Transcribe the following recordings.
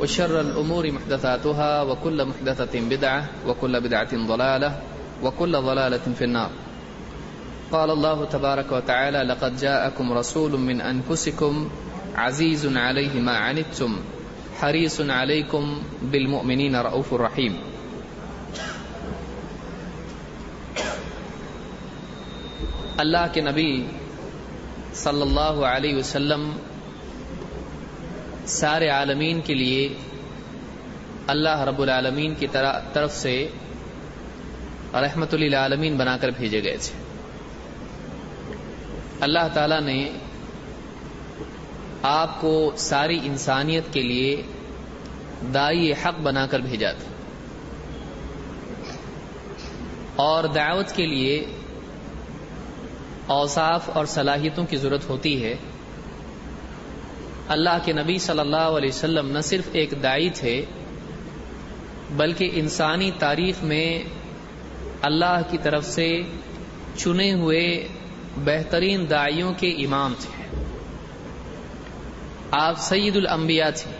وشر الأمور محدثاتها وكل محدثة بدعة وكل بدعة ضلالة وكل ضلالة في النار. قال الله تبارك وتعالى لقد جاءكم رسول من أنفسكم عزيز عليه ما عنتم، حريص عليكم بالمؤمنين رؤوف رحيم. اللہ کے نبی صلی اللہ علیہ وسلم سارے عالمین کے لیے اللہ رب العالمین کی طرف سے رحمت للعالمین بنا کر بھیجے گئے تھے۔ اللہ تعالی نے آپ کو ساری انسانیت کے لیے دائی حق بنا کر بھیجا تھا۔ اور دعوت کے لیے اوصاف اور صلاحیتوں کی ضرورت ہوتی ہے۔ اللہ کے نبی صلی اللہ علیہ وسلم نہ صرف ایک دائی تھے، بلکہ انسانی تاریخ میں اللہ کی طرف سے چنے ہوئے بہترین دائیوں کے امام تھے۔ آپ سید الانبیاء تھے۔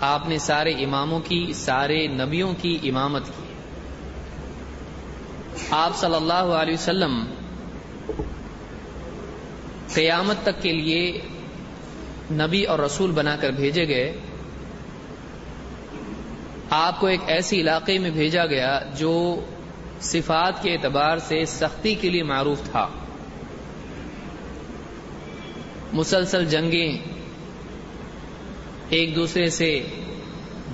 آپ نے سارے اماموں کی، سارے نبیوں کی امامت کی۔ آپ صلی اللہ علیہ وسلم قیامت تک کے لیے نبی اور رسول بنا کر بھیجے گئے، آپ کو ایک ایسی علاقے میں بھیجا گیا جو صفات کے اعتبار سے سختی کے لیے معروف تھا۔ مسلسل جنگیں، ایک دوسرے سے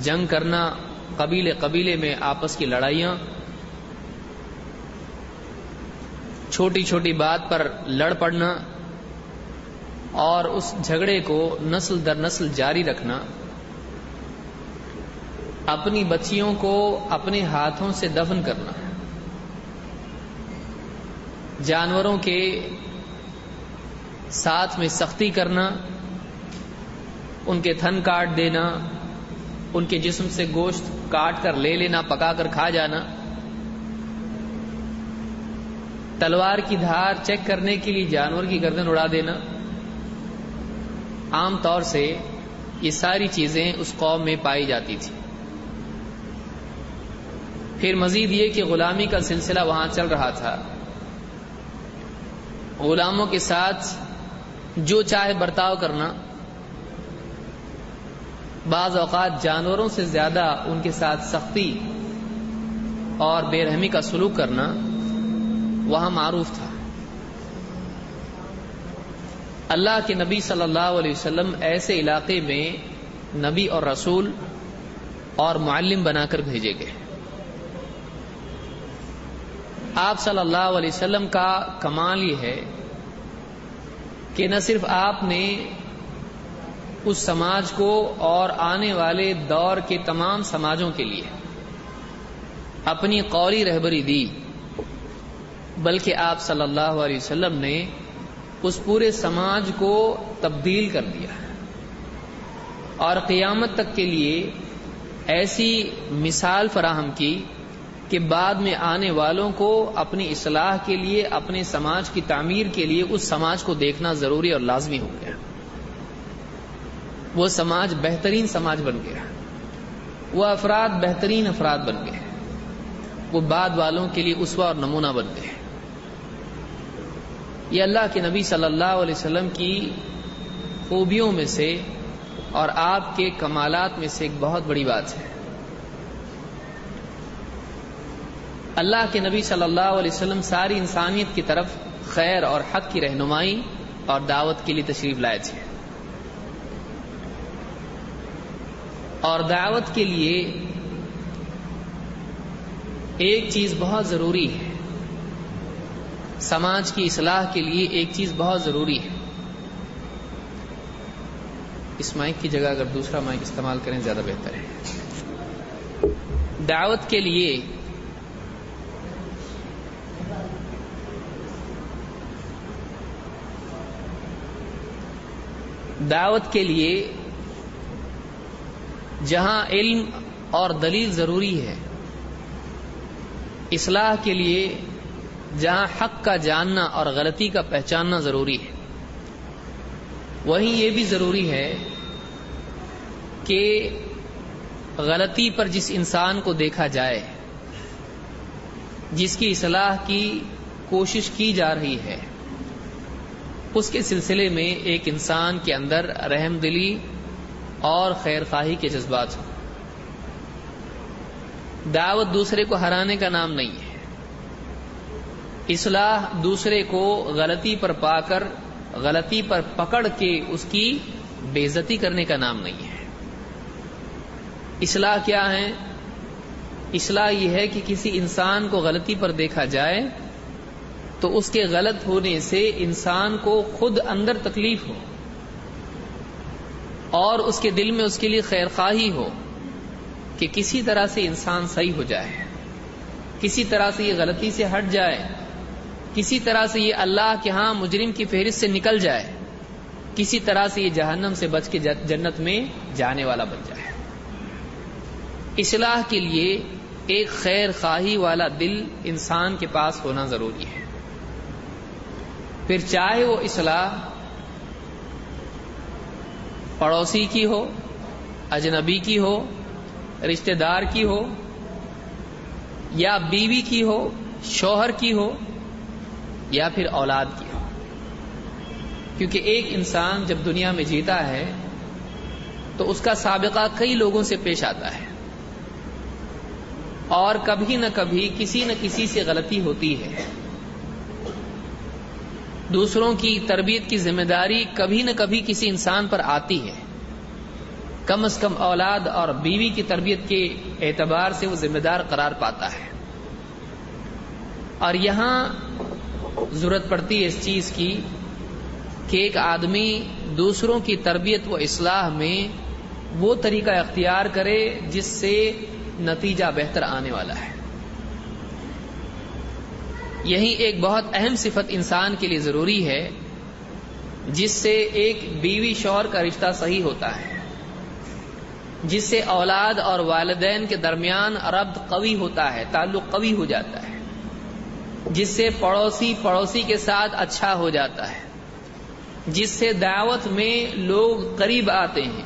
جنگ کرنا، قبیلے قبیلے میں آپس کی لڑائیاں۔ چھوٹی چھوٹی بات پر لڑ پڑنا اور اس جھگڑے کو نسل در نسل جاری رکھنا، اپنی بچیوں کو اپنے ہاتھوں سے دفن کرنا، جانوروں کے ساتھ میں سختی کرنا، ان کے تھن کاٹ دینا، ان کے جسم سے گوشت کاٹ کر لے لینا، پکا کر کھا جانا۔ تلوار کی دھار چیک کرنے کے لیے جانور کی گردن اڑا دینا۔ عام طور سے یہ ساری چیزیں اس قوم میں پائی جاتی تھی۔ پھر مزید یہ کہ غلامی کا سلسلہ وہاں چل رہا تھا۔ غلاموں کے ساتھ جو چاہے برتاؤ کرنا، بعض اوقات جانوروں سے زیادہ ان کے ساتھ سختی اور بے رحمی کا سلوک کرنا وہاں معروف تھا۔ اللہ کے نبی صلی اللہ علیہ وسلم ایسے علاقے میں نبی اور رسول اور معلم بنا کر بھیجے گئے۔ آپ صلی اللہ علیہ وسلم کا کمال یہ ہے کہ نہ صرف آپ نے اس سماج کو اور آنے والے دور کے تمام سماجوں کے لیے اپنی قوری رہبری دی، بلکہ آپ صلی اللہ علیہ وسلم نے اس پورے سماج کو تبدیل کر دیا اور قیامت تک کے لیے ایسی مثال فراہم کی کہ بعد میں آنے والوں کو اپنی اصلاح کے لیے، اپنے سماج کی تعمیر کے لیے اس سماج کو دیکھنا ضروری اور لازمی ہو گیا۔ وہ سماج بہترین سماج بن گیا۔ وہ افراد بہترین افراد بن گئے۔ وہ بعد والوں کے لیے اسوا اور نمونہ بن گئے۔ یہ اللہ کے نبی صلی اللہ علیہ وسلم کی خوبیوں میں سے اور آپ کے کمالات میں سے ایک بہت بڑی بات ہے۔ اللہ کے نبی صلی اللہ علیہ وسلم ساری انسانیت کی طرف خیر اور حق کی رہنمائی اور دعوت کے لیے تشریف لائے تھے۔ اور دعوت کے لیے ایک چیز بہت ضروری ہے۔ سماج کی اصلاح کے لیے ایک چیز بہت ضروری ہے۔ اس مائک کی جگہ اگر دوسرا مائک استعمال کریں زیادہ بہتر ہے۔ دعوت کے لیے دعوت کے لیے جہاں علم اور دلیل ضروری ہے، اصلاح کے لیے جہاں حق کا جاننا اور غلطی کا پہچاننا ضروری ہے۔ وہیں یہ بھی ضروری ہے کہ غلطی پر جس انسان کو دیکھا جائے، جس کی اصلاح کی کوشش کی جا رہی ہے، اس کے سلسلے میں ایک انسان کے اندر رحم دلی اور خیر خواہی کے جذبات ہوں۔ دعوت دوسرے کو ہرانے کا نام نہیں ہے۔ اصلاح دوسرے کو غلطی پر پا کر، غلطی پر پکڑ کے اس کی بےزتی کرنے کا نام نہیں ہے۔ اصلاح کیا ہے؟ اصلاح یہ ہے کہ کسی انسان کو غلطی پر دیکھا جائے تو اس کے غلط ہونے سے انسان کو خود اندر تکلیف ہو اور اس کے دل میں اس کے لیے خیر خواہی ہو کہ کسی طرح سے انسان صحیح ہو جائے، کسی طرح سے یہ غلطی سے ہٹ جائے۔ کسی طرح سے یہ اللہ کے ہاں مجرم کی فہرست سے نکل جائے، کسی طرح سے یہ جہنم سے بچ کے جنت میں جانے والا بن جائے۔ اصلاح کے لیے ایک خیر خواہی والا دل انسان کے پاس ہونا ضروری ہے۔ پھر چاہے وہ اصلاح پڑوسی کی ہو، اجنبی کی ہو، رشتہ دار کی ہو یا بیوی کی ہو، شوہر کی ہو یا پھر اولاد کی۔ ہو کیونکہ ایک انسان جب دنیا میں جیتا ہے، تو اس کا سابقہ کئی لوگوں سے پیش آتا ہے۔ اور کبھی نہ کبھی کسی نہ کسی سے غلطی ہوتی ہے۔ دوسروں کی تربیت کی ذمہ داری کبھی نہ کبھی کسی انسان پر آتی ہے۔ کم از کم اولاد اور بیوی کی تربیت کے اعتبار سے وہ ذمہ دار قرار پاتا ہے۔ اور یہاں ضرورت پڑتی ہے اس چیز کی کہ ایک آدمی دوسروں کی تربیت و اصلاح میں وہ طریقہ اختیار کرے جس سے نتیجہ بہتر آنے والا ہے۔ یہی ایک بہت اہم صفت انسان کے لیے ضروری ہے جس سے ایک بیوی شور کا رشتہ صحیح ہوتا ہے، جس سے اولاد اور والدین کے درمیان ربط قوی ہوتا ہے، تعلق قوی ہو جاتا ہے۔ جس سے پڑوسی پڑوسی کے ساتھ اچھا ہو جاتا ہے۔ جس سے دعوت میں لوگ قریب آتے ہیں۔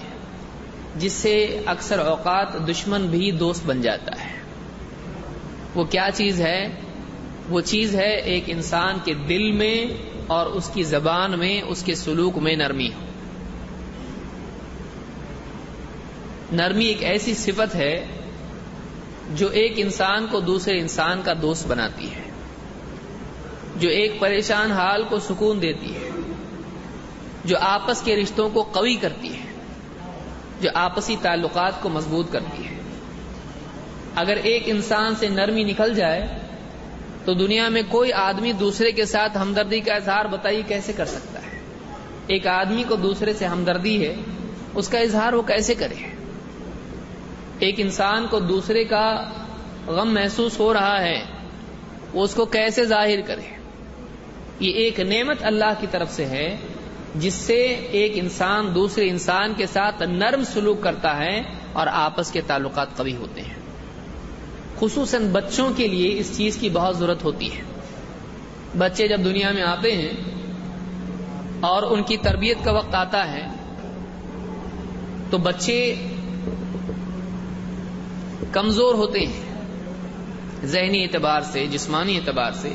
جس سے اکثر اوقات دشمن بھی دوست بن جاتا ہے۔ وہ کیا چیز ہے؟ وہ چیز ہے ایک انسان کے دل میں اور اس کی زبان میں، اس کے سلوک میں نرمی۔ ہو نرمی ایک ایسی صفت ہے جو ایک انسان کو دوسرے انسان کا دوست بناتی ہے۔ جو ایک پریشان حال کو سکون دیتی ہے، جو آپس کے رشتوں کو قوی کرتی ہے، جو آپسی تعلقات کو مضبوط کرتی ہے۔ اگر ایک انسان سے نرمی نکل جائے، تو دنیا میں کوئی آدمی دوسرے کے ساتھ ہمدردی کا اظہار بتائیے کیسے کر سکتا ہے؟ ایک آدمی کو دوسرے سے ہمدردی ہے، اس کا اظہار وہ کیسے کرے؟ ایک انسان کو دوسرے کا غم محسوس ہو رہا ہے، وہ اس کو کیسے ظاہر کرے؟ یہ ایک نعمت اللہ کی طرف سے ہے، جس سے ایک انسان دوسرے انسان کے ساتھ نرم سلوک کرتا ہے اور آپس کے تعلقات قوی ہوتے ہیں۔ خصوصاً بچوں کے لیے اس چیز کی بہت ضرورت ہوتی ہے۔ بچے جب دنیا میں آتے ہیں اور ان کی تربیت کا وقت آتا ہے، تو بچے کمزور ہوتے ہیں ذہنی اعتبار سے، جسمانی اعتبار سے۔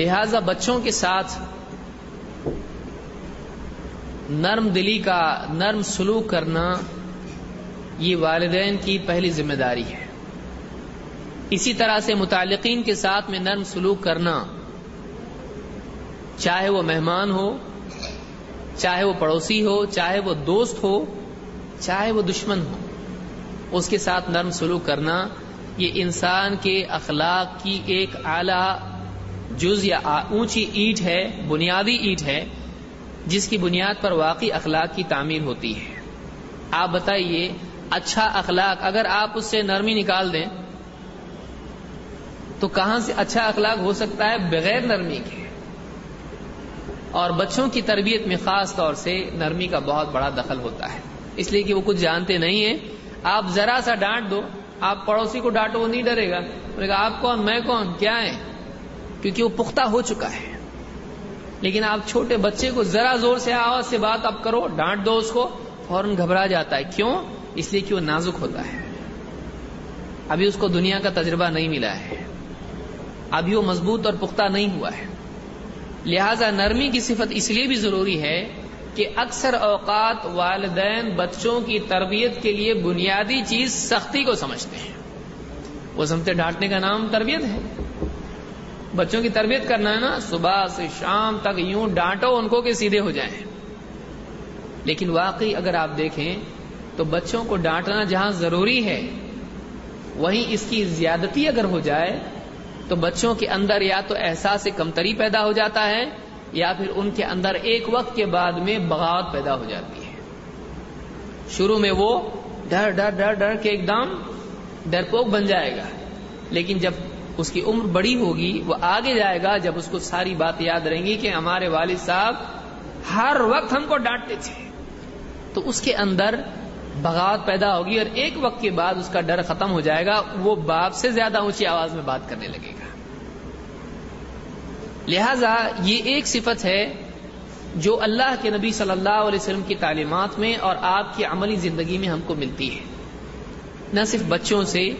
لہذا بچوں کے ساتھ نرم دلی کا نرم سلوک کرنا یہ والدین کی پہلی ذمہ داری ہے۔ اسی طرح سے متعلقین کے ساتھ میں نرم سلوک کرنا، چاہے وہ مہمان ہو، چاہے وہ پڑوسی ہو، چاہے وہ دوست ہو، چاہے وہ دشمن ہو، اس کے ساتھ نرم سلوک کرنا یہ انسان کے اخلاق کی ایک اعلی جز یا اونچی اینٹ ہے، بنیادی اینٹ ہے، جس کی بنیاد پر واقعی اخلاق کی تعمیر ہوتی ہے۔ آپ بتائیے اچھا اخلاق اگر آپ اس سے نرمی نکال دیں، تو کہاں سے اچھا اخلاق ہو سکتا ہے بغیر نرمی کے؟ اور بچوں کی تربیت میں خاص طور سے نرمی کا بہت بڑا دخل ہوتا ہے۔ اس لیے کہ وہ کچھ جانتے نہیں ہیں۔ آپ ذرا سا ڈانٹ دو، آپ پڑوسی کو ڈانٹو، وہ نہیں ڈرے گا۔ آپ کون؟ میں کون؟ کیا ہے کیونکہ وہ پختہ ہو چکا ہے۔ لیکن آپ چھوٹے بچے کو ذرا زور سے آواز سے بات اب کرو، ڈانٹ دو اس کو، فوراً گھبرا جاتا ہے۔ کیوں؟ اس لیے کہ وہ نازک ہوتا ہے۔ ابھی اس کو دنیا کا تجربہ نہیں ملا ہے۔ ابھی وہ مضبوط اور پختہ نہیں ہوا ہے۔ لہذا نرمی کی صفت اس لیے بھی ضروری ہے کہ اکثر اوقات والدین بچوں کی تربیت کے لیے بنیادی چیز سختی کو سمجھتے ہیں۔ وہ سمجھتے ڈانٹنے کا نام تربیت ہے۔ بچوں کی تربیت کرنا ہے نا، صبح سے شام تک یوں ڈانٹو ان کو کہ سیدھے ہو جائیں۔ لیکن واقعی اگر آپ دیکھیں تو بچوں کو ڈانٹنا جہاں ضروری ہے، وہیں اس کی زیادتی اگر ہو جائے تو بچوں کے اندر یا تو احساس کمتری پیدا ہو جاتا ہے، یا پھر ان کے اندر ایک وقت کے بعد میں بغاوت پیدا ہو جاتی ہے۔ شروع میں وہ ڈر ڈر ڈر ڈر کے ایک دم ڈرپوک بن جائے گا۔ لیکن جب اس کی عمر بڑی ہوگی، وہ آگے جائے گا جب اس کو ساری بات یاد رہیں گی کہ ہمارے والد صاحب ہر وقت ہم کو ڈانٹتے تھے۔ تو اس کے اندر بغاوت پیدا ہوگی اور ایک وقت کے بعد اس کا ڈر ختم ہو جائے گا، وہ باپ سے زیادہ اونچی آواز میں بات کرنے لگے گا۔ لہذا یہ ایک صفت ہے جو اللہ کے نبی صلی اللہ علیہ وسلم کی تعلیمات میں اور آپ کی عملی زندگی میں ہم کو ملتی ہے۔ نہ صرف بچوں سے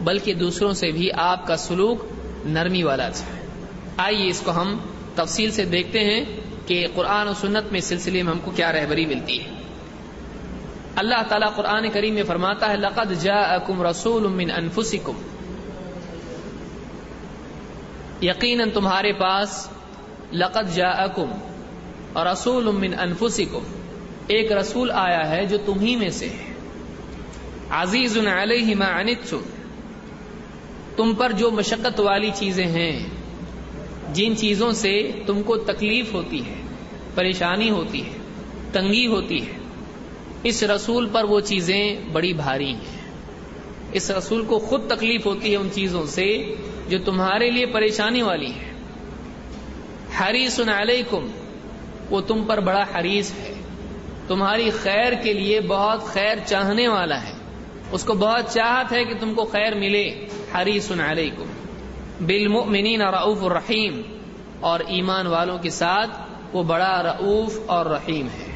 بلکہ دوسروں سے بھی آپ کا سلوک نرمی والا تھا۔ آئیے اس کو ہم تفصیل سے دیکھتے ہیں کہ قرآن و سنت میں سلسلے میں ہم کو کیا رہبری ملتی ہے۔ اللہ تعالیٰ قرآن کریم میں فرماتا ہے، لقد جاءکم رسول من انفسکم یقیناً تمہارے پاس لقد جاءکم رسول من انفسکم ایک رسول آیا ہے جو تمہیں میں سے ہے۔ عزیز علیہ ما عنتم۔ تم پر جو مشقت والی چیزیں ہیں، جن چیزوں سے تم کو تکلیف ہوتی ہے، پریشانی ہوتی ہے، تنگی ہوتی ہے، اس رسول پر وہ چیزیں بڑی بھاری ہیں۔ اس رسول کو خود تکلیف ہوتی ہے ان چیزوں سے جو تمہارے لیے پریشانی والی ہے حریص علیکم، وہ تم پر بڑا حریص ہے۔ تمہاری خیر کے لیے بہت خیر چاہنے والا ہے۔ اس کو بہت چاہت ہے کہ تم کو خیر ملے۔ حریص علیکم۔ بالمؤمنین رعوف الرحیم اور ایمان والوں کے ساتھ وہ بڑا رعوف اور رحیم ہے۔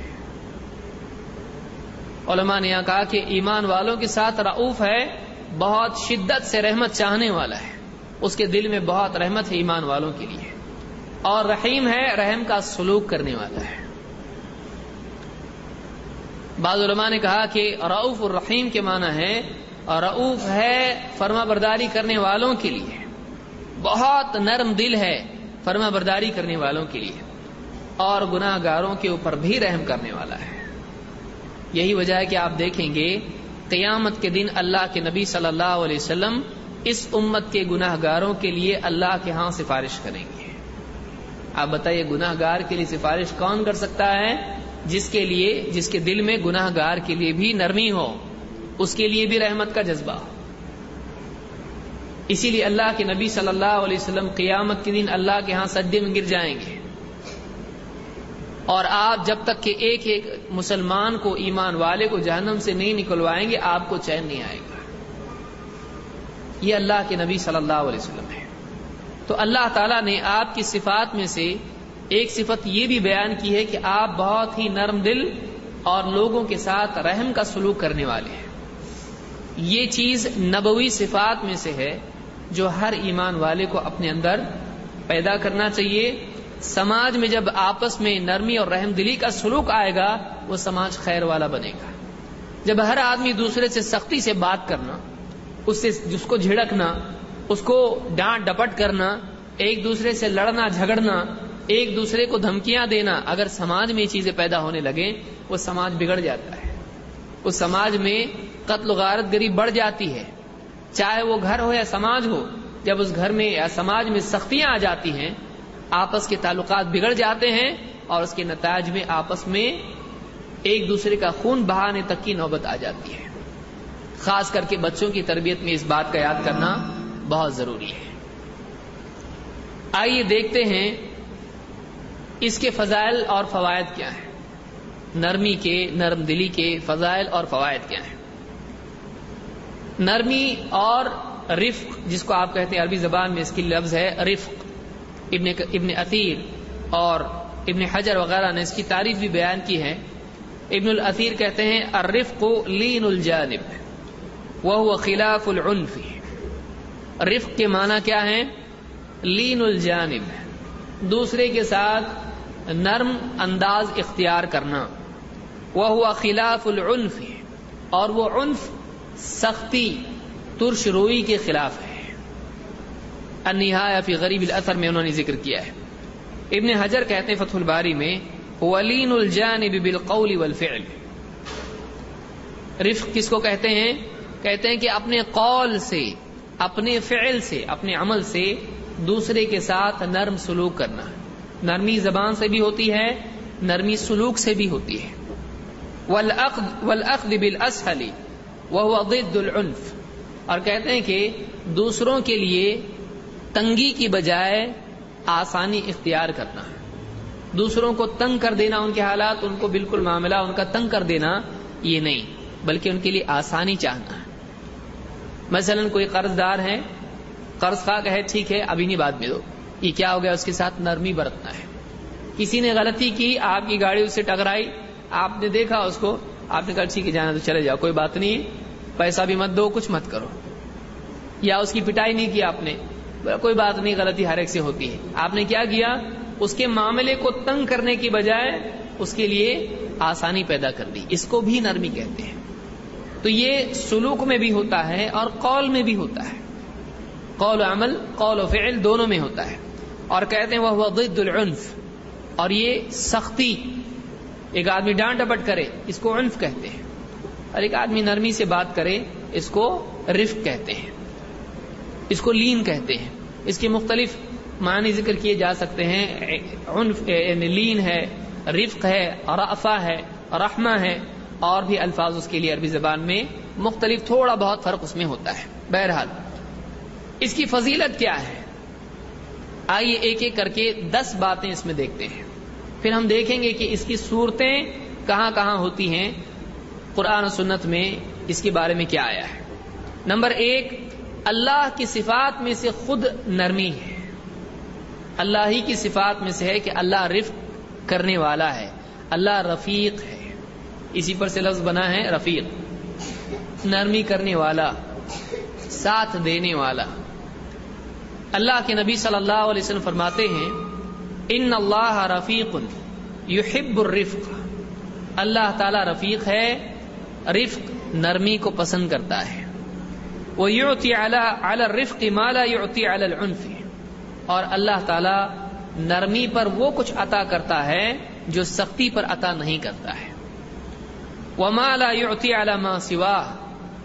علماء نے یہاں کہا کہ ایمان والوں کے ساتھ رعوف ہے، بہت شدت سے رحمت چاہنے والا ہے۔ اس کے دل میں بہت رحمت ہے ایمان والوں کے لیے۔ اور رحیم ہے، رحم کا سلوک کرنے والا ہے۔ بعض علماء نے کہا کہ رعوف الرحیم کے معنی ہے، اور رعوف ہے فرما برداری کرنے والوں کے لیے۔ بہت نرم دل ہے فرما برداری کرنے والوں کے لیے۔ اور گناہ گاروں کے اوپر بھی رحم کرنے والا ہے۔ یہی وجہ ہے کہ آپ دیکھیں گے، قیامت کے دن اللہ کے نبی صلی اللہ علیہ وسلم اس امت کے گناہ گاروں کے لیے اللہ کے ہاں سفارش کریں گے۔ آپ بتائیے گناہ گار کے لیے سفارش کون کر سکتا ہے؟ جس کے لیے، جس کے دل میں گناہ گار کے لیے بھی نرمی ہو، اس کے لیے بھی رحمت کا جذبہ۔ اسی لیے اللہ کے نبی صلی اللہ علیہ وسلم قیامت کے دن اللہ کے ہاں سدے میں گر جائیں گے۔ اور آپ جب تک کہ ایک ایک مسلمان کو، ایمان والے کو جہنم سے نہیں نکلوائیں گے، آپ کو چین نہیں آئے گا۔ یہ اللہ کے نبی صلی اللہ علیہ وسلم ہے تو اللہ تعالیٰ نے آپ کی صفات میں سے ایک صفت یہ بھی بیان کی ہے کہ آپ بہت ہی نرم دل اور لوگوں کے ساتھ رحم کا سلوک کرنے والے ہیں۔ یہ چیز نبوی صفات میں سے ہے جو ہر ایمان والے کو اپنے اندر پیدا کرنا چاہیے۔ سماج میں جب آپس میں نرمی اور رحم دلی کا سلوک آئے گا، وہ سماج خیر والا بنے گا۔ جب ہر آدمی دوسرے سے سختی سے بات کرنا، اس سے جس کو جھڑکنا، اس کو ڈانٹ ڈپٹ کرنا، ایک دوسرے سے لڑنا، جھگڑنا ایک دوسرے کو دھمکیاں دینا اگر سماج میں یہ چیزیں پیدا ہونے لگیں، وہ سماج بگڑ جاتا ہے۔ اس سماج میں قتل و غارت گری بڑھ جاتی ہے۔ چاہے وہ گھر ہو یا سماج ہو، جب اس گھر میں یا سماج میں سختیاں آ جاتی ہیں، آپس کے تعلقات بگڑ جاتے ہیں اور اس کے نتائج میں آپس میں ایک دوسرے کا خون بہانے تک کی نوبت آ جاتی ہے۔ خاص کر کے بچوں کی تربیت میں اس بات کا یاد کرنا بہت ضروری ہے۔ آئیے دیکھتے ہیں اس کے فضائل اور فوائد کیا ہیں؟ نرمی کے، نرم دلی کے فضائل اور فوائد کیا ہیں؟ نرمی اور رفق، جس کو آپ کہتے ہیں عربی زبان میں اس کی لفظ ہے رفق، ابن ابن اثیر اور ابن حجر وغیرہ نے اس کی تعریف بھی بیان کی ہے۔ ابن الاثیر کہتے ہیں الرفق لین الجانب وہ خلاف العنف۔ رفق کے معنی کیا ہے لین الجانب۔ دوسرے کے ساتھ نرم انداز اختیار کرنا۔ وہ ہوا خلاف العنف، اور وہ عنف سختی، ترش روئی کے خلاف ہے۔ انہا فی غریب الاثر میں انہوں نے ذکر کیا ہے۔ ابن حجر کہتے ہیں فتح الباری میں ولین الجانب بالقول والفعل۔ رفق کس کو کہتے ہیں؟ کہتے ہیں کہ اپنے قول سے، اپنے فعل سے، اپنے عمل سے دوسرے کے ساتھ نرم سلوک کرنا۔ ہے نرمی زبان سے بھی ہوتی ہے، نرمی سلوک سے بھی ہوتی ہے۔ والأخذ بالأسهل وهو ضد العنف۔ اور کہتے ہیں کہ دوسروں کے لیے تنگی کی بجائے آسانی اختیار کرنا۔ دوسروں کو تنگ کر دینا ان کے حالات، ان کو بالکل معاملہ، ان کا تنگ کر دینا، یہ نہیں، بلکہ ان کے لیے آسانی چاہنا۔ ہے مثلا کوئی قرض دار ہے، قرض خواہ ہے ٹھیک ہے، ابھی نہیں بعد میں دو۔ یہ کیا ہو گیا؟ اس کے ساتھ نرمی برتنا ہے۔ کسی نے غلطی کی، آپ کی گاڑی اس سے ٹکرائی، آپ نے دیکھا اس کو، آپ نے کہا ٹھیک ہے، جانا تو چلے جاؤ، کوئی بات نہیں، پیسہ بھی مت دو، کچھ مت کرو۔ یا اس کی پٹائی نہیں کی آپ نے، کوئی بات نہیں، غلطی ہر ایک سے ہوتی ہے۔ آپ نے کیا کیا؟ اس کے معاملے کو تنگ کرنے کی بجائے اس کے لیے آسانی پیدا کر دی۔ اس کو بھی نرمی کہتے ہیں۔ تو یہ سلوک میں بھی ہوتا ہے اور قول میں بھی ہوتا ہے۔ قول و عمل، قول و فعل دونوں میں ہوتا ہے۔ اور کہتے ہیں وہ ضد العنف، اور یہ سختی، ایک آدمی ڈانٹ ڈپٹ کرے، اس کو عنف کہتے ہیں۔ اور ایک آدمی نرمی سے بات کرے، اس کو رفق کہتے ہیں۔ اس کو لین کہتے ہیں۔ اس کے مختلف معنی ذکر کیے جا سکتے ہیں۔ عنف یعنی لین ہے، رفق ہے رفا ہے، رحمہ ہے، اور بھی الفاظ اس کے لیے عربی زبان میں مختلف تھوڑا بہت فرق اس میں ہوتا ہے۔ بہرحال، اس کی فضیلت کیا ہے؟ آئیے ایک ایک کر کے دس باتیں اس میں دیکھتے ہیں۔ پھر ہم دیکھیں گے کہ اس کی صورتیں کہاں کہاں ہوتی ہیں۔ قرآن و سنت میں اس کے بارے میں کیا آیا ہے۔ نمبر ایک، اللہ کی صفات میں سے خود نرمی ہے۔ اللہ ہی کی صفات میں سے ہے کہ اللہ رفق کرنے والا ہے۔ اللہ رفیق ہے۔ اسی پر سے لفظ بنا ہے رفیق۔ نرمی کرنے والا، ساتھ دینے والا۔ اللہ کے نبی صلی اللہ علیہ وسلم فرماتے ہیں، ان اللہ رفیق یحب الرفق. اللہ تعالی رفیق ہے، رفق نرمی کو پسند کرتا ہے۔ وہ یوتی اعلی رفق مالا یوتی العنف. اور اللہ تعالی نرمی پر وہ کچھ عطا کرتا ہے جو سختی پر عطا نہیں کرتا ہے۔ وہ مالا یوتی ما سوا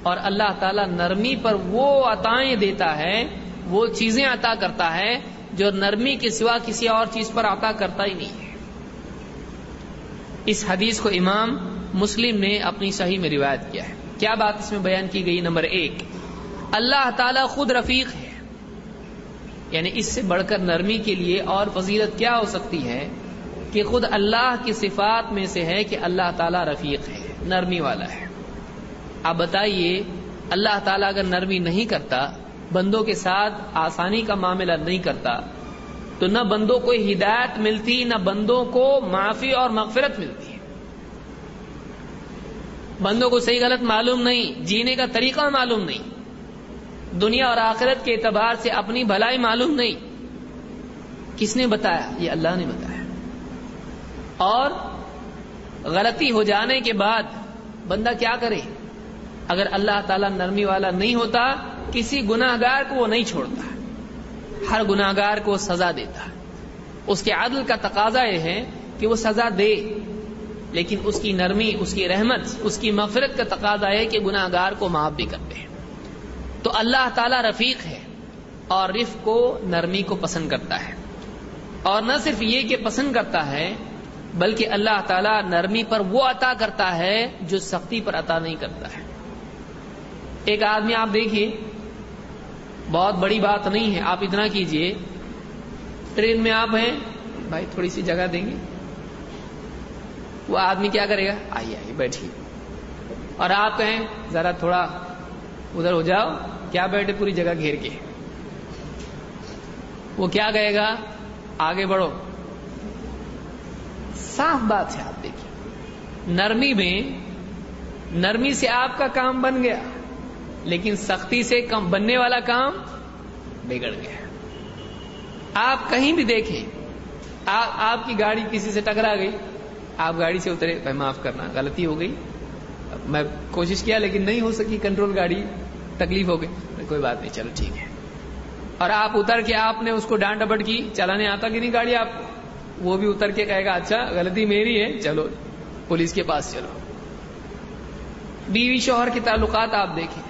اور اللہ تعالی نرمی پر وہ عطائیں دیتا ہے وہ چیزیں عطا کرتا ہے جو نرمی کے سوا کسی اور چیز پر عطا کرتا ہی نہیں۔ ہے اس حدیث کو امام مسلم نے اپنی صحیح میں روایت کیا ہے۔ کیا بات اس میں بیان کی گئی؟ نمبر ایک، اللہ تعالی خود رفیق ہے۔ یعنی اس سے بڑھ کر نرمی کے لیے اور فضیلت کیا ہو سکتی ہے کہ خود اللہ کی صفات میں سے ہے کہ اللہ تعالی رفیق ہے، نرمی والا ہے۔ آپ بتائیے، اللہ تعالیٰ اگر نرمی نہیں کرتا بندوں کے ساتھ آسانی کا معاملہ نہیں کرتا۔ تو نہ بندوں کو ہدایت ملتی، نہ بندوں کو معافی اور مغفرت ملتی ہے۔ بندوں کو صحیح غلط معلوم نہیں، جینے کا طریقہ معلوم نہیں۔ دنیا اور آخرت کے اعتبار سے اپنی بھلائی معلوم نہیں۔ کس نے بتایا؟ یہ اللہ نے بتایا۔ اور غلطی ہو جانے کے بعد بندہ کیا کرے؟ اگر اللہ تعالی نرمی والا نہیں ہوتا، کسی گناہ گار کو وہ نہیں چھوڑتا۔ ہر گناہ گار کو سزا دیتا۔ اس کے عدل کا تقاضا یہ ہے کہ وہ سزا دے۔ لیکن اس کی نرمی، اس کی رحمت، اس کی مغفرت کا تقاضا ہے کہ گناہ گار کو معاف بھی کر دے تو اللہ تعالی رفیق ہے اور رف کو، نرمی کو پسند کرتا ہے۔ اور نہ صرف یہ کہ پسند کرتا ہے، بلکہ اللہ تعالی نرمی پر وہ عطا کرتا ہے جو سختی پر عطا نہیں کرتا ہے۔ ایک آدمی، آپ دیکھیے، بہت بڑی بات نہیں ہے، آپ اتنا کیجیے۔ ٹرین میں آپ ہیں، بھائی تھوڑی سی جگہ دیں گے۔ وہ آدمی کیا کرے گا؟ آئیے آئیے، بیٹھیے۔ اور آپ کہیں، ذرا تھوڑا ادھر ہو جاؤ، کیا بیٹھے؟ پوری جگہ گھیر کے۔ وہ کیا کہے گا؟ آگے بڑھو۔ صاف بات ہے، آپ دیکھیے۔ نرمی میں، نرمی سے آپ کا کام بن گیا۔ لیکن سختی سے کم بننے والا کام بگڑ گیا آپ کہیں بھی دیکھیں آپ کی گاڑی کسی سے ٹکرا گئی، آپ گاڑی سے اترے معاف کرنا، غلطی ہو گئی۔ میں کوشش کیا لیکن نہیں ہو سکی، کنٹرول گاڑی تکلیف ہو گئی۔ کوئی بات نہیں، چلو ٹھیک ہے۔ اور آپ اتر کے آپ نے اس کو ڈانٹ ڈپٹ کی، چلانے آتا کہ نہیں گاڑی آپ وہ بھی اتر کے کہے گا اچھا غلطی میری ہے، چلو، پولیس کے پاس چلو۔ بیوی شوہر کے تعلقات آپ دیکھیں۔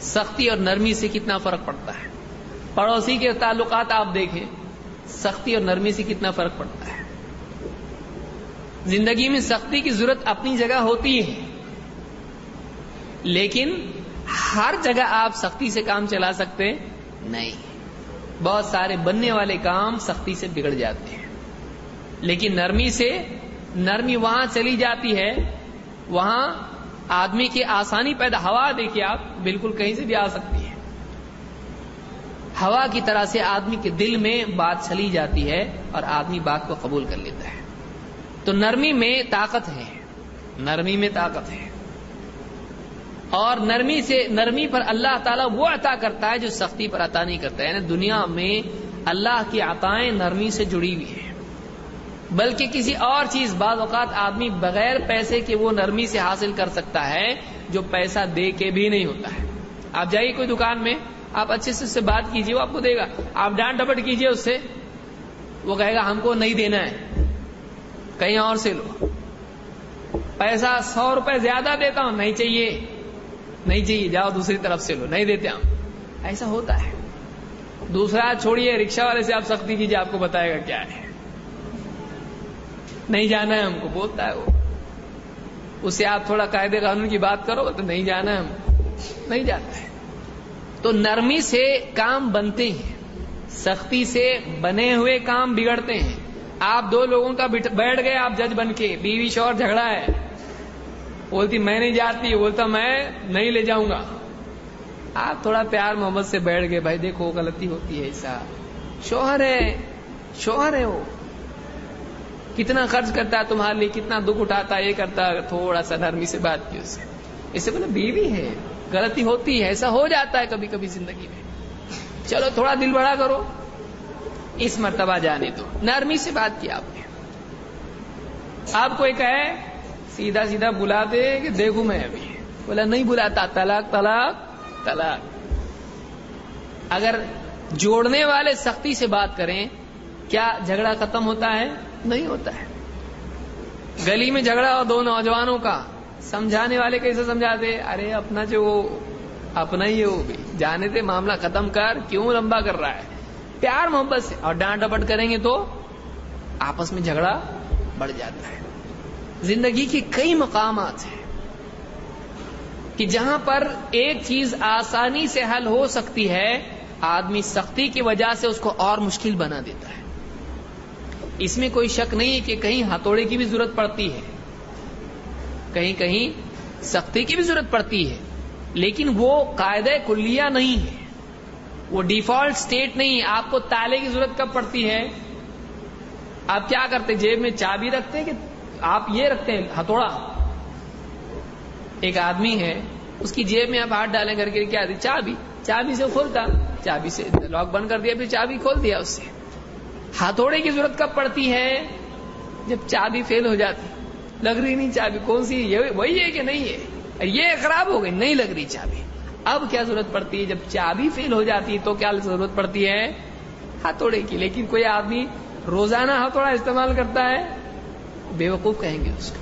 سختی اور نرمی سے کتنا فرق پڑتا ہے؟ پڑوسی کے تعلقات آپ دیکھیں، سختی اور نرمی سے کتنا فرق پڑتا ہے؟ زندگی میں سختی کی ضرورت اپنی جگہ ہوتی ہے، لیکن ہر جگہ آپ سختی سے کام چلا سکتے نہیں۔ بہت سارے بننے والے کام سختی سے بگڑ جاتے ہیں۔ لیکن نرمی سے، نرمی وہاں چلی جاتی ہے، وہاں آدمی کی آسانی پیدا ہوا دیکھیے آپ، بالکل کہیں سے بھی آ سکتی ہے۔ ہوا کی طرح سے آدمی کے دل میں بات چلی جاتی ہے اور آدمی بات کو قبول کر لیتا ہے۔ تو نرمی میں طاقت ہے۔ نرمی میں طاقت ہے۔ اور نرمی سے، نرمی پر اللہ تعالیٰ وہ عطا کرتا ہے جو سختی پر عطا نہیں کرتا۔ ہے یعنی دنیا میں اللہ کی عطائیں نرمی سے جڑی ہوئی ہیں۔ بلکہ کسی اور چیز بعض اوقات آدمی بغیر پیسے کے وہ نرمی سے حاصل کر سکتا ہے جو پیسہ دے کے بھی نہیں ہوتا ہے۔ آپ جائیے کوئی دکان میں، آپ اچھے سے اس سے بات کیجیے، وہ آپ کو دے گا۔ آپ ڈانٹ ڈپٹ کیجیے اس سے۔ وہ کہے گا ہم کو نہیں دینا ہے۔ کہیں اور سے لو۔ پیسہ سو روپے زیادہ دیتا ہوں، نہیں چاہیے۔ نہیں چاہیے، جاؤ دوسری طرف سے لو۔ نہیں دیتے ہم۔ ایسا ہوتا ہے۔ دوسرا، چھوڑیے رکشا والے سے آپ سختی کیجیے، آپ کو بتائے گا کیا ہے۔ نہیں جانا ہے ہم کو بولتا ہے وہ۔ اس سے آپ تھوڑا قاعدے قانون کی بات کرو تو نہیں جانا ہے ہم نہیں جاتا ہے تو نرمی سے کام بنتے ہیں، سختی سے بنے ہوئے کام بگڑتے ہیں۔ آپ دو لوگوں کا بیٹھ گئے، آپ جج بن کے۔ بیوی شور جھگڑا ہے۔ بولتی، میں نہیں جاتی بولتا، میں نہیں لے جاؤں گا۔ آپ تھوڑا پیار محبت سے بیٹھ گئے، بھائی دیکھو، غلطی ہوتی ہے ایسا۔ شوہر ہے شوہر ہے وہ۔ کتنا خرچ کرتا ہے تمہارے لیے، کتنا دکھ اٹھاتا ہے، یہ کرتا ہے، تھوڑا سا نرمی سے بات کی اس سے۔ اس سے بولے بیوی ہے، غلطی ہوتی ہے، ایسا ہو جاتا ہے کبھی کبھی زندگی میں۔ چلو تھوڑا دل بڑا کرو۔ اس مرتبہ جانے دو۔ نرمی سے بات کی آپ نے۔ آپ کو ایک ہے سیدھا سیدھا بلا دے کہ دیکھوں میں ابھی۔ بولا، نہیں بلاتا، طلاق طلاق طلاق۔ اگر جوڑنے والے سختی سے بات کریں، کیا جھگڑا ختم ہوتا ہے؟ نہیں ہوتا ہے۔ گلی میں جھگڑا اور دو نوجوانوں کا، سمجھانے والے کیسے سمجھاتے؟ ارے، اپنا جو وہ، اپنا ہی ہے وہ بھی۔ جانے دے معاملہ ختم کر، کیوں لمبا کر رہا ہے؟ پیار محبت سے۔ اور ڈانٹ ڈپٹ کریں گے تو آپس میں جھگڑا بڑھ جاتا ہے۔ زندگی کے کئی مقامات ہیں کہ جہاں پر ایک چیز آسانی سے حل ہو سکتی ہے، آدمی سختی کی وجہ سے اس کو اور مشکل بنا دیتا ہے۔ اس میں کوئی شک نہیں ہے کہ کہیں ہتھوڑے کی بھی ضرورت پڑتی ہے۔ کہیں کہیں سختی کی بھی ضرورت پڑتی ہے۔ لیکن وہ قاعدہ کلیہ نہیں ہے۔ وہ ڈیفالٹ سٹیٹ نہیں آپ کو تالے کی ضرورت کب پڑتی ہے؟ آپ کیا کرتے؟ جیب میں چابی رکھتے ہیں کہ آپ یہ رکھتے ہیں، ہتھوڑا؟ ایک آدمی ہے، اس کی جیب میں آپ ہاتھ ڈالیں کر کے کیا؟ چابی۔ چابی سے کھولتا، چابی سے لاک بند کر دیا، پھر چابی کھول دیا اس سے۔ ہتھوڑے کی ضرورت کب پڑتی ہے؟ جب چابی فیل ہو جاتی۔ لگ رہی نہیں چابی، کون سی؟ وہی ہے کہ نہیں ہے؟ یہ خراب ہو گئی، نہیں لگ رہی چابی۔ اب کیا ضرورت پڑتی ہے؟ جب چابی فیل ہو جاتی تو کیا ضرورت پڑتی ہے؟ ہتھوڑے کی۔ لیکن کوئی آدمی روزانہ ہتھوڑا استعمال کرتا ہے بے وقوف کہیں گے اس کو۔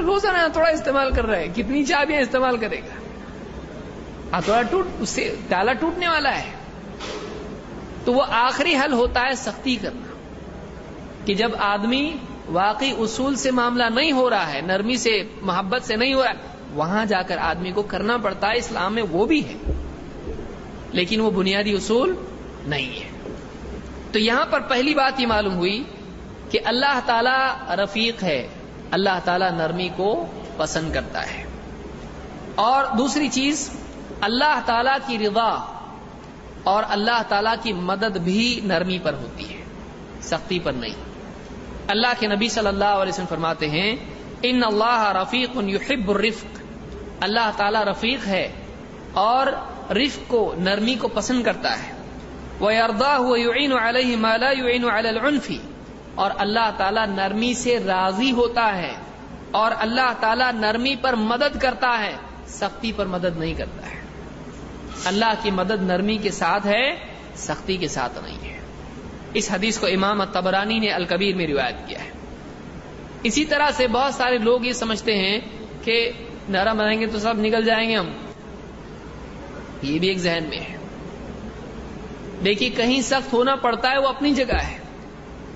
روزانہ ہتھوڑا استعمال کر رہا ہے، کتنی چابیاں استعمال کرے گا؟ ہتھوڑا ٹوٹ، اس سے تالا ٹوٹنے والا ہے۔ تو وہ آخری حل ہوتا ہے سختی کرنا کہ جب آدمی واقعی اصول سے معاملہ نہیں ہو رہا ہے، نرمی سے، محبت سے نہیں ہو رہا ہے، وہاں جا کر آدمی کو کرنا پڑتا ہے، اسلام میں وہ بھی ہے۔ لیکن وہ بنیادی اصول نہیں ہے۔ تو یہاں پر پہلی بات یہ معلوم ہوئی کہ اللہ تعالی رفیق ہے، اللہ تعالی نرمی کو پسند کرتا ہے۔ اور دوسری چیز، اللہ تعالی کی رضا اور اللہ تعالی کی مدد بھی نرمی پر ہوتی ہے، سختی پر نہیں۔ اللہ کے نبی صلی اللہ علیہ وسلم فرماتے ہیں، ان اللہ رفیق یحب الرفق۔ اللہ تعالی رفیق ہے اور رفق کو، نرمی کو پسند کرتا ہے۔ وہ اردا یعین علیہ مالا یعین علی العنفی اور اللہ تعالی نرمی سے راضی ہوتا ہے اور اللہ تعالی نرمی پر مدد کرتا ہے، سختی پر مدد نہیں کرتا ہے۔ اللہ کی مدد نرمی کے ساتھ ہے، سختی کے ساتھ نہیں ہے۔ اس حدیث کو امام تبرانی نے الکبیر میں روایت کیا ہے۔ اسی طرح سے بہت سارے لوگ یہ سمجھتے ہیں کہ نرم رہیں گے تو سب نکل جائیں گے ہم۔ یہ بھی ایک ذہن میں ہے۔ دیکھیے، کہیں سخت ہونا پڑتا ہے، وہ اپنی جگہ ہے۔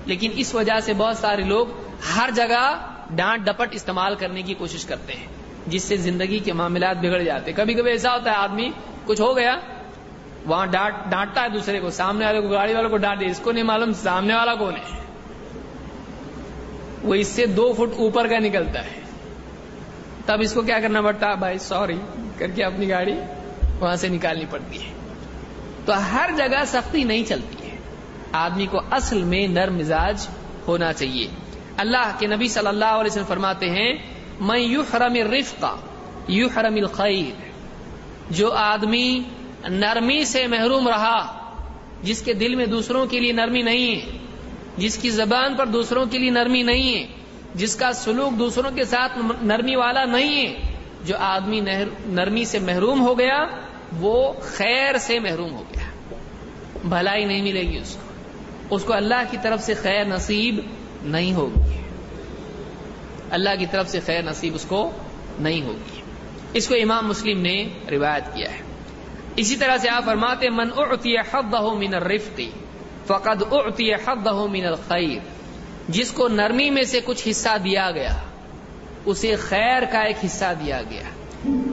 لیکن اس وجہ سے بہت سارے لوگ ہر جگہ ڈانٹ ڈپٹ استعمال کرنے کی کوشش کرتے ہیں، جس سے زندگی کے معاملات بگڑ جاتے ہیں۔ کبھی کبھی ایسا ہوتا ہے، آدمی کچھ ہو گیا، وہاں ڈانٹ، ڈانٹتا ہے دوسرے کو، سامنے والے کو، گاڑی والے کو ڈانٹے اس کو نہیں معلوم سامنے والا کون ہے۔ وہ اس سے دو فٹ اوپر کا نکلتا ہے۔ تب اس کو کیا کرنا پڑتا؟ ہے بھائی، سوری، کر کے اپنی گاڑی وہاں سے نکالنی پڑتی ہے۔ تو ہر جگہ سختی نہیں چلتی ہے۔ آدمی کو اصل میں نرم مزاج ہونا چاہیے۔ اللہ کے نبی صلی اللہ علیہ وسلم فرماتے ہیں میں یو حرم رف کا یو حرم الخیر. جو آدمی نرمی سے محروم رہا، جس کے دل میں دوسروں کے لیے نرمی نہیں ہے، جس کی زبان پر دوسروں کے لیے نرمی نہیں ہے، جس کا سلوک دوسروں کے ساتھ نرمی والا نہیں ہے، جو آدمی نرمی سے محروم ہو گیا، وہ خیر سے محروم ہو گیا۔ بھلائی نہیں ملے گی اس کو۔ اس کو اللہ کی طرف سے خیر نصیب نہیں ہوگی۔ اللہ کی طرف سے خیر نصیب اس کو نہیں ہوگی۔ اس کو امام مسلم نے روایت کیا ہے۔ اسی طرح سے آپ فرماتے من اعطی حظه من الرفق فقد اعطی حظه من الخير جس کو نرمی میں سے کچھ حصہ دیا گیا، اسے خیر کا ایک حصہ دیا گیا۔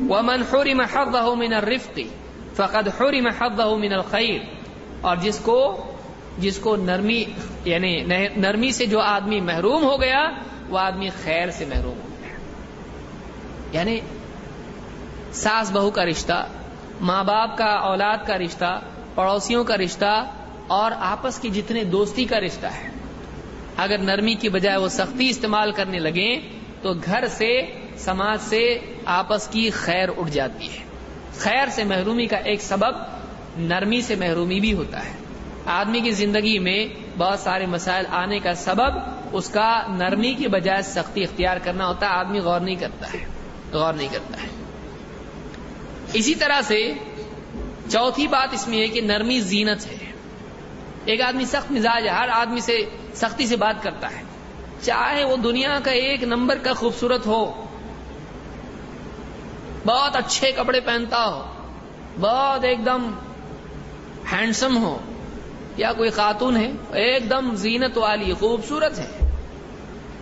ومن حرم حظه من الرفق فقد حرم حظه من الخير اور جس کو جس کو نرمی یعنی نرمی سے جو آدمی محروم ہو گیا، وہ آدمی خیر سے محروم ہو گیا۔ یعنی ساس بہو کا رشتہ، ماں باپ کا، اولاد کا رشتہ، پڑوسیوں کا رشتہ اور آپس کی جتنے دوستی کا رشتہ ہے۔ اگر نرمی کی بجائے وہ سختی استعمال کرنے لگے تو گھر سے، سماج سے آپس کی خیر اٹھ جاتی ہے۔ خیر سے محرومی کا ایک سبب نرمی سے محرومی بھی ہوتا ہے۔ آدمی کی زندگی میں بہت سارے مسائل آنے کا سبب اس کا نرمی کی بجائے سختی اختیار کرنا ہوتا ہے۔ آدمی غور نہیں کرتا ہے۔ غور نہیں کرتا ہے۔ اسی طرح سے چوتھی بات اس میں ہے کہ نرمی زینت ہے۔ ایک آدمی سخت مزاج ہے، ہر آدمی سے سختی سے بات کرتا ہے۔ چاہے وہ دنیا کا ایک نمبر کا خوبصورت ہو، بہت اچھے کپڑے پہنتا ہو، بہت ایک دم ہینڈسم ہو، یا کوئی خاتون ہے، ایک دم زینت والی، خوبصورت ہے۔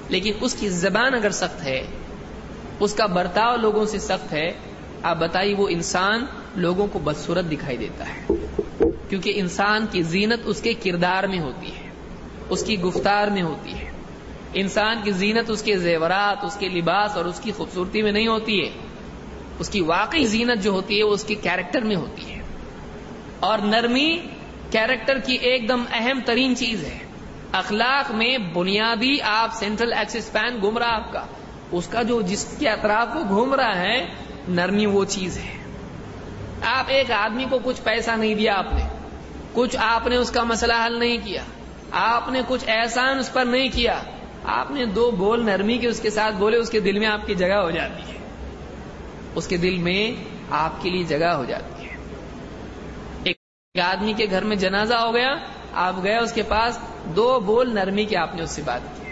لیکن اس کی زبان اگر سخت ہے، اس کا برتاؤ لوگوں سے سخت ہے آپ بتائیے، وہ انسان لوگوں کو بدسورت دکھائی دیتا ہے۔ کیونکہ انسان کی زینت اس کے کردار میں ہوتی ہے، اس کی گفتار میں ہوتی ہے۔ انسان کی زینت اس کے زیورات، اس کے لباس اور اس کی خوبصورتی میں نہیں ہوتی ہے۔ اس کی واقعی زینت جو ہوتی ہے، وہ اس کے کیریکٹر میں ہوتی ہے۔ اور نرمی کیریکٹر کی ایک دم اہم ترین چیز ہے۔ اخلاق میں بنیادی آپ سینٹرل ایکسس پین گھوم رہا آپ کا، اس کا جو جس کے اطراف کو گھوم رہا ہے نرمی وہ چیز ہے۔ آپ ایک آدمی کو کچھ پیسہ نہیں دیا آپ نے۔ کچھ آپ نے اس کا مسئلہ حل نہیں کیا۔ آپ نے کچھ احسان اس پر نہیں کیا۔ آپ نے دو بول نرمی کے اس کے ساتھ بولے، اس کے دل میں آپ کی جگہ ہو جاتی ہے۔ اس کے دل میں آپ کے لیے جگہ ہو جاتی ہے۔ ایک آدمی کے گھر میں جنازہ ہو گیا، آپ گئے، اس کے پاس دو بول نرمی کے آپ نے اس سے بات کی۔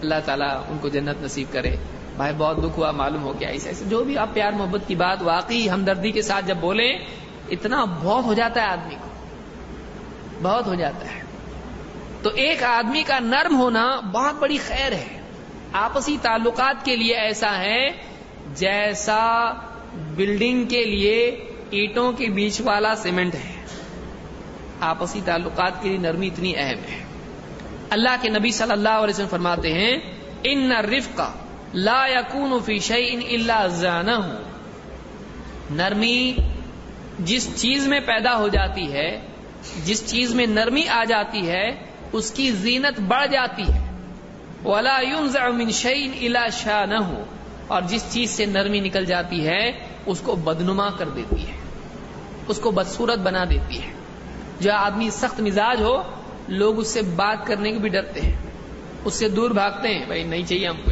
اللہ تعالیٰ ان کو جنت نصیب کرے۔ بھائی، بہت دکھ ہوا، معلوم ہو گیا ایسے ایسے جو بھی آپ پیار محبت کی بات واقعی ہمدردی کے ساتھ جب بولیں، اتنا بہت ہو جاتا ہے آدمی کو۔ بہت ہو جاتا ہے۔ تو ایک آدمی کا نرم ہونا بہت بڑی خیر ہے۔ آپسی تعلقات کے لیے ایسا ہے، جیسا بلڈنگ کے لیے اینٹوں کے بیچ والا سیمنٹ ہے۔ آپسی تعلقات کے لیے نرمی اتنی اہم ہے۔ اللہ کے نبی صلی اللہ علیہ وسلم فرماتے ہیں، ان رفق لا یقون فی شعی ان اللہ نرمی جس چیز میں پیدا ہو جاتی ہے، جس چیز میں نرمی آ جاتی ہے، اس کی زینت بڑھ جاتی ہے۔ ولا ينزع من شيء الا شانه۔ اور جس چیز سے نرمی نکل جاتی ہے، اس کو بدنما کر دیتی ہے۔ اس کو بدصورت بنا دیتی ہے۔ جو آدمی سخت مزاج ہو، لوگ اس سے بات کرنے کے بھی ڈرتے ہیں۔ اس سے دور بھاگتے ہیں، بھائی نہیں چاہیے ہم کو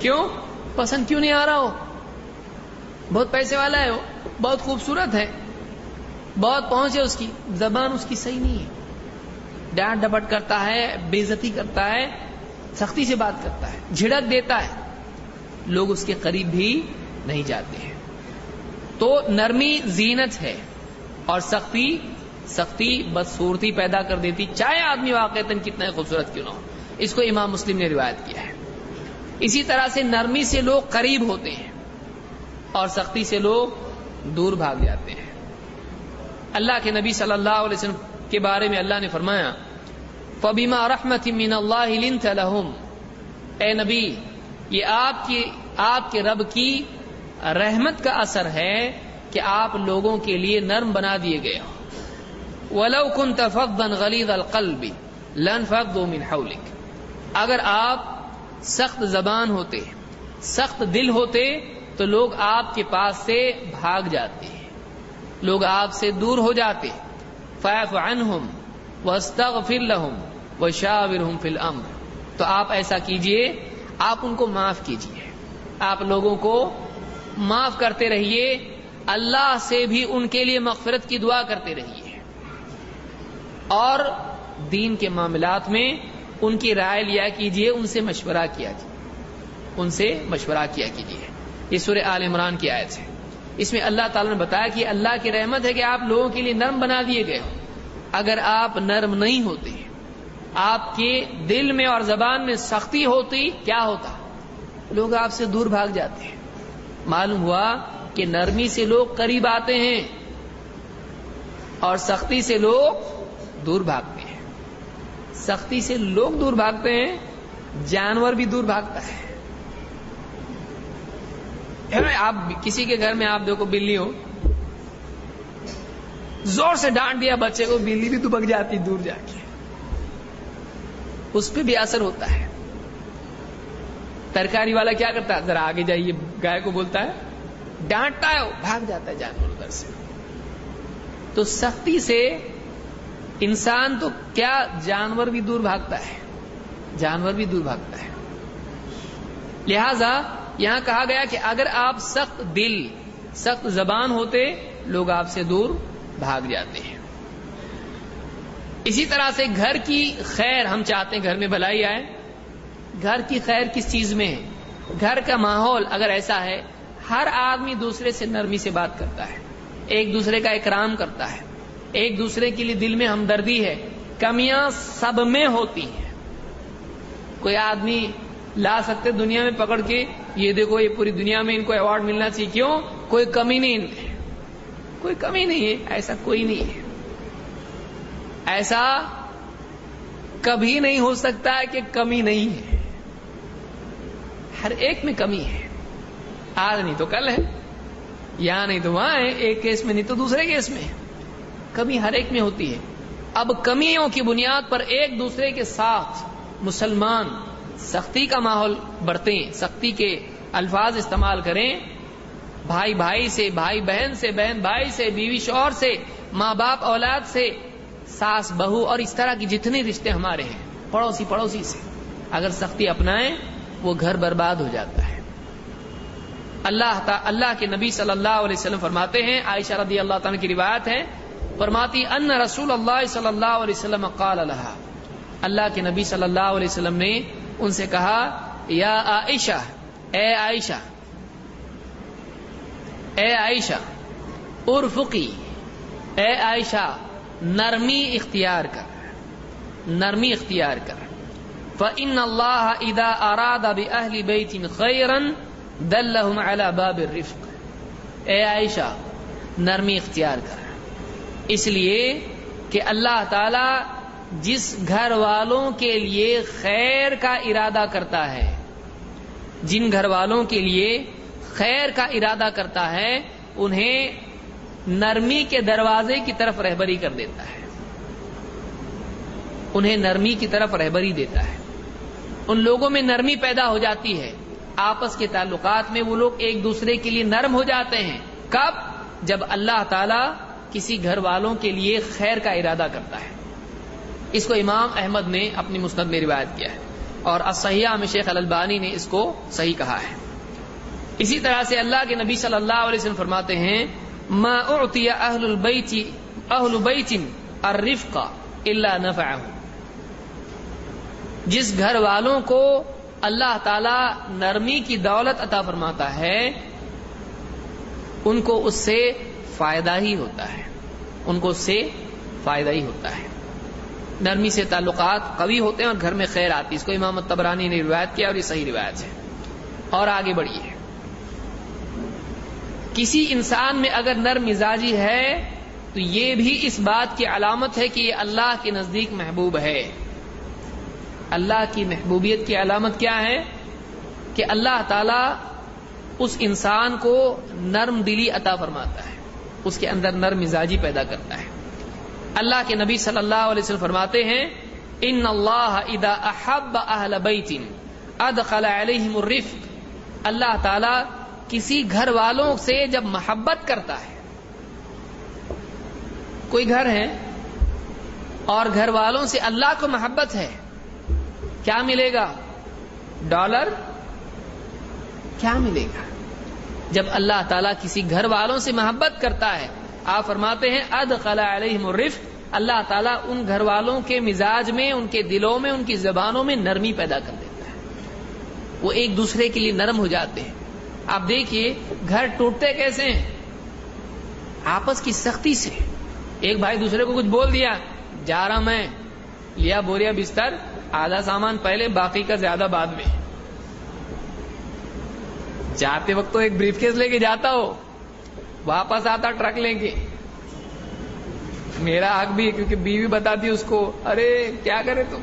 کیوں؟ پسند کیوں نہیں آ رہا ہو؟ بہت پیسے والا ہے وہ، بہت خوبصورت ہے۔ بہت پہنچ ہے اس کی، زبان اس کی صحیح نہیں ہے۔ ڈانٹ ڈپٹ کرتا ہے بےزتی کرتا ہے، سختی سے بات کرتا ہے، جھڑک دیتا ہے۔ لوگ اس کے قریب بھی نہیں جاتے ہیں۔ تو نرمی زینت ہے اور سختی سختی بدصورتی پیدا کر دیتی۔ چاہے آدمی واقع کتنا خوبصورت کیوں نہ ہو۔ اس کو امام مسلم نے روایت کیا ہے۔ اسی طرح سے نرمی سے لوگ قریب ہوتے ہیں اور سختی سے لوگ دور بھاگ جاتے ہیں۔ اللہ کے نبی صلی اللہ علیہ وسلم کے بارے میں اللہ نے فرمایا فبیما رحمت من اللہ اے نبی، یہ آپ کی، آپ کے رب کی رحمت کا اثر ہے کہ آپ لوگوں کے لیے نرم بنا دیے گئے ہو ولو كنت فظا غليظ القلب لانفضوا من حولك۔ اگر آپ سخت زبان ہوتے، سخت دل ہوتے، تو لوگ آپ کے پاس سے بھاگ جاتے لوگ آپ سے دور ہو جاتے۔ فاعف عنہم واستغفر لهم وشاورهم في الامر۔ تو آپ ایسا کیجیے، آپ ان کو معاف کیجیے۔ آپ لوگوں کو معاف کرتے رہیے، اللہ سے بھی ان کے لیے مغفرت کی دعا کرتے رہیے۔ اور دین کے معاملات میں ان کی رائے لیا کیجیے ان سے مشورہ کیا کیجیے ان سے مشورہ کیا کیجیے یہ سورہ آل عمران کی آیت ہے۔ اس میں اللہ تعالی نے بتایا کہ اللہ کی رحمت ہے کہ آپ لوگوں کے لیے نرم بنا دیے گئے اگر آپ نرم نہیں ہوتے آپ کے دل میں اور زبان میں سختی ہوتی، کیا ہوتا؟ لوگ آپ سے دور بھاگ جاتے ہیں۔ معلوم ہوا کہ نرمی سے لوگ قریب آتے ہیں اور سختی سے لوگ دور بھاگتے ہیں۔ سختی سے لوگ دور بھاگتے ہیں، جانور بھی دور بھاگتا ہے۔ آپ کسی کے گھر میں آپ دیکھو بلی ہو۔ زور سے ڈانٹ دیا بچے کو، بلی بھی دبک جاتی، دور جا کے اس پہ بھی اثر ہوتا ہے۔ ترکاری والا کیا کرتا ہے؟ ذرا آگے جائیے، گائے کو بولتا ہے، ڈانٹتا ہے بھاگ جاتا ہے جانور ادھر سے۔ تو سختی سے انسان تو کیا جانور بھی دور بھاگتا ہے؟ جانور بھی دور بھاگتا ہے۔ لہذا یہاں کہا گیا کہ اگر آپ سخت دل، سخت زبان ہوتے، لوگ آپ سے دور بھاگ جاتے ہیں۔ اسی طرح سے گھر کی خیر ہم چاہتے ہیں، گھر میں بھلائی آئے۔ گھر کی خیر کس چیز میں؟ ہے گھر کا ماحول اگر ایسا ہے، ہر آدمی دوسرے سے نرمی سے بات کرتا ہے، ایک دوسرے کا اکرام کرتا ہے۔ ایک دوسرے کے لیے دل میں ہمدردی ہے، کمیاں سب میں ہوتی ہیں۔ کوئی آدمی لا سکتے دنیا میں پکڑ کے، یہ دیکھو، یہ پوری دنیا میں ان کو ایوارڈ ملنا چاہیے، کیوں؟ کوئی کمی نہیں ان کوئی کمی نہیں ہے، ایسا کوئی نہیں ہے۔ ایسا کبھی نہیں ہو سکتا ہے کہ کمی نہیں ہے۔ ہر ایک میں کمی ہے۔ آج نہیں تو کل ہے، یہاں نہیں تو وہاں ہے، ایک کیس میں نہیں تو دوسرے کیس میں۔ کمی ہر ایک میں ہوتی ہے۔ اب کمیوں کی بنیاد پر ایک دوسرے کے ساتھ مسلمان سختی کا ماحول برتیں، سختی کے الفاظ استعمال کریں۔ بھائی بھائی سے، بھائی بہن سے، بہن بھائی سے، بیوی شوہر سے، ماں باپ اولاد سے، ساس بہو اور اس طرح کی جتنے رشتے ہمارے ہیں، پڑوسی پڑوسی سے۔ اگر سختی اپنائیں، وہ گھر برباد ہو جاتا ہے۔ اللہ اللہ کے نبی صلی اللہ علیہ وسلم فرماتے ہیں، عائشہ رضی اللہ تعالیٰ کی روایت ہے فرماتی ان رسول اللہ صلی اللہ علیہ وسلم قال لها. اللہ کے نبی صلی اللہ علیہ وسلم نے ان سے کہا، یا عائشہ، اے عائشہ اے عائشہ، ارفقی، اے عائشہ، نرمی اختیار کر، نرمی اختیار کر، فإن الله إذا أراد بأهل بيت خيرا دلهم على باب الرفق. اے عائشہ، نرمی اختیار کر اس لیے کہ اللہ تعالی جس گھر والوں کے لیے خیر کا ارادہ کرتا ہے، جن گھر والوں کے لیے خیر کا ارادہ کرتا ہے، انہیں نرمی کے دروازے کی طرف رہبری کر دیتا ہے۔ انہیں نرمی کی طرف رہبری دیتا ہے۔ ان لوگوں میں نرمی پیدا ہو جاتی ہے۔ آپس کے تعلقات میں وہ لوگ ایک دوسرے کے لیے نرم ہو جاتے ہیں۔ کب؟ جب اللہ تعالی کسی گھر والوں کے لیے خیر کا ارادہ کرتا ہے۔ اس کو امام احمد نے اپنی مستد میں روایت کیا ہے اور اسحیہ میں شیخ البانی نے اس کو صحیح کہا ہے۔ اسی طرح سے اللہ کے نبی صلی اللہ علیہ وسلم فرماتے ہیں، ما اعطی اہل البیت اہل بیت الرفق الا نفعه جس گھر والوں کو اللہ تعالی نرمی کی دولت عطا فرماتا ہے، ان کو اس سے فائدہ ہی ہوتا ہے۔ ان کو سے فائدہ ہی ہوتا ہے۔ نرمی سے تعلقات قوی ہوتے ہیں اور گھر میں خیر آتی اس کو امام تبرانی نے روایت کیا اور یہ صحیح روایت ہے۔ اور آگے بڑھیے۔ کسی انسان میں اگر نرم مزاجی ہے، تو یہ بھی اس بات کی علامت ہے کہ یہ اللہ کے نزدیک محبوب ہے۔ اللہ کی محبوبیت کی علامت کیا ہے؟ کہ اللہ تعالی اس انسان کو نرم دلی عطا فرماتا ہے۔ اس کے اندر نرم مزاجی پیدا کرتا ہے۔ اللہ کے نبی صلی اللہ علیہ وسلم فرماتے ہیں، ان اللہ اذا احب اہل بیت ادخل علیہم الرفق. اللہ تعالی کسی گھر والوں سے جب محبت کرتا ہے، کوئی گھر ہے اور گھر والوں سے اللہ کو محبت ہے، کیا ملے گا؟ ڈالر؟ کیا ملے گا؟ جب اللہ تعالیٰ کسی گھر والوں سے محبت کرتا ہے، آپ فرماتے ہیں اد خلا علیہ الرف اللہ تعالیٰ ان گھر والوں کے مزاج میں، ان کے دلوں میں، ان کی زبانوں میں نرمی پیدا کر دیتا ہے۔ وہ ایک دوسرے کے لیے نرم ہو جاتے ہیں۔ آپ دیکھیے، گھر ٹوٹتے کیسے ہیں؟ آپس کی سختی سے۔ ایک بھائی دوسرے کو کچھ بول دیا، جا رہا میں، لیا بوریا بستر، آدھا سامان پہلے، باقی کا زیادہ بعد میں۔ جاتے وقت تو ایک بریف کیس لے کے جاتا ہو۔ واپس آتا ٹرک لے کے۔ میرا حق بھی کیونکہ بیوی بتاتی اس کو، ارے، کیا کرے تم؟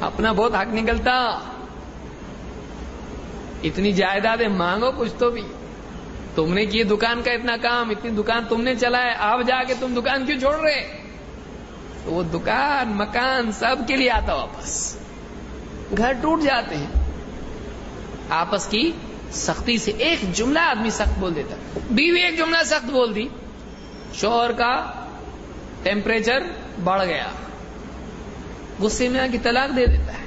اپنا بہت حق نکلتا۔ اتنی جائیدادیں مانگو کچھ تو بھی۔ تم نے کی دکان کا اتنا کام، اتنی دکان تم نے چلایا آپ جا کے تم دکان کیوں چھوڑ رہے؟ تو وہ دکان، مکان سب کے لیے آتا واپس۔ گھر ٹوٹ جاتے ہیں۔ آپس کی سختی سے ایک جملہ آدمی سخت بول دیتا بیوی ایک جملہ سخت بول دی شوہر کا ٹیمپریچر بڑھ گیا غصے میں آ کے طلاق دے دیتا ہے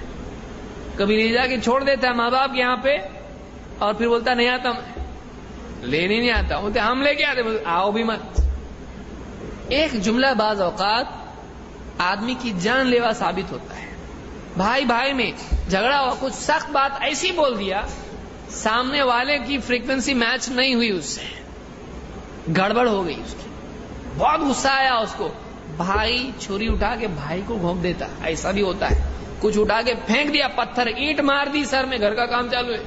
کبھی لے جا کے چھوڑ دیتا ہے ماں باپ یہاں پہ اور پھر بولتا نہیں آتا میں۔ لینے نہیں آتا۔ بولتے، ہم لے کے آتے۔ آؤ بھی مت۔ ایک جملہ بعض اوقات آدمی کی جان لیوا ثابت ہوتا ہے۔ بھائی بھائی میں جھگڑا ہوا، کچھ سخت بات ایسی بول دیا، سامنے والے کی فریکوینسی میچ نہیں ہوئی اس سے۔ گڑبڑ ہو گئی اس کی۔ بہت غصہ آیا اس کو۔ بھائی چھری اٹھا کے بھائی کو گھونپ دیتا، ایسا بھی ہوتا ہے۔ کچھ اٹھا کے پھینک دیا، پتھر اینٹ مار دی، سر میں گھر کا کام چالو ہے۔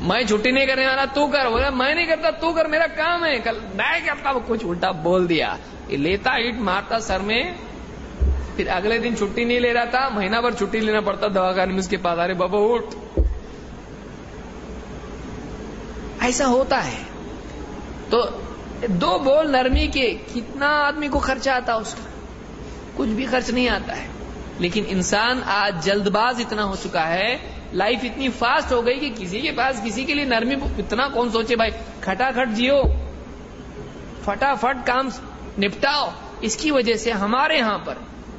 میں چھٹی نہیں کرنے والا، تو کر۔ بولا میں نہیں کرتا، تو کر، میرا کام ہے۔ کل میں کرتا وہ کچھ الٹا بول دیا۔ یہ لیتا، اینٹ مارتا، سر میں پھر اگلے دن چھٹی نہیں لے رہا تھا، مہینہ بھر چھٹی لینا پڑتا دوا خانے میں اس کے پاس ارے بابا اٹھ۔ ایسا ہوتا ہے۔ تو دو بول نرمی کے کتنا آدمی کو خرچہ آتا اس کا؟ کچھ بھی خرچ نہیں آتا ہے۔ لیکن انسان آج جلد باز اتنا ہو چکا ہے لائف اتنی فاسٹ ہو گئی کہ کسی کے پاس کسی کے لیے نرمی اتنا کون سوچے بھائی کھٹا کھٹ جیو۔ فٹافٹ کام نپٹاؤ۔ اس کی وجہ سے ہمارے یہاں پر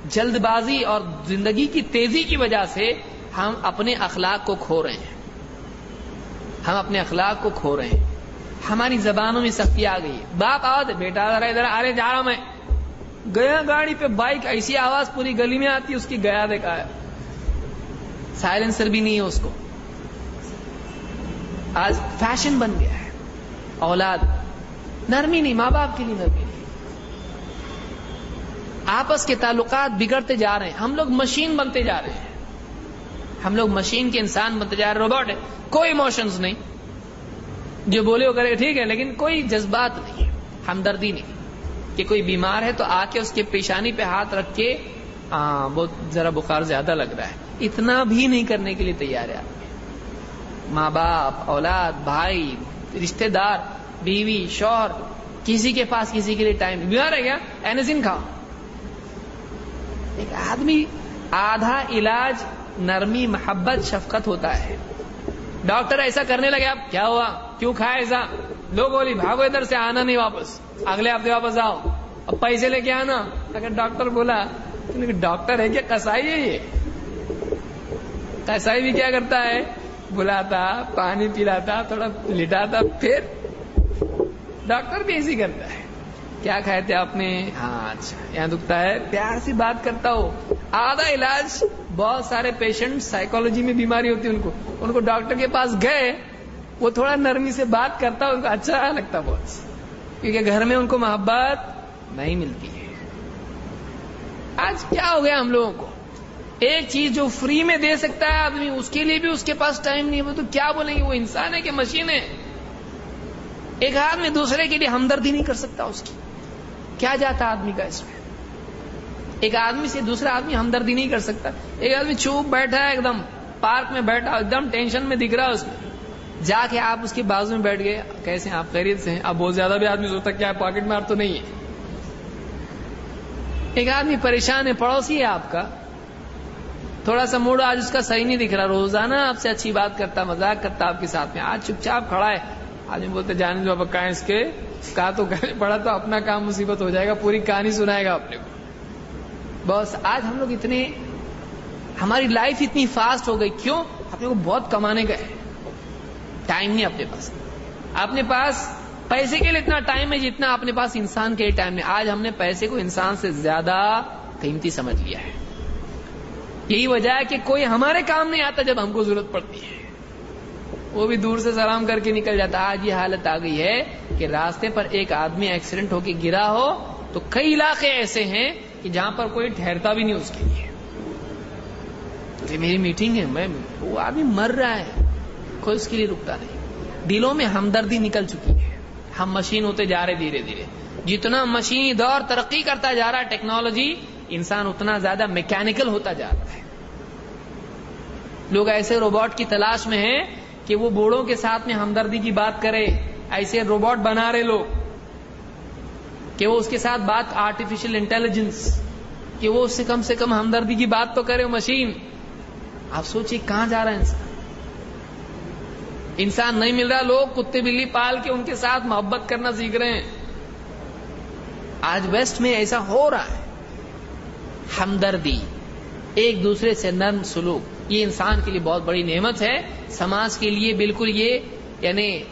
جلد بازی اور زندگی کی تیزی کی وجہ سے ہم اپنے اخلاق کو کھو رہے ہیں۔ ہم اپنے اخلاق کو کھو رہے ہیں۔ ہماری زبانوں میں سختی آ گئی۔ ہے باپ آواز بیٹا ذرا ادھر آرے جا رہا میں۔ گیا گاڑی پہ بائک، ایسی آواز پوری گلی میں آتی ہے اس کی گیا دیکھا ہے سائلنسر بھی نہیں ہے اس کو۔ آج فیشن بن گیا ہے۔ اولاد، نرمی نہیں، ماں باپ کے لیے نرمی۔ نہیں آپس کے تعلقات بگڑتے جا رہے ہیں۔ ہم لوگ مشین بنتے جا رہے ہیں۔ ہم لوگ مشین کے انسان بنتے جا رہے روبوٹ ہے کوئی ایموشنز نہیں۔ جو بولے وہ کرے ٹھیک ہے، لیکن کوئی جذبات نہیں ہمدردی نہیں کہ کوئی بیمار ہے تو آ کے اس کے پیشانی پہ ہاتھ رکھ کے ہاں بہت ذرا بخار زیادہ لگ رہا ہے۔ اتنا بھی نہیں کرنے کے لیے تیار ہے۔ آپ ماں باپ، اولاد، بھائی رشتے دار، بیوی، شوہر، کسی کے پاس کسی کے لیے ٹائم بیمار ہے کیا؟ اینزین کھاؤ۔ ایک آدمی آدھا علاج، نرمی، محبت، شفقت ہوتا ہے۔ ڈاکٹر ایسا کرنے لگے آپ کیا ہوا؟ کیوں کھایا ایسا؟ لوگ بولی بھاگو ادھر سے، آنا نہیں واپس۔ اگلے ہفتے واپس آؤ۔ اب پیسے لے کے آنا۔ اگر ڈاکٹر بولا ڈاکٹر ہے کیا؟ کسائی ہے یہ۔ کسائی بھی کیا کرتا ہے؟ بلاتا، پانی پلاتا، تھوڑا لٹاتا، پھر ڈاکٹر بھی ایسی کرتا ہے۔ کیا کھائے تھے آپ نے؟ ہاں اچھا۔ یہاں دکھتا ہے پیار سے بات کرتا ہو۔ آدھا علاج بہت سارے پیشنٹ سائیکولوجی میں بیماری ہوتی ہے ان کو۔ ان کو ڈاکٹر کے پاس گئے وہ تھوڑا نرمی سے بات کرتا ان کو اچھا لگتا بہت۔ کیونکہ گھر میں ان کو محبت نہیں ملتی ہے۔ آج کیا ہو گیا ہم لوگوں کو؟ ایک چیز جو فری میں دے سکتا ہے آدمی اس کے لیے بھی اس کے پاس ٹائم نہیں وہ تو کیا بولیں گے؟ وہ انسان ہے کہ مشین ہے۔ ایک آدمی دوسرے کے لیے ہمدردی نہیں کر سکتا اس کی۔ کیا جاتا آدمی کا اس میں؟ ایک آدمی سے دوسرا آدمی ہمدردی نہیں کر سکتا۔ ایک آدمی چوپ بیٹھا ہے، ایک دم پارک میں بیٹھا، ایک دم ٹینشن میں دکھ رہا ہے اس میں۔ جا کے آپ اس کے بازو میں بیٹھ گئے۔ کیسے آپ خیریت سے ہیں؟ اب بہت زیادہ بھی آدمی سوچتا کیا پاکٹ میں آپ تو نہیں ہے ایک آدمی پریشان ہے، پڑوسی ہے آپ کا۔ تھوڑا سا موڈ آج اس کا صحیح نہیں دکھ رہا۔ روزانہ آپ سے اچھی بات کرتا مزاق کرتا، آپ کے ساتھ میں۔ آج چپ چاپ کھڑا ہے۔ آدمی بولتے جانے جو اب کہاں اس کے، کہا تو پڑا تو اپنا کام مصیبت ہو جائے گا، پوری کہانی سنائے گا اپنے کو۔ بس آج ہم لوگ اتنے، ہماری لائف اتنی فاسٹ ہو گئی، کیوں؟ اپنے کو بہت کمانے گئے ٹائم نہیں اپنے پاس۔ اپنے پاس پیسے کے لیے اتنا ٹائم ہے جتنا اپنے پاس انسان کے ٹائم میں آج ہم نے پیسے کو انسان سے زیادہ قیمتی سمجھ لیا ہے۔ یہی وجہ ہے کہ کوئی ہمارے کام نہیں آتا جب ہم کو ضرورت پڑتی ہے۔ وہ بھی دور سے سلام کر کے نکل جاتا۔ آج یہ حالت آ گئی ہے کہ راستے پر ایک آدمی ایکسیڈنٹ ہو کے گرا ہو، تو کئی علاقے ایسے ہیں کہ جہاں پر کوئی ٹھہرتا بھی نہیں اس کے لیے۔ یہ میری میٹنگ ہے، میں وہ آدمی مر رہا ہے۔ کوئی اس کے لیے رکتا نہیں۔ دلوں میں ہمدردی نکل چکی ہے۔ ہم مشین ہوتے جا رہے دھیرے دھیرے۔ جتنا مشین دور ترقی کرتا جا رہا ہے، ٹیکنالوجی انسان اتنا زیادہ میکینکل ہوتا جا رہا ہے۔ لوگ ایسے روبوٹ کی تلاش میں ہیں کہ وہ بوڑھوں کے ساتھ میں ہمدردی کی بات کرے، ایسے روبوٹ بنا رہے لوگ، کہ وہ اس کے ساتھ بات آرٹیفیشل انٹیلیجنس کہ وہ اس سے کم سے کم ہمدردی کی بات تو کرے مشین آپ سوچیے کہاں جا رہا ہے انسان؟ انسان نہیں مل رہا، لوگ کتے بلی پال کے ان کے ساتھ محبت کرنا سیکھ رہے ہیں۔ آج ویسٹ میں ایسا ہو رہا ہے۔ ہمدردی ایک دوسرے سے نرم سلوک۔ یہ انسان کے لیے بہت بڑی نعمت ہے۔ سماج کے لیے بالکل یہ یعنی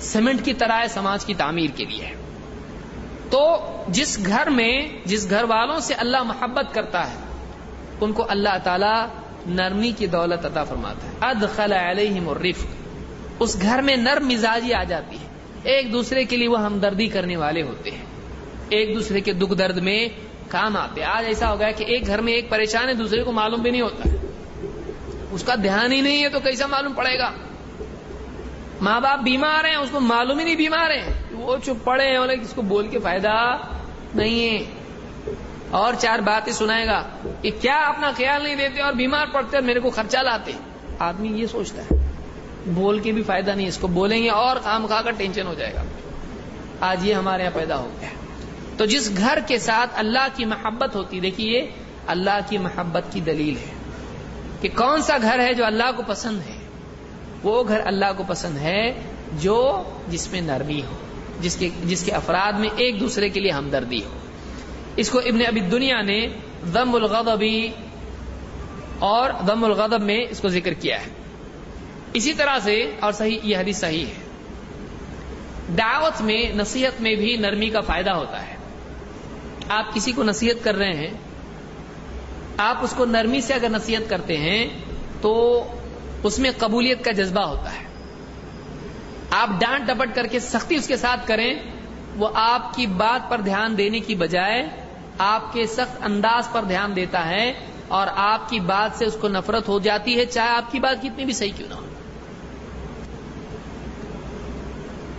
سیمنٹ کی طرح ہے، سماج کی تعمیر کے لیے۔ تو جس گھر میں، جس گھر والوں سے اللہ محبت کرتا ہے، ان کو اللہ تعالی نرمی کی دولت عطا فرماتا ہے۔ ادخل علیہم الرفق۔ اس گھر میں نرم مزاجی آ جاتی ہے۔ ایک دوسرے کے لیے وہ ہمدردی کرنے والے ہوتے ہیں۔ ایک دوسرے کے دکھ درد میں کام آتے آج ایسا ہو گیا کہ ایک گھر میں ایک پریشان ہے، دوسرے کو معلوم بھی نہیں ہوتا۔ ہے اس کا دھیان ہی نہیں ہے تو کیسا معلوم پڑے گا؟ ماں باپ بیمار ہیں، اس کو معلوم ہی نہیں بیمار ہیں۔ وہ چپ پڑے ہیں بولے اس کو بول کے فائدہ نہیں ہے۔ اور چار باتیں سنائے گا کہ کیا اپنا خیال نہیں دیتے اور بیمار پڑتے اور میرے کو خرچہ لاتے۔ آدمی یہ سوچتا ہے۔ بول کے بھی فائدہ نہیں، اس کو بولیں گے اور کام کھا کر ٹینشن ہو جائے گا۔ آج یہ ہمارے یہاں پیدا ہو گیا۔ تو جس گھر کے ساتھ اللہ کی محبت ہوتی، دیکھیے، اللہ کی محبت کی دلیل ہے۔ کہ کون سا گھر ہے جو اللہ کو پسند ہے؟ وہ گھر اللہ کو پسند ہے جو جس میں نرمی ہو، جس کے جس کے افراد میں ایک دوسرے کے لیے ہمدردی ہو۔ اس کو ابن ابی دنیا نے ضم الغضبی اور ضم الغضب میں اس کو ذکر کیا ہے۔ اسی طرح سے، اور صحیح، یہ حدیث صحیح ہے۔ دعوت میں، نصیحت میں بھی نرمی کا فائدہ ہوتا ہے۔ آپ کسی کو نصیحت کر رہے ہیں آپ اس کو نرمی سے اگر نصیحت کرتے ہیں تو اس میں قبولیت کا جذبہ ہوتا ہے۔ آپ ڈانٹ ڈپٹ کر کے سختی اس کے ساتھ کریں، وہ آپ کی بات پر دھیان دینے کی بجائے آپ کے سخت انداز پر دھیان دیتا ہے اور آپ کی بات سے اس کو نفرت ہو جاتی ہے، چاہے آپ کی بات کتنی بھی صحیح کیوں نہ ہو۔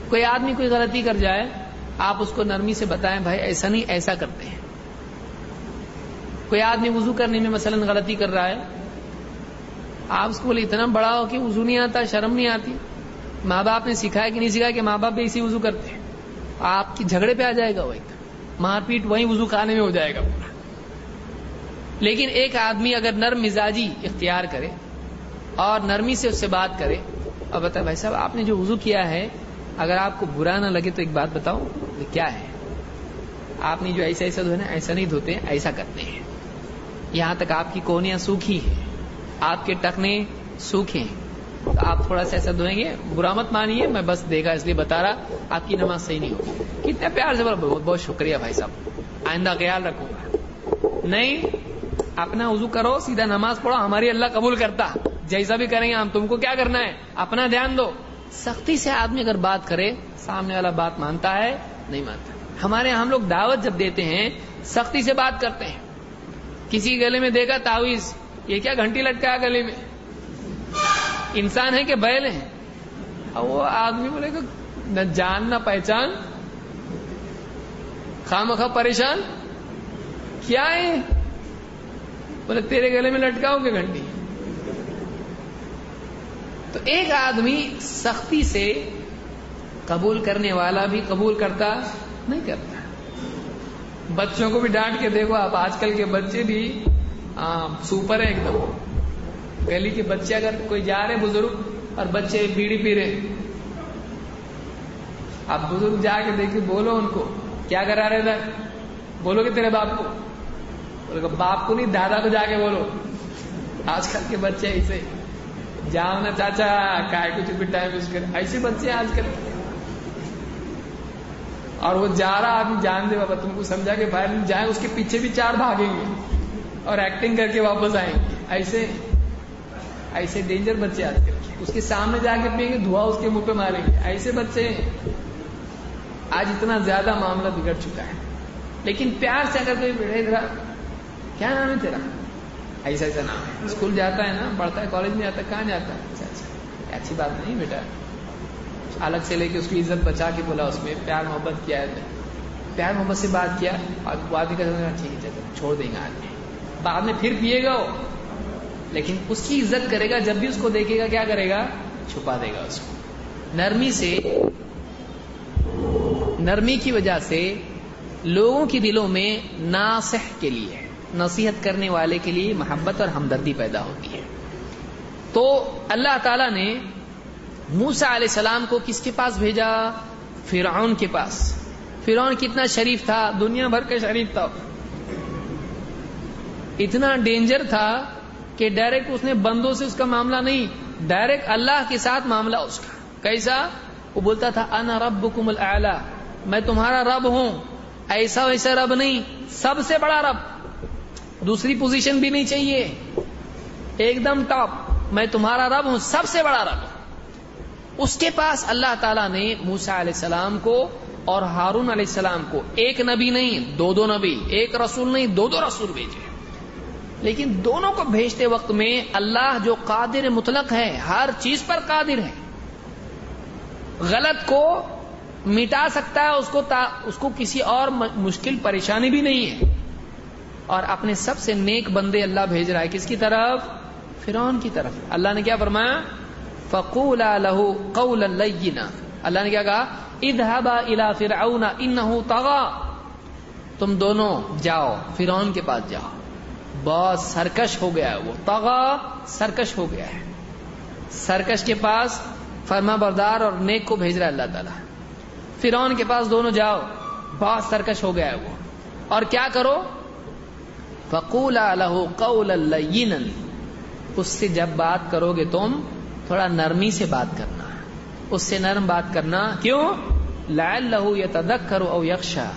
کوئی آدمی کوئی غلطی کر جائے، آپ اس کو نرمی سے بتائیں، بھائی ایسا نہیں، ایسا کرتے ہیں۔ کوئی آدمی وضو کرنے میں مثلا غلطی کر رہا ہے۔ آپ اس کو بولے، اتنا بڑا ہو کہ وضو نہیں آتا، شرم نہیں آتی۔ ماں باپ نے سکھایا کہ نہیں سکھایا کہ ماں باپ بھی اسی وضو کرتے ہیں۔ آپ کی جھگڑے پہ آ جائے گا وہ ایک۔ مار پیٹ وہیں وضو کھانے میں ہو جائے گا لیکن ایک آدمی اگر نرم مزاجی اختیار کرے اور نرمی سے اس سے بات کرے اور بتا بھائی صاحب، آپ نے جو وضو کیا ہے، اگر آپ کو برا نہ لگے تو ایک بات بتاؤ کیا ہے؟ آپ نے جو ایسا ایسا دھونا ایسا نہیں دھوتے، ایسا کرتے ہیں۔ یہاں تک آپ کی کونیاں سوکھی ہیں۔ آپ کے ٹکنے سوکھے ہیں۔ تو آپ تھوڑا سا ایسا دھوئیں گے۔ برا مت مانیے، میں بس دیکھا اس لیے بتا رہا، آپ کی نماز صحیح نہیں ہوگی۔ کتنے پیار سے بہت بہت شکریہ بھائی صاحب۔ آئندہ خیال رکھوں گا۔ نہیں، اپنا وضو کرو، سیدھا نماز پڑھو، ہماری اللہ قبول کرتا۔ جیسا بھی کریں گے ہم، تم کو کیا کرنا ہے؟ اپنا دھیان دو۔ سختی سے آدمی اگر بات کرے، سامنے والا بات مانتا ہے، نہیں مانتا۔ ہمارے ہم لوگ دعوت جب دیتے ہیں، سختی سے بات کرتے ہیں۔ کسی گلے میں دیکھا تعویز یہ کیا گھنٹی لٹکا گلے میں؟ انسان ہے کہ بیل ہے؟ اور وہ آدمی بولے گا نہ جان، نہ پہچان۔ خام خواہ پریشان۔ کیا ہے؟ بولے تیرے گلے میں لٹکاؤ گے گھنٹی۔ تو ایک آدمی سختی سے قبول کرنے والا بھی قبول کرتا نہیں کرتا۔ بچوں کو بھی ڈانٹ کے دیکھو، آپ آج کل کے بچے بھی سپر ہے ایک دم۔ گلی کے بچے اگر کوئی جا رہے بزرگ اور بچے بیڑی پی رہے آپ بزرگ جا کے دیکھیے، بولو ان کو، کیا کرا رہے تھا بولو گے تیرے باپ کو۔ بولو باپ کو نہیں، دادا کو جا کے بولو۔ آج کل کے بچے ایسے۔ جاؤ نا چاچا، کائے کچھ بھی ٹائم ویسٹ کر۔ ایسے بچے آج کل۔ اور وہ جا رہا آپ جان دے، بابا، تم کو سمجھا کہ باہر جائیں، اس کے پیچھے بھی چار بھاگیں گے اور ایکٹنگ کر کے واپس آئیں گے۔ ایسے ایسے ڈینجر بچے آج کل اس کے سامنے جا کے پیئیں گے دھوا اس کے منہ پہ ماریں گے۔ ایسے بچے آج اتنا زیادہ معاملہ بگڑ چکا ہے۔ لیکن پیار سے اگر کوئی بڑھے گا کیا نام ہے تیرا؟ ایسا ایسا نام ہے۔ اسکول جاتا ہے نا، پڑھتا ہے، کالج میں جاتا ہے، کہاں جاتا ہے؟ اچھا اچھا اچھی بات نہیں بیٹا۔ الگ سے لے کے اس کی عزت بچا کے بولا اس میں، پیار محبت کیا ہے پیار محبت سے بات کیا، اور بات بھی ٹھیک ہے چھوڑ دیں گے آدمی بعد میں پھر پیے گا لیکن اس کی عزت کرے گا، جب بھی اس کو دیکھے گا، کیا کرے گا؟ چھپا دے گا اس کو۔ نرمی سے، نرمی کی وجہ سے لوگوں کی دلوں میں ناصح کے لیے، نصیحت کرنے والے کے لیے محبت اور ہمدردی پیدا ہوتی ہے۔ تو اللہ تعالی نے موسا علیہ السلام کو کس کے پاس بھیجا؟ فرعون کے پاس۔ فرعون کتنا شریف تھا، دنیا بھر کا شریف تھا۔ اتنا ڈینجر تھا کہ ڈائریکٹ اس نے بندوں سے اس کا معاملہ نہیں ڈائریکٹ اللہ کے ساتھ معاملہ اس کا۔ کیسا؟ وہ بولتا تھا، انا ربکم الاعلی میں تمہارا رب ہوں۔ ایسا ویسا رب نہیں، سب سے بڑا رب۔ دوسری پوزیشن بھی نہیں چاہیے۔ ایک دم ٹاپ میں تمہارا رب ہوں، سب سے بڑا رب۔ اس کے پاس اللہ تعالیٰ نے موسا علیہ السلام کو اور ہارون علیہ السلام کو ایک نبی نہیں، دو دو نبی، ایک رسول نہیں، دو دو رسول بھیجے لیکن دونوں کو بھیجتے وقت میں اللہ جو قادر مطلق ہے، ہر چیز پر قادر ہے۔ غلط کو مٹا سکتا ہے، اس کو تا، اس کو کسی اور مشکل پریشانی بھی نہیں ہے۔ اور اپنے سب سے نیک بندے اللہ بھیج رہا ہے، کس کی طرف؟ فرعون کی طرف۔ اللہ نے کیا فرمایا؟ فقول لہو قول اللہ نے کیا کہا؟ ادھبا الا فرعون انہو طغا۔ تم دونوں جاؤ، فرعون کے پاس جاؤ۔ بہت سرکش ہو گیا ہے وہ۔ تغا سرکش ہو گیا ہے۔ سرکش کے پاس فرما بردار اور نیک کو بھیج رہا ہے اللہ تعالیٰ۔ فرعون کے پاس دونوں جاؤ۔ بہت سرکش ہو گیا ہے وہ۔ اور کیا کرو؟ فقول قول اس سے جب بات کرو گے تم تھوڑا نرمی سے بات کرنا۔ اس سے نرم بات کرنا کیوں؟ لعلہ یتذکر او یخشا۔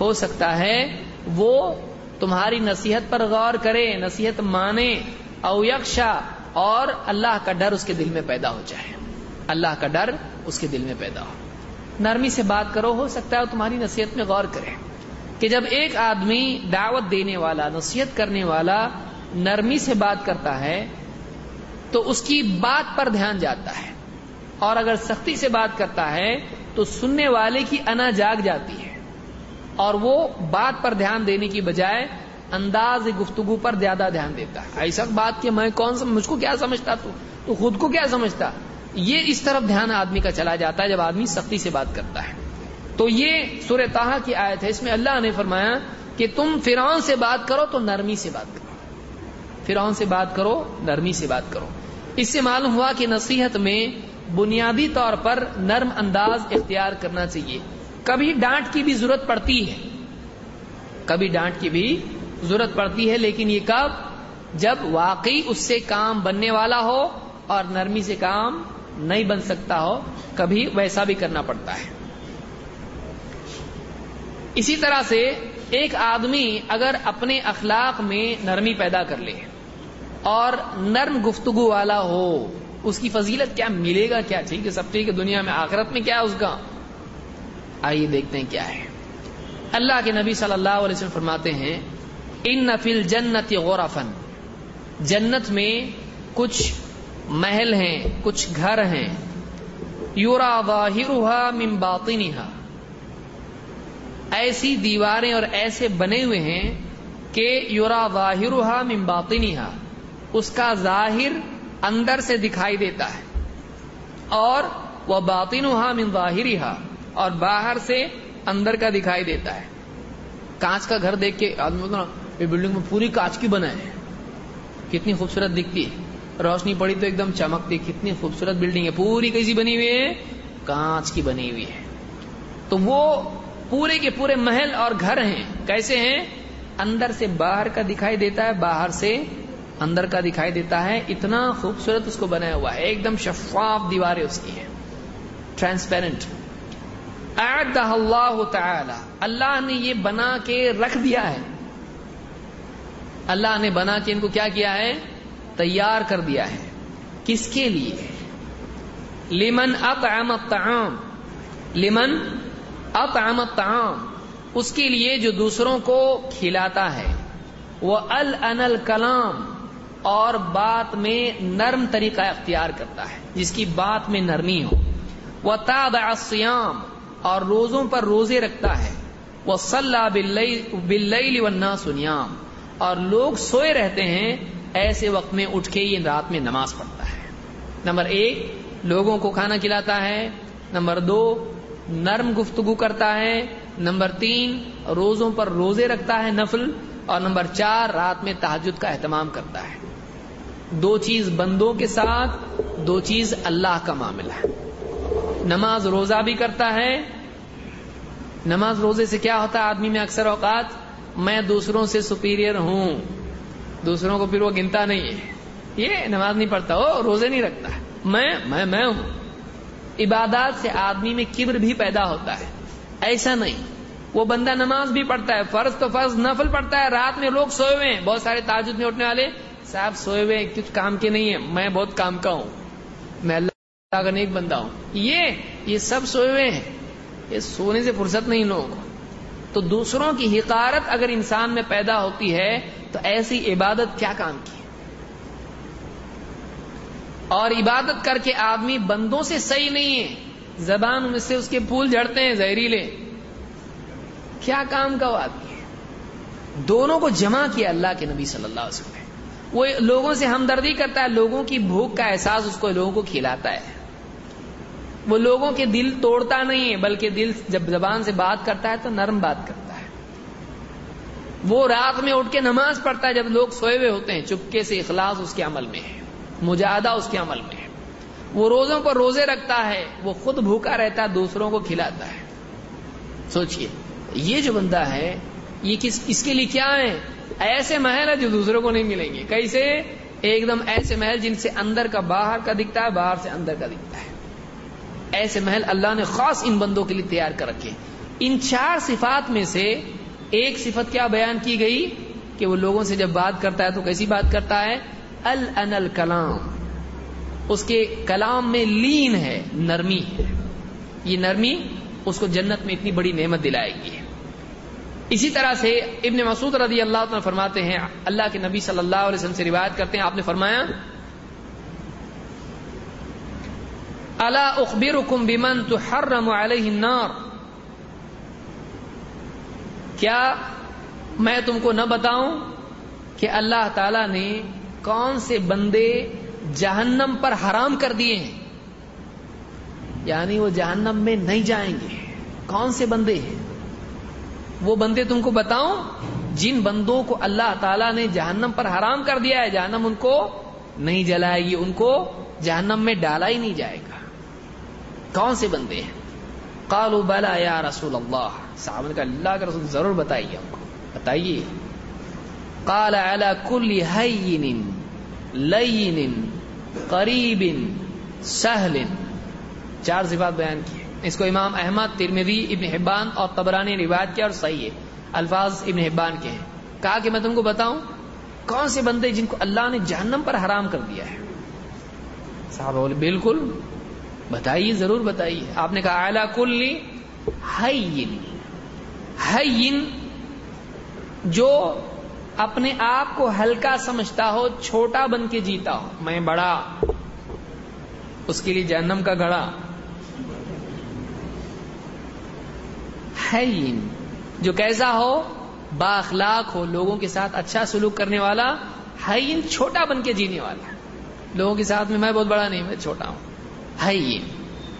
ہو سکتا ہے وہ تمہاری نصیحت پر غور کرے، نصیحت مانے او یکشا اور اللہ کا ڈر اس کے دل میں پیدا ہو جائے۔ اللہ کا ڈر اس کے دل میں پیدا ہو۔ نرمی سے بات کرو، ہو سکتا ہے تمہاری نصیحت میں غور کرے کہ جب ایک آدمی دعوت دینے والا، نصیحت کرنے والا نرمی سے بات کرتا ہے تو اس کی بات پر دھیان جاتا ہے اور اگر سختی سے بات کرتا ہے تو سننے والے کی انا جاگ جاتی ہے اور وہ بات پر دھیان دینے کی بجائے انداز گفتگو پر زیادہ دھیان دیتا ہے۔ ایسا بات کہ میں کون سا مجھ کو کیا سمجھتا تو؟ تو خود کو کیا سمجھتا؟ یہ اس طرف دھیان آدمی کا چلا جاتا ہے جب آدمی سختی سے بات کرتا ہے۔ تو یہ سورہ تاہا کی آیت ہے۔ اس میں اللہ نے فرمایا کہ تم فرعون سے بات کرو تو نرمی سے بات کرو۔ فرعون سے بات کرو، نرمی سے بات کرو۔ اس سے معلوم ہوا کہ نصیحت میں بنیادی طور پر نرم انداز اختیار کرنا چاہیے۔ کبھی ڈانٹ کی بھی ضرورت پڑتی ہے۔ کبھی ڈانٹ کی بھی ضرورت پڑتی ہے، لیکن یہ کب؟ جب واقعی اس سے کام بننے والا ہو اور نرمی سے کام نہیں بن سکتا ہو، کبھی ویسا بھی کرنا پڑتا ہے۔ اسی طرح سے ایک آدمی اگر اپنے اخلاق میں نرمی پیدا کر لے۔ اور نرم گفتگو والا ہو، اس کی فضیلت کیا ملے گا کیا؟ ٹھیک ہے، سب ٹھیک ہے، دنیا میں آخرت میں کیا اس کا؟ آئیے دیکھتے ہیں کیا ہے۔ اللہ کے نبی صلی اللہ علیہ وسلم فرماتے ہیں، ان نفل جنت غورفن جنت میں کچھ محل ہیں، کچھ گھر ہیں۔ یورا ظاہرها من باطنها ایسی دیواریں اور ایسے بنے ہوئے ہیں کہ یورا ظاہرها من باطنها اس کا ظاہر اندر سے دکھائی دیتا ہے۔ اور وہ باطنها من ظاہرها اور باہر سے اندر کا دکھائی دیتا ہے۔ کانچ کا گھر دیکھ کے آدمی یہ بلڈنگ میں پوری کانچ کی بنا ہے۔ کتنی خوبصورت دکھتی ہے۔ روشنی پڑی تو ایک دم چمکتی کتنی خوبصورت بلڈنگ ہے۔ پوری کیسی بنی ہوئی ہے؟ کانچ کی بنی ہوئی ہے۔ تو وہ پورے کے پورے محل اور گھر ہیں۔ کیسے ہیں؟ اندر سے باہر کا دکھائی دیتا ہے، باہر سے اندر کا دکھائی دیتا ہے، اتنا خوبصورت اس کو بنایا ہوا ہے۔ ایک دم شفاف دیواریں اس کی ہیں۔ ٹرانسپیرنٹ اللہ تعالی۔ اللہ نے یہ بنا کے رکھ دیا ہے۔ اللہ نے بنا کے ان کو کیا کیا ہے؟ تیار کر دیا ہے۔ کس کے لیے؟ لمن اطعم الطعام۔ لمن اطعم الطعام۔ اس کے لیے جو دوسروں کو کھلاتا ہے۔ وہ ال کلام اور بات میں نرم طریقہ اختیار کرتا ہے، جس کی بات میں نرمی ہو۔ وہ تاب اور روزوں پر روزے رکھتا ہے۔ وہ صلاح بل ون سنیام اور لوگ سوئے رہتے ہیں، ایسے وقت میں اٹھ کے یہ رات میں نماز پڑھتا ہے۔ نمبر ایک، لوگوں کو کھانا کھلاتا ہے۔ نمبر دو، نرم گفتگو کرتا ہے۔ نمبر تین، روزوں پر روزے رکھتا ہے نفل۔ اور نمبر چار، رات میں تحجد کا اہتمام کرتا ہے۔ دو چیز بندوں کے ساتھ، دو چیز اللہ کا معاملہ ہے۔ نماز روزہ بھی کرتا ہے۔ نماز روزے سے کیا ہوتا ہے؟ آدمی میں اکثر اوقات میں دوسروں سے سپیریئر ہوں۔ دوسروں کو پھر وہ گنتا نہیں ہے۔ یہ نماز نہیں پڑھتا ہو روزے نہیں رکھتا میں میں میں ہوں۔ عبادات سے آدمی میں کبر بھی پیدا ہوتا ہے۔ ایسا نہیں۔ وہ بندہ نماز بھی پڑھتا ہے، فرض تو فرض، نفل پڑھتا ہے۔ رات میں لوگ سوئے ہوئے ہیں۔ بہت سارے تاجد میں اٹھنے والے صاحب سوئے ہوئے کچھ کام کے نہیں ہے میں بہت کام کا ہوں۔ میں اللہ کا نیک بندہ ہوں۔ یہ یہ سب سوئے ہوئے ہیں۔ یہ سونے سے فرصت نہیں لوگوں کو۔ تو دوسروں کی حقارت اگر انسان میں پیدا ہوتی ہے، تو ایسی عبادت کیا کام کی؟ اور عبادت کر کے آدمی بندوں سے صحیح نہیں ہے۔ زبان میں سے اس کے پھول جھڑتے ہیں، زہریلے۔ کیا کام کا وہ آدمی ہے؟ دونوں کو جمع کیا اللہ کے نبی صلی اللہ علیہ وسلم وہ لوگوں سے ہمدردی کرتا ہے، لوگوں کی بھوک کا احساس اس کو لوگوں کو کھلاتا ہے۔ وہ لوگوں کے دل توڑتا نہیں ہے، بلکہ دل جب زبان سے بات کرتا ہے تو نرم بات کرتا ہے۔ وہ رات میں اٹھ کے نماز پڑھتا ہے جب لوگ سوئے ہوئے ہوتے ہیں، چپکے سے اخلاص اس کے عمل میں ہے، مجاہدہ اس کے عمل میں ہے۔ وہ روزوں پر روزے رکھتا ہے، وہ خود بھوکا رہتا ہے، دوسروں کو کھلاتا ہے۔ سوچئے، یہ جو بندہ ہے، یہ کس، اس کے لیے کیا ہے؟ ایسے محل ہے جو دوسروں کو نہیں ملیں گے۔ کیسے ایک دم ایسے محل جن سے اندر کا باہر کا دکھتا ہے، باہر سے اندر کا دکھتا ہے۔ ایسے محل اللہ نے خاص ان بندوں کے لیے تیار کر رکھے ان چار صفات میں سے ایک صفت کیا بیان کی گئی؟ کہ وہ لوگوں سے جب بات کرتا ہے تو کیسی بات کرتا ہے؟ ال کلام اس کے کلام میں لین ہے، نرمی۔ ہے یہ نرمی اس کو جنت میں اتنی بڑی نعمت دلائے گی۔ اسی طرح سے ابن مسعود رضی اللہ تعالیٰ فرماتے ہیں، اللہ کے نبی صلی اللہ علیہ وسلم سے روایت کرتے ہیں، آپ نے فرمایا اللہ اخبر بمن تو ہر رم کیا میں تم کو نہ بتاؤں کہ اللہ تعالی نے کون سے بندے جہنم پر حرام کر دیے ہیں؟ یعنی وہ جہنم میں نہیں جائیں گے۔ کون سے بندے ہیں؟ وہ بندے تم کو بتاؤں، جن بندوں کو اللہ تعالیٰ نے جہنم پر حرام کر دیا ہے، جہنم ان کو نہیں جلائے گی، ان کو جہنم میں ڈالا ہی نہیں جائے گا۔ کون سے بندے ہیں؟ کالو بلا یا رسول اللہ۔ صاحب کا اللہ کا رسول، ضرور بتائیے ہم کو۔ بتائیے۔ کال کل لین قریب سہل چار صفات بیان کیے۔ اس کو امام احمد ترمیدی ابن حبان اور تبرانی روایت کیا اور صحیح ہے۔ الفاظ ابن حبان کے ہیں۔ کہا کہ میں تم کو بتاؤں، کون سے بندے جن کو اللہ نے جہنم پر حرام کر دیا ہے؟ صاحب بولے، بالکل۔ بتائیے، ضرور بتائیے۔ آپ نے کہا اعلی کل ہین جو اپنے آپ کو ہلکا سمجھتا ہو، چھوٹا بن کے جیتا ہو۔ میں بڑا، اس کے لیے جہنم کا گھڑا۔ ہے جو کیسا ہو، با اخلاق ہو، لوگوں کے ساتھ اچھا سلوک کرنے والا ہے چھوٹا بن کے جینے والا۔ لوگوں کے ساتھ میں میں بہت بڑا نہیں، میں چھوٹا ہوں۔ ہے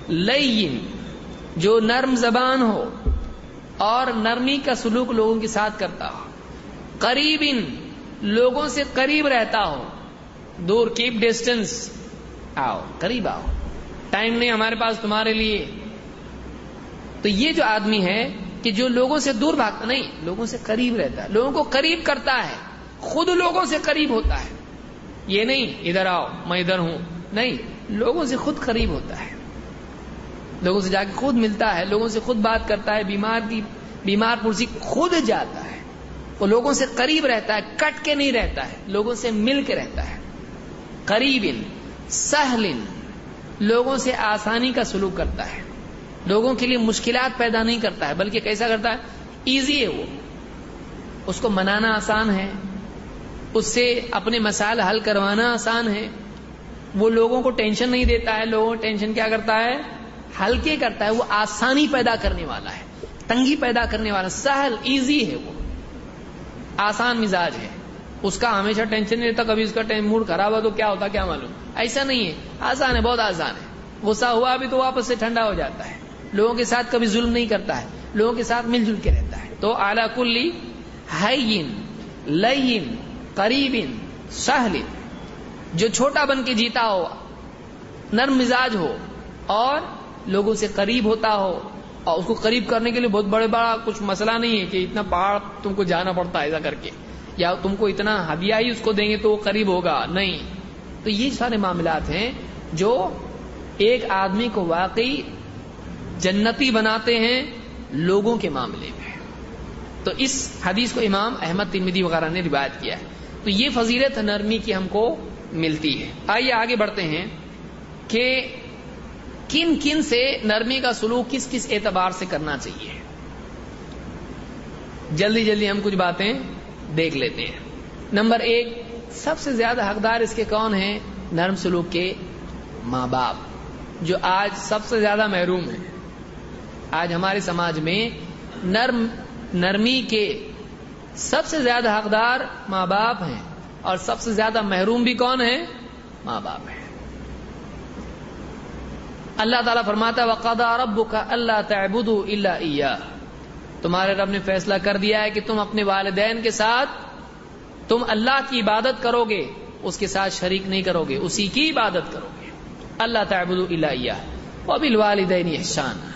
لین جو نرم زبان ہو اور نرمی کا سلوک لوگوں کے ساتھ کرتا ہو۔ قریب ان لوگوں سے قریب رہتا ہو۔ دور کیپ ڈسٹینس آؤ، قریب آؤ۔ ٹائم نہیں، ہمارے پاس تمہارے لیے۔ تو یہ جو آدمی ہے کہ جو لوگوں سے دور بھاگتا نہیں، لوگوں سے قریب رہتا ہے۔ لوگوں کو قریب کرتا ہے۔ خود لوگوں سے قریب ہوتا ہے۔ یہ نہیں، ادھر آؤ، میں ادھر ہوں۔ نہیں، لوگوں سے خود قریب ہوتا ہے۔ لوگوں سے جا کے خود ملتا ہے، لوگوں سے خود بات کرتا ہے، بیمار کی بیمار پرسی خود جاتا ہے۔ وہ لوگوں سے قریب رہتا ہے، کٹ کے نہیں رہتا ہے۔ لوگوں سے مل کے رہتا ہے۔ قریب ان، سہل لوگوں سے آسانی کا سلوک کرتا ہے۔ لوگوں کے لیے مشکلات پیدا نہیں کرتا ہے، بلکہ کیسا کرتا ہے؟ ایزی ہے وہ۔ اس کو منانا آسان ہے۔ اس سے اپنے مسائل حل کروانا آسان ہے۔ وہ لوگوں کو ٹینشن نہیں دیتا ہے۔ لوگوں کو ٹینشن کیا کرتا ہے؟ ہلکے کرتا ہے۔ وہ آسانی پیدا کرنے والا ہے۔ تنگی پیدا کرنے والا، سہل ایزی ہے وہ۔ آسان مزاج ہے۔ اس کا ہمیشہ ٹینشن نہیں رہتا، کبھی اس کا موڈ خراب ہوا تو کیا ہوتا، کیا معلوم؟ ایسا نہیں ہے۔ آسان ہے، بہت آسان ہے۔ غصہ ہوا بھی تو واپس سے ٹھنڈا ہو جاتا ہے۔ لوگوں کے ساتھ کبھی ظلم نہیں کرتا ہے، لوگوں کے ساتھ مل جل کے رہتا ہے۔ تو اعلی کلی ہائین لین قریب سہل جو چھوٹا بن کے جیتا ہو، نرم مزاج ہو، اور لوگوں سے قریب ہوتا ہو، اور اس کو قریب کرنے کے لیے بہت بڑے بڑا کچھ مسئلہ نہیں ہے کہ اتنا پہاڑ تم کو جانا پڑتا ہے ایسا کر کے، یا تم کو اتنا ہدیہ ہی اس کو دیں گے تو وہ قریب ہوگا، نہیں۔ تو یہ سارے معاملات ہیں جو ایک آدمی کو واقعی جنتی بناتے ہیں لوگوں کے معاملے میں۔ تو اس حدیث کو امام احمد ترمیدی وغیرہ نے روایت کیا ہے۔ تو یہ فضیلت نرمی کی ہم کو ملتی ہے۔ آئیے آگے بڑھتے ہیں کہ کن کن سے نرمی کا سلوک کس کس اعتبار سے کرنا چاہیے۔ جلدی جلدی ہم کچھ باتیں دیکھ لیتے ہیں۔ نمبر ایک، سب سے زیادہ حقدار اس کے کون ہیں؟ نرم سلوک کے ماں باپ، جو آج سب سے زیادہ محروم ہیں۔ آج ہمارے سماج میں نرم، نرمی کے سب سے زیادہ حقدار ماں باپ ہیں۔ اور سب سے زیادہ محروم بھی کون ہیں؟ ماں باپ ہیں۔ اللہ تعالیٰ فرماتا وقادا رب کا اللہ تعبد اللہ تمہارے رب نے فیصلہ کر دیا ہے کہ تم اپنے والدین کے ساتھ تم اللہ کی عبادت کرو گے اس کے ساتھ شریک نہیں کرو گے اسی کی عبادت کرو گے اللہ تعبد اللہ وہ بل والدین احسان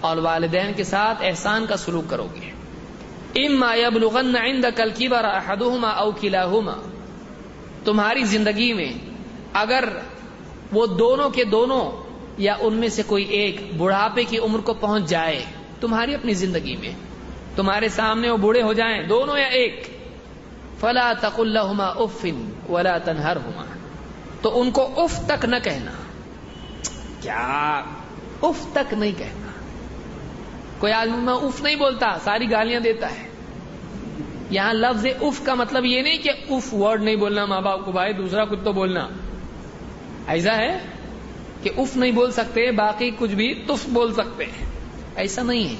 اور والدین کے ساتھ احسان کا سلوک کرو گے۔ اما یبلغن عندك الكبر احدهما او كلاهما۔ تمہاری زندگی میں اگر وہ دونوں کے دونوں یا ان میں سے کوئی ایک بڑھاپے کی عمر کو پہنچ جائے تمہاری اپنی زندگی میں، تمہارے سامنے وہ بوڑھے ہو جائیں دونوں یا ایک، فلا تق اللہ افن ولا تنہر ہوما تو ان کو اف تک نہ کہنا۔ کیا؟ اف تک نہیں کہنا۔ کوئی آدمی میں اف نہیں بولتا، ساری گالیاں دیتا ہے۔ یہاں لفظ اف کا مطلب یہ نہیں کہ اف ورڈ نہیں بولنا، ماں باپ کو بھائی دوسرا کچھ تو بولنا۔ ایسا ہے کہ اف نہیں بول سکتے، باقی کچھ بھی تف بول سکتے ہیں۔ ایسا نہیں ہے۔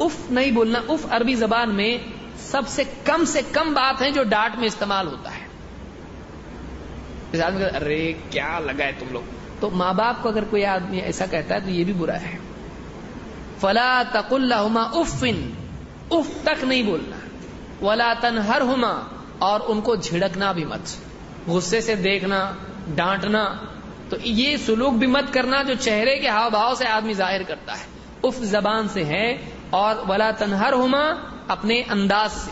اف نہیں بولنا اف عربی زبان میں سب سے کم سے کم بات ہے جو ڈانٹ میں استعمال ہوتا ہے۔ ارے، کیا لگا ہے تم لوگ؟ تو ماں باپ کو اگر کوئی آدمی ایسا کہتا ہے تو یہ بھی برا ہے۔ فلا تق اللہ افن اف تک نہیں بولنا۔ ولا تنہر اور ان کو جھڑکنا بھی مت۔ غصے سے دیکھنا، ڈانٹنا، تو یہ سلوک بھی مت کرنا جو چہرے کے ہاؤ بھاؤ سے آدمی ظاہر کرتا ہے۔ اف زبان سے ہے، اور ولا تنہر ہوما اپنے انداز سے۔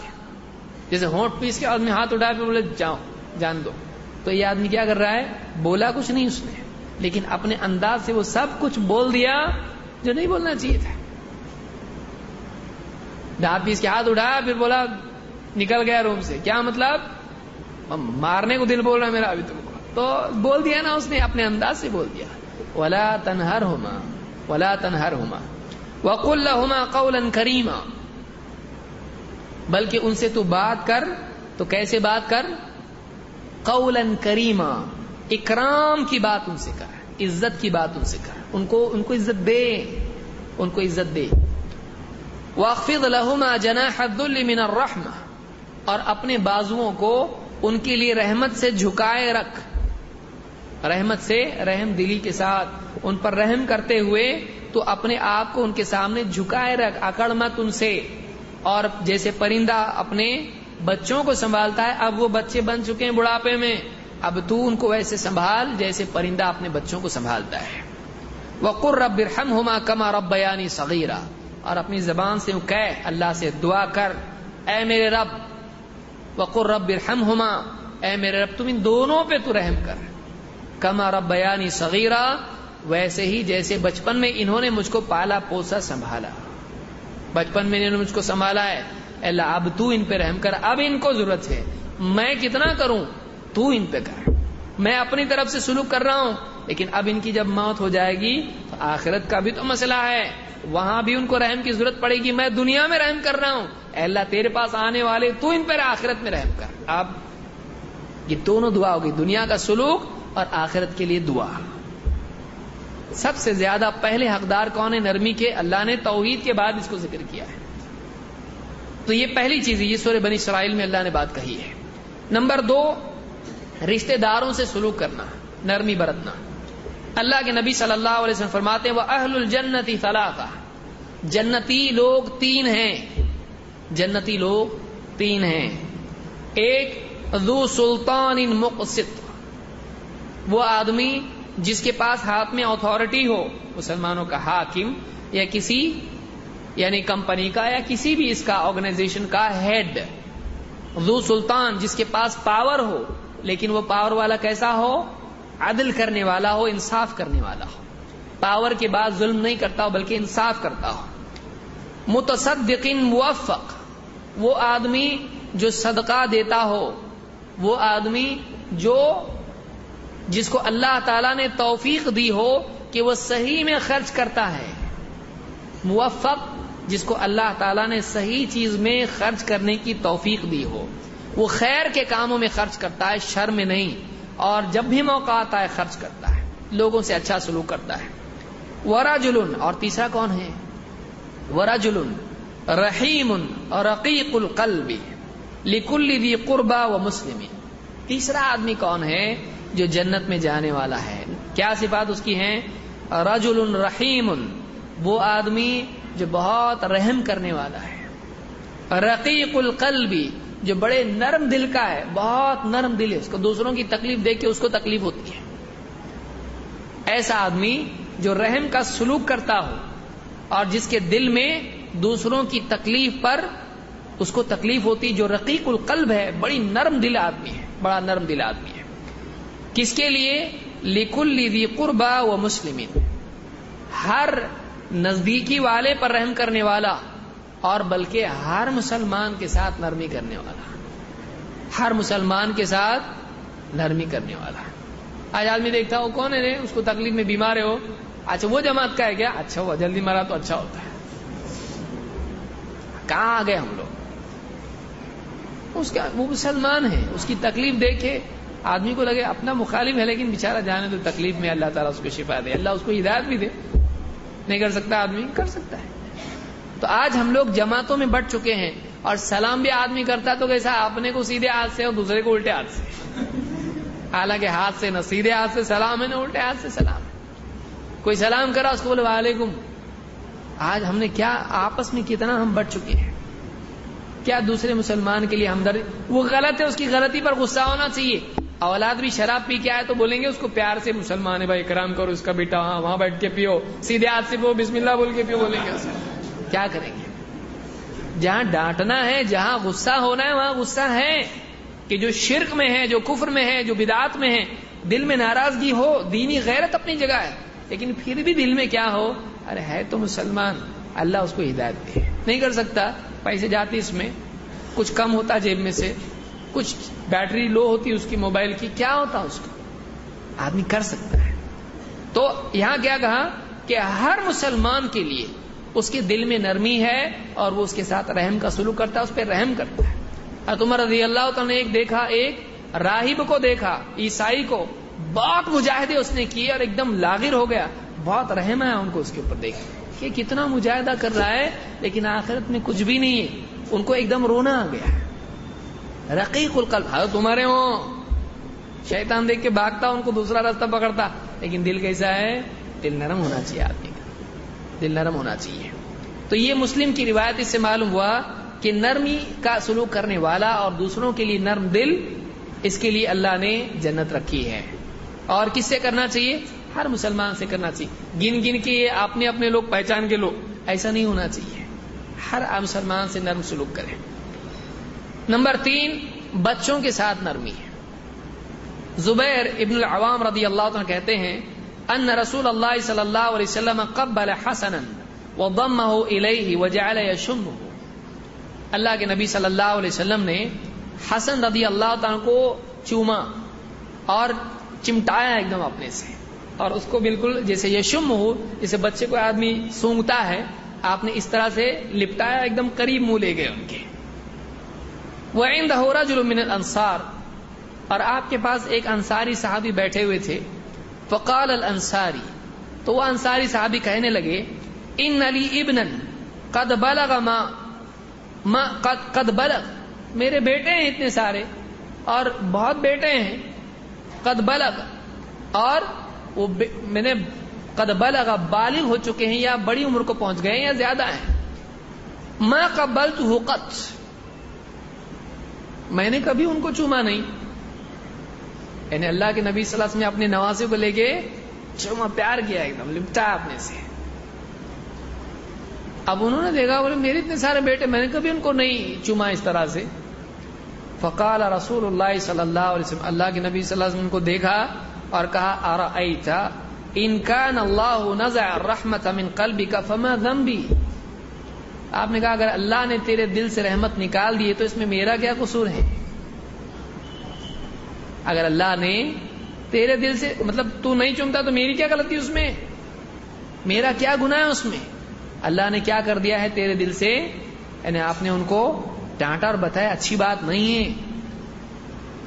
جیسے ہونٹ پیس کے آدمی ہاتھ اٹھائے پھر بولے، جاؤ، جان دو۔ تو یہ آدمی کیا کر رہا ہے؟ بولا کچھ نہیں اس نے، لیکن اپنے انداز سے وہ سب کچھ بول دیا۔ جو نہیں بولنا چاہیے تھا۔ ڈانٹ پیس کے ہاتھ اٹھایا پھر بولا، نکل گیا روم سے۔ کیا مطلب؟ مارنے کو دل بول رہا میرا ابھی تم کو تو بول دیا نا اس نے، اپنے انداز سے بول دیا۔ ولا تنہر ہوما ولا تنہر ہوما وقل ہوما قول کریما بلکہ ان سے تو بات کر، تو کیسے بات کر؟ قول کریما اکرام کی بات ان سے کر، عزت کی بات ان سے کر۔ ان کو ان کو عزت دے، ان کو عزت دے۔ واقف لہما جنا حد المن الرحمہ اور اپنے بازوؤں کو ان کے لیے رحمت سے جھکائے رکھ۔ رحمت سے رحم دلی کے ساتھ۔ ان پر رحم کرتے ہوئے تو اپنے آپ کو ان کے سامنے جھکائے رکھ۔ اکڑ مت ان سے۔ اور جیسے پرندہ اپنے بچوں کو سنبھالتا ہے، اب وہ بچے بن چکے ہیں بڑھاپے میں۔ اب تو ان کو ویسے سنبھال جیسے پرندہ اپنے بچوں کو سنبھالتا ہے۔ وقر رب رحم ہوما کما رب بیانی صغیرہ اور اپنی زبان سے کہ اللہ سے دعا کر، اے میرے رب وقر رب رحم ہوما اے میرے رب، تم ان دونوں پہ تو رحم کر۔ کما رب بیانی صغیرہ ویسے ہی جیسے بچپن میں انہوں نے مجھ کو پالا، پوسا، سنبھالا۔ بچپن میں انہوں نے مجھ کو سنبھالا ہے۔ اللہ، اب تو ان پہ رحم کر، اب ان کو ضرورت ہے۔ میں کتنا کروں؟ تو ان پہ کر۔ میں اپنی طرف سے سلوک کر رہا ہوں۔ لیکن اب ان کی جب موت ہو جائے گی تو آخرت کا بھی تو مسئلہ ہے۔ وہاں بھی ان کو رحم کی ضرورت پڑے گی۔ میں دنیا میں رحم کر رہا ہوں۔ اے اللہ، تیرے پاس آنے والے، تو ان پر آخرت میں رحم کر۔ اب یہ دونوں دعا ہوگی۔ دنیا کا سلوک اور آخرت کے لیے دعا۔ سب سے زیادہ پہلے حقدار کون ہے؟ نرمی کے۔ اللہ نے توحید کے بعد اس کو ذکر کیا ہے۔ تو یہ پہلی چیز ہے، یہ سورہ بنی اسرائیل میں اللہ نے بات کہی ہے۔ نمبر دو، رشتہ داروں سے سلوک کرنا، نرمی برتنا۔ اللہ کے نبی صلی اللہ علیہ وسلم فرماتے ہیں وہ اہل الجنتی فلاح جنتی لوگ تین ہیں۔ جنتی لوگ تین ہیں۔ ایک، ذو سلطان مقصد وہ آدمی جس کے پاس ہاتھ میں اتارٹی ہو، مسلمانوں کا حاکم یا کسی یعنی کمپنی کا یا کسی بھی اس کا آرگنائزیشن کا ہیڈ ذو سلطان جس کے پاس پاور ہو، لیکن وہ پاور والا کیسا ہو؟ عدل کرنے والا ہو، انصاف کرنے والا ہو۔ پاور کے بعد ظلم نہیں کرتا ہو، بلکہ انصاف کرتا ہو۔ متصدقین موفق، وہ آدمی جو صدقہ دیتا ہو، وہ آدمی جو جس کو اللہ تعالی نے توفیق دی ہو کہ وہ صحیح میں خرچ کرتا ہے۔ موفق، جس کو اللہ تعالیٰ نے صحیح چیز میں خرچ کرنے کی توفیق دی ہو۔ وہ خیر کے کاموں میں خرچ کرتا ہے، شر میں نہیں۔ اور جب بھی موقع آتا ہے خرچ کرتا ہے، لوگوں سے اچھا سلوک کرتا ہے۔ ورا جلن اور تیسرا کون ہے؟ ورا جلن رحیم اور رقیق القلب لکل بھی قربا و مسلم تیسرا آدمی کون ہے جو جنت میں جانے والا ہے؟ کیا صفات اس کی ہیں؟ رجل رحیم وہ آدمی جو بہت رحم کرنے والا ہے۔ رقیق القلب جو بڑے نرم دل کا ہے، بہت نرم دل ہے، اس کو دوسروں کی تکلیف دیکھ کے اس کو تکلیف ہوتی ہے۔ ایسا آدمی جو رحم کا سلوک کرتا ہو اور جس کے دل میں دوسروں کی تکلیف پر اس کو تکلیف ہوتی، جو رقیق القلب ہے، بڑی نرم دل آدمی ہے، بڑا نرم دل آدمی ہے۔ کس کے لیے؟ لکل قربا و مسلم ہر نزدیکی والے پر رحم کرنے والا اور بلکہ ہر مسلمان کے ساتھ نرمی کرنے والا۔ ہر مسلمان کے ساتھ نرمی کرنے والا۔ آج آدمی دیکھتا ہو کون ہے اس کو تکلیف میں بیمار ہو اچھا وہ جماعت کا ہے کیا؟ اچھا ہوا جلدی مرا تو اچھا ہوتا ہے۔ کہاں آ گئے ہم لوگ؟ اس کا وہ مسلمان ہے اس کی تکلیف دیکھے۔ آدمی کو لگے اپنا مخالف ہے لیکن بےچارا جانے تو تکلیف میں اللہ تعالیٰ اس کو شفا دے۔ اللہ اس کو ہدایت بھی دے۔ نہیں کر سکتا آدمی؟ کر سکتا ہے۔ تو آج ہم لوگ جماعتوں میں بٹ چکے ہیں اور سلام بھی آدمی کرتا تو کیسا اپنے کو سیدھے ہاتھ سے اور دوسرے کو الٹے ہاتھ سے؟ حالانکہ ہاتھ سے نہ سیدھے ہاتھ سے سلام ہے، نہ الٹے ہاتھ سے سلام کوئی سلام کرا، اس کو بولے، وعلیکم۔ آج ہم نے کیا، آپس میں کتنا ہم بٹ چکے ہیں۔ کیا دوسرے مسلمان کے لیے ہمدرد؟ وہ غلط ہے، اس کی غلطی پر غصہ ہونا چاہیے۔ اولاد بھی شراب پی کے آئے تو بولیں گے، اس کو پیار سے مسلمان ہے، بھائی کرام کرو، اس کا بیٹا ہاں وہاں بیٹھ کے پیو۔ سیدھے ہاتھ سے پیو، بسم اللہ بول کے پیو، بولیں گے۔ کیا کریں گے؟ جہاں ڈانٹنا ہے، جہاں غصہ ہونا ہے، وہاں غصہ ہے کہ جو شرک میں ہے، جو کفر میں ہے، جو بدعات میں ہے، دل میں ناراضگی ہو، دینی غیرت اپنی جگہ ہے، لیکن پھر بھی دل میں کیا ہو؟ ارے، ہے تو مسلمان، اللہ اس کو ہدایت دے۔ نہیں کر سکتا، پیسے جاتے اس میں، کچھ کم ہوتا جیب میں سے، کچھ بیٹری لو ہوتی اس کی موبائل کی، کیا ہوتا اس کو؟ آدمی کر سکتا ہے۔ تو یہاں کیا کہا کہ ہر مسلمان کے لیے اس کے دل میں نرمی ہے اور وہ اس کے ساتھ رحم کا سلوک کرتا ہے، اس پہ رحم کرتا ہے۔ عمر رضی اللہ تعالیٰ نے ایک دیکھا، ایک راہب کو دیکھا، عیسائی کو۔ بہت مجاہدے اس نے کیے اور ایک دم لاغر ہو گیا۔ بہت رحم ہے ان کو اس کے اوپر دیکھ۔ کہ کتنا مجاہدہ کر رہا ہے، لیکن آخرت میں کچھ بھی نہیں ہے۔ ان کو ایک دم رونا آ گیا۔ رقیق القلب ہاں تمہارے ہوں شیطان دیکھ کے بھاگتا، ان کو دوسرا راستہ پکڑتا۔ لیکن دل کیسا ہے؟ دل نرم ہونا چاہیے آدمی دل نرم ہونا چاہیے۔ تو یہ مسلم کی روایت اس سے معلوم ہوا کہ نرمی کا سلوک کرنے والا اور دوسروں کے لیے نرم دل اس کے لیے اللہ نے جنت رکھی ہے۔ اور کس سے کرنا چاہیے؟ ہر مسلمان سے کرنا چاہیے۔ گن گن کے اپنے اپنے لوگ، پہچان کے لوگ، ایسا نہیں ہونا چاہیے۔ ہر مسلمان سے نرم سلوک کرے۔ نمبر تین، بچوں کے ساتھ نرمی۔ ہے زبیر ابن العوام رضی اللہ عنہ کہتے ہیں ان رسول اللہ صلی اللہ علیہ وسلم قبل حسنا وضمه الیہ وجعل یشمه اللہ کے نبی صلی اللہ علیہ وسلم نے حسن رضی اللہ تعالیٰ کو چوما اور چمٹایا ایک دم اپنے سے اور اس کو بالکل جیسے یشم ہو، جیسے بچے کو آدمی سونگتا ہے، آپ نے اس طرح سے لپٹایا، ایک دم قریب منہ لے گئے ان کے۔ وہ دہورا من الانصار اور آپ کے پاس ایک انصاری صحابی بیٹھے ہوئے تھے۔ فقال الانصاری تو وہ انصاری صحابی کہنے لگے ان علی ابن قد بلغ ما ما قد, قد بلغ میرے بیٹے ہیں اتنے سارے اور بہت بیٹے ہیں قد بلغ اور وہ میں نے قد بلغ بالغ ہو چکے ہیں یا بڑی عمر کو پہنچ گئے یا زیادہ ہیں۔ میں قبلت حقت میں نے کبھی ان کو چوما نہیں۔ یعنی اللہ کے نبی صلی اللہ علیہ وسلم نے اپنے نوازے کو لے کے چوما پیار کیا ایک دم لپٹا اپنے سے۔ اب انہوں نے دیکھا، بولے، میرے اتنے سارے بیٹے، میں نے کبھی ان کو نہیں چوما اس طرح سے۔ فقال رسول اللہ صلی اللہ علیہ وسلم، اللہ کے نبی صلی اللہ علیہ وسلم کو دیکھا اور کہا آر آرا ان کان اللہ نزع رحمت من قلبی کا فما ذنبی؟ آپ نے کہا، اگر اللہ نے تیرے دل سے رحمت نکال دیے تو اس میں میرا کیا قصور ہے؟ اگر اللہ نے تیرے دل سے مطلب تو نہیں چومتا تو میری کیا غلطی اس میں؟ میرا کیا گناہ ہے اس میں؟ اللہ نے کیا کر دیا ہے تیرے دل سے؟ یعنی آپ نے ان کو ڈانٹا اور بتایا، اچھی بات نہیں ہے۔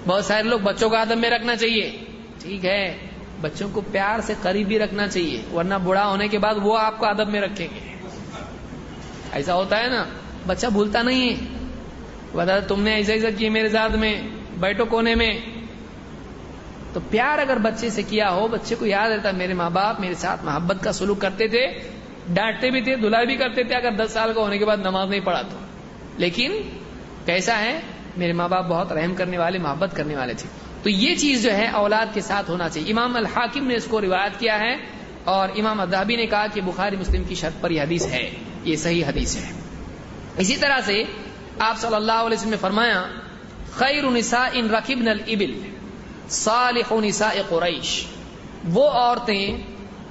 بہت سارے لوگ بچوں کو ادب میں رکھنا چاہیے۔ ٹھیک ہے، بچوں کو پیار سے قریبی رکھنا چاہیے، ورنہ بڑا ہونے کے بعد وہ آپ کو ادب میں رکھیں گے۔ ایسا ہوتا ہے نا، بچہ بھولتا نہیں ہے۔ بتا تم نے ایسا ایسا کیے میرے ساتھ میں، بیٹھو کونے میں۔ تو پیار اگر بچے سے کیا ہو، بچے کو یاد رہتا میرے ماں باپ میرے ساتھ محبت کا سلوک کرتے تھے، ڈانٹتے بھی تھے دلہا بھی کرتے تھے، اگر دس سال کا ہونے کے بعد نماز نہیں پڑھا تو۔ لیکن کیسا ہے، میرے ماں باپ بہت رحم کرنے والے، محبت کرنے والے تھے۔ تو یہ چیز جو ہے، اولاد کے ساتھ ہونا چاہیے۔ امام الحاکم نے اس کو روایت کیا ہے اور امام ادابی نے کہا کہ بخاری مسلم کی شرط پر یہ حدیث ہے، یہ صحیح حدیث ہے۔ اسی طرح سے آپ صلی اللہ علیہ وسلم نے فرمایا، خیر نساء ان رقب الابل۔ صالح نساء قریش۔ وہ عورتیں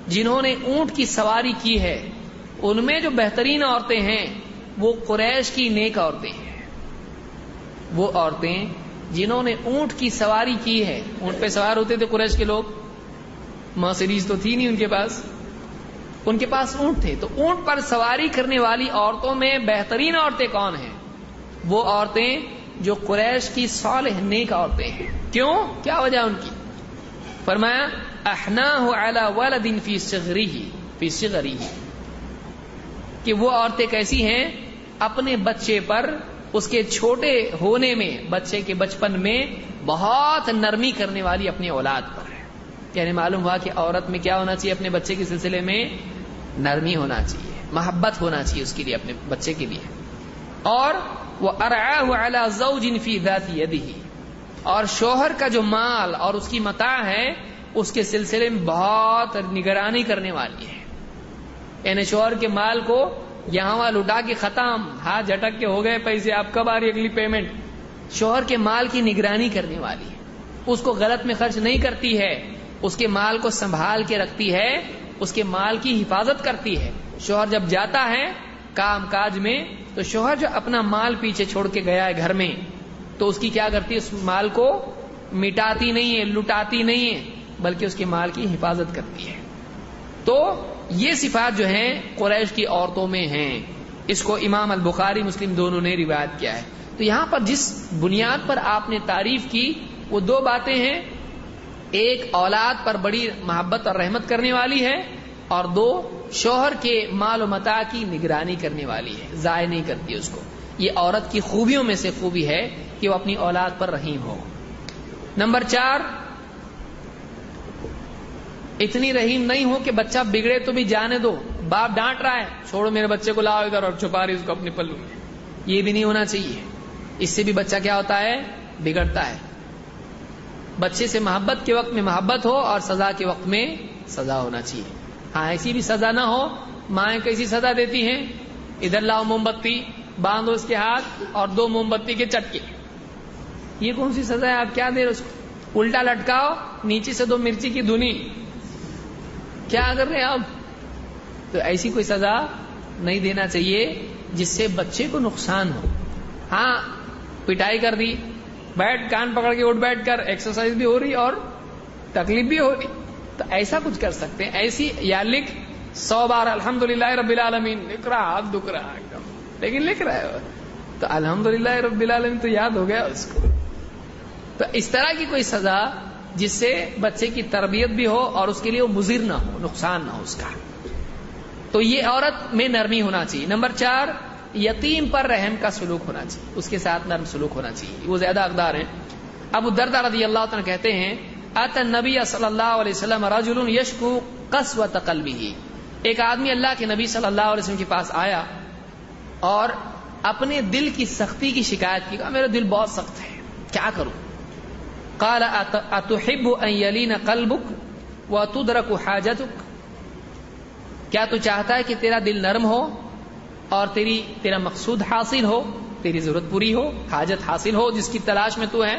جنہوں نے اونٹ کی سواری کی ہے، ان میں جو بہترین عورتیں ہیں، وہ قریش کی نیک عورتیں ہیں۔ وہ عورتیں جنہوں نے اونٹ کی سواری کی ہے۔ اونٹ پہ سوار ہوتے تھے قریش کے لوگ۔ سیریز تو تھی نہیں ان کے پاس۔ ان کے پاس اونٹ تھے۔ تو اونٹ پر سواری کرنے والی عورتوں میں بہترین عورتیں کون ہیں؟ وہ عورتیں جو قریش کی صالح نیک عورتیں ہیں۔ کیوں؟ کیا وجہ ان کی؟ فرمایا احنا والا فی صغری ہی فی صغری ہی کہ وہ عورتیں کیسی ہیں؟ اپنے بچے پر، اس کے چھوٹے ہونے میں، بچے کے بچپن میں بہت نرمی کرنے والی اپنی اولاد پر ہے۔ یعنی معلوم ہوا کہ عورت میں کیا ہونا چاہیے؟ اپنے بچے کے سلسلے میں نرمی ہونا چاہیے، محبت ہونا چاہیے اس کے لیے، اپنے بچے کے لیے۔ اور وہ ارا جن فی ذاتی اور شوہر کا جو مال اور اس کی متا ہے، اس کے سلسلے میں بہت نگرانی کرنے والی ہے۔ یعنی شوہر کے مال کو یہاں وہاں لٹا کے ختم، ہاتھ جھٹک کے ہو گئے پیسے آپ کب آ رہی اگلی پیمنٹ شوہر کے مال کی نگرانی کرنے والی ہے۔ اس کو غلط میں خرچ نہیں کرتی ہے، اس کے مال کو سنبھال کے رکھتی ہے، اس کے مال کی حفاظت کرتی ہے۔ شوہر جب جاتا ہے کام کاج میں تو شوہر جو اپنا مال پیچھے چھوڑ کے گیا ہے گھر میں، تو اس کی کیا کرتی ہے؟ اس مال کو مٹاتی نہیں ہے، لٹاتی نہیں ہے، بلکہ اس کے مال کی حفاظت کرتی ہے۔ تو یہ صفات جو ہیں قریش کی عورتوں میں ہیں۔ اس کو امام البخاری مسلم دونوں نے روایت کیا ہے۔ تو یہاں پر جس بنیاد پر آپ نے تعریف کی، وہ دو باتیں ہیں۔ ایک اولاد پر بڑی محبت اور رحمت کرنے والی ہے اور دو شوہر کے مال و متا کی نگرانی کرنے والی ہے، ضائع نہیں کرتی اس کو۔ یہ عورت کی خوبیوں میں سے خوبی ہے کہ وہ اپنی اولاد پر رحیم ہو۔ نمبر چار، اتنی رحیم نہیں ہو کہ بچہ بگڑے تو بھی جانے دو۔ باپ ڈانٹ رہا ہے، چھوڑو میرے بچے کو، لاؤ ادھر اور چھپا رہی اس کو اپنے پلو۔ میں یہ بھی نہیں ہونا چاہیے۔ اس سے بھی بچہ کیا ہوتا ہے؟ بگڑتا ہے۔ بچے سے محبت کے وقت میں محبت ہو اور سزا کے وقت میں سزا ہونا چاہیے۔ ہاں ایسی بھی سزا نہ ہو۔ مائیں کیسی سزا دیتی ہیں؟ ادھر لاؤ موم بتی، باندھو اس کے ہاتھ اور دو موم بتی کے چٹکے۔ یہ کون سی سزا ہے؟ آپ کیا دے رہے اس کو؟ الٹا لٹکاؤ، نیچے سے دو مرچی کی دھنی۔ کیا کر رہے ہیں آپ؟ تو ایسی کوئی سزا نہیں دینا چاہیے جس سے بچے کو نقصان ہو۔ ہاں پٹائی کر دی، بیٹھ، کان پکڑ کے اٹھ بیٹھ کر ایکسرسائز بھی ہو رہی اور تکلیف بھی ہو رہی۔ تو ایسا کچھ کر سکتے ہیں، ایسی یا لکھ، سو بار الحمد للہ رب العالمین، لکھ رہا ہاتھ دکھ رہا ایک دم۔ لیکن لکھ رہا ہے۔ تو الحمد للہ رب العالمین تو یاد ہو گیا اس کو۔ تو اس طرح کی کوئی سزا جس سے بچے کی تربیت بھی ہو اور اس کے لیے وہ مضر نہ ہو، نقصان نہ ہو اس کا۔ تو یہ عورت میں نرمی ہونا چاہیے۔ نمبر چار، یتیم پر رحم کا سلوک ہونا چاہیے۔ اس کے ساتھ نرم سلوک ہونا چاہیے۔ وہ زیادہ اقدار ہیں۔ ابو دردار رضی اللہ تعالیٰ کہتے ہیں ات نبی صلی اللہ علیہ وسلم رجل یشکو قص و تقلبی ایک آدمی اللہ کے نبی صلی اللہ علیہ وسلم کے پاس آیا اور اپنے دل کی سختی کی شکایت کی، کہا، میرا دل بہت سخت ہے، کیا کروں؟ قال اتحب ان يلين قلبك وتدرك حاجتك؟ کیا تو چاہتا ہے کہ تیرا دل نرم ہو اور تیری، تیرا مقصود حاصل ہو، تیری ضرورت پوری ہو، حاجت حاصل ہو، جس کی تلاش میں تو ہے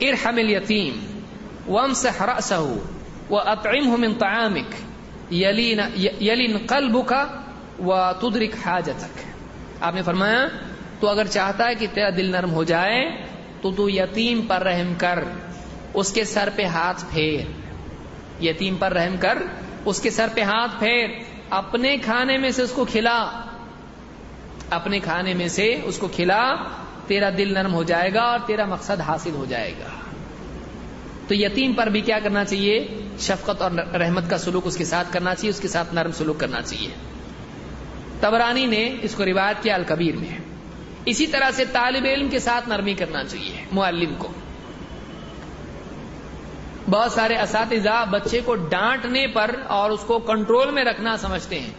ارحم الیتیم۔ وامسح رأسه واطعمه من طعامك. يلين يلين قلبك وتدرك حاجتك. آپ نے فرمایا، تو اگر چاہتا ہے کہ تیرا دل نرم ہو جائے، تو تو یتیم پر رحم کر، اس کے سر پہ ہاتھ پھیر۔ یتیم پر رحم کر، اس کے سر پہ ہاتھ پھیر۔ اپنے کھانے میں سے اس کو کھلا۔ اپنے کھانے میں سے اس کو کھلا، تیرا دل نرم ہو جائے گا اور تیرا مقصد حاصل ہو جائے گا۔ تو یتیم پر بھی کیا کرنا چاہیے؟ شفقت اور رحمت کا سلوک اس کے ساتھ کرنا چاہیے، اس کے ساتھ نرم سلوک کرنا چاہیے۔ تبرانی نے اس کو روایت کیا، الکبیر میں۔ اسی طرح سے طالب علم کے ساتھ نرمی کرنا چاہیے، معلم کو۔ بہت سارے اساتذہ بچے کو ڈانٹنے پر اور اس کو کنٹرول میں رکھنا سمجھتے ہیں۔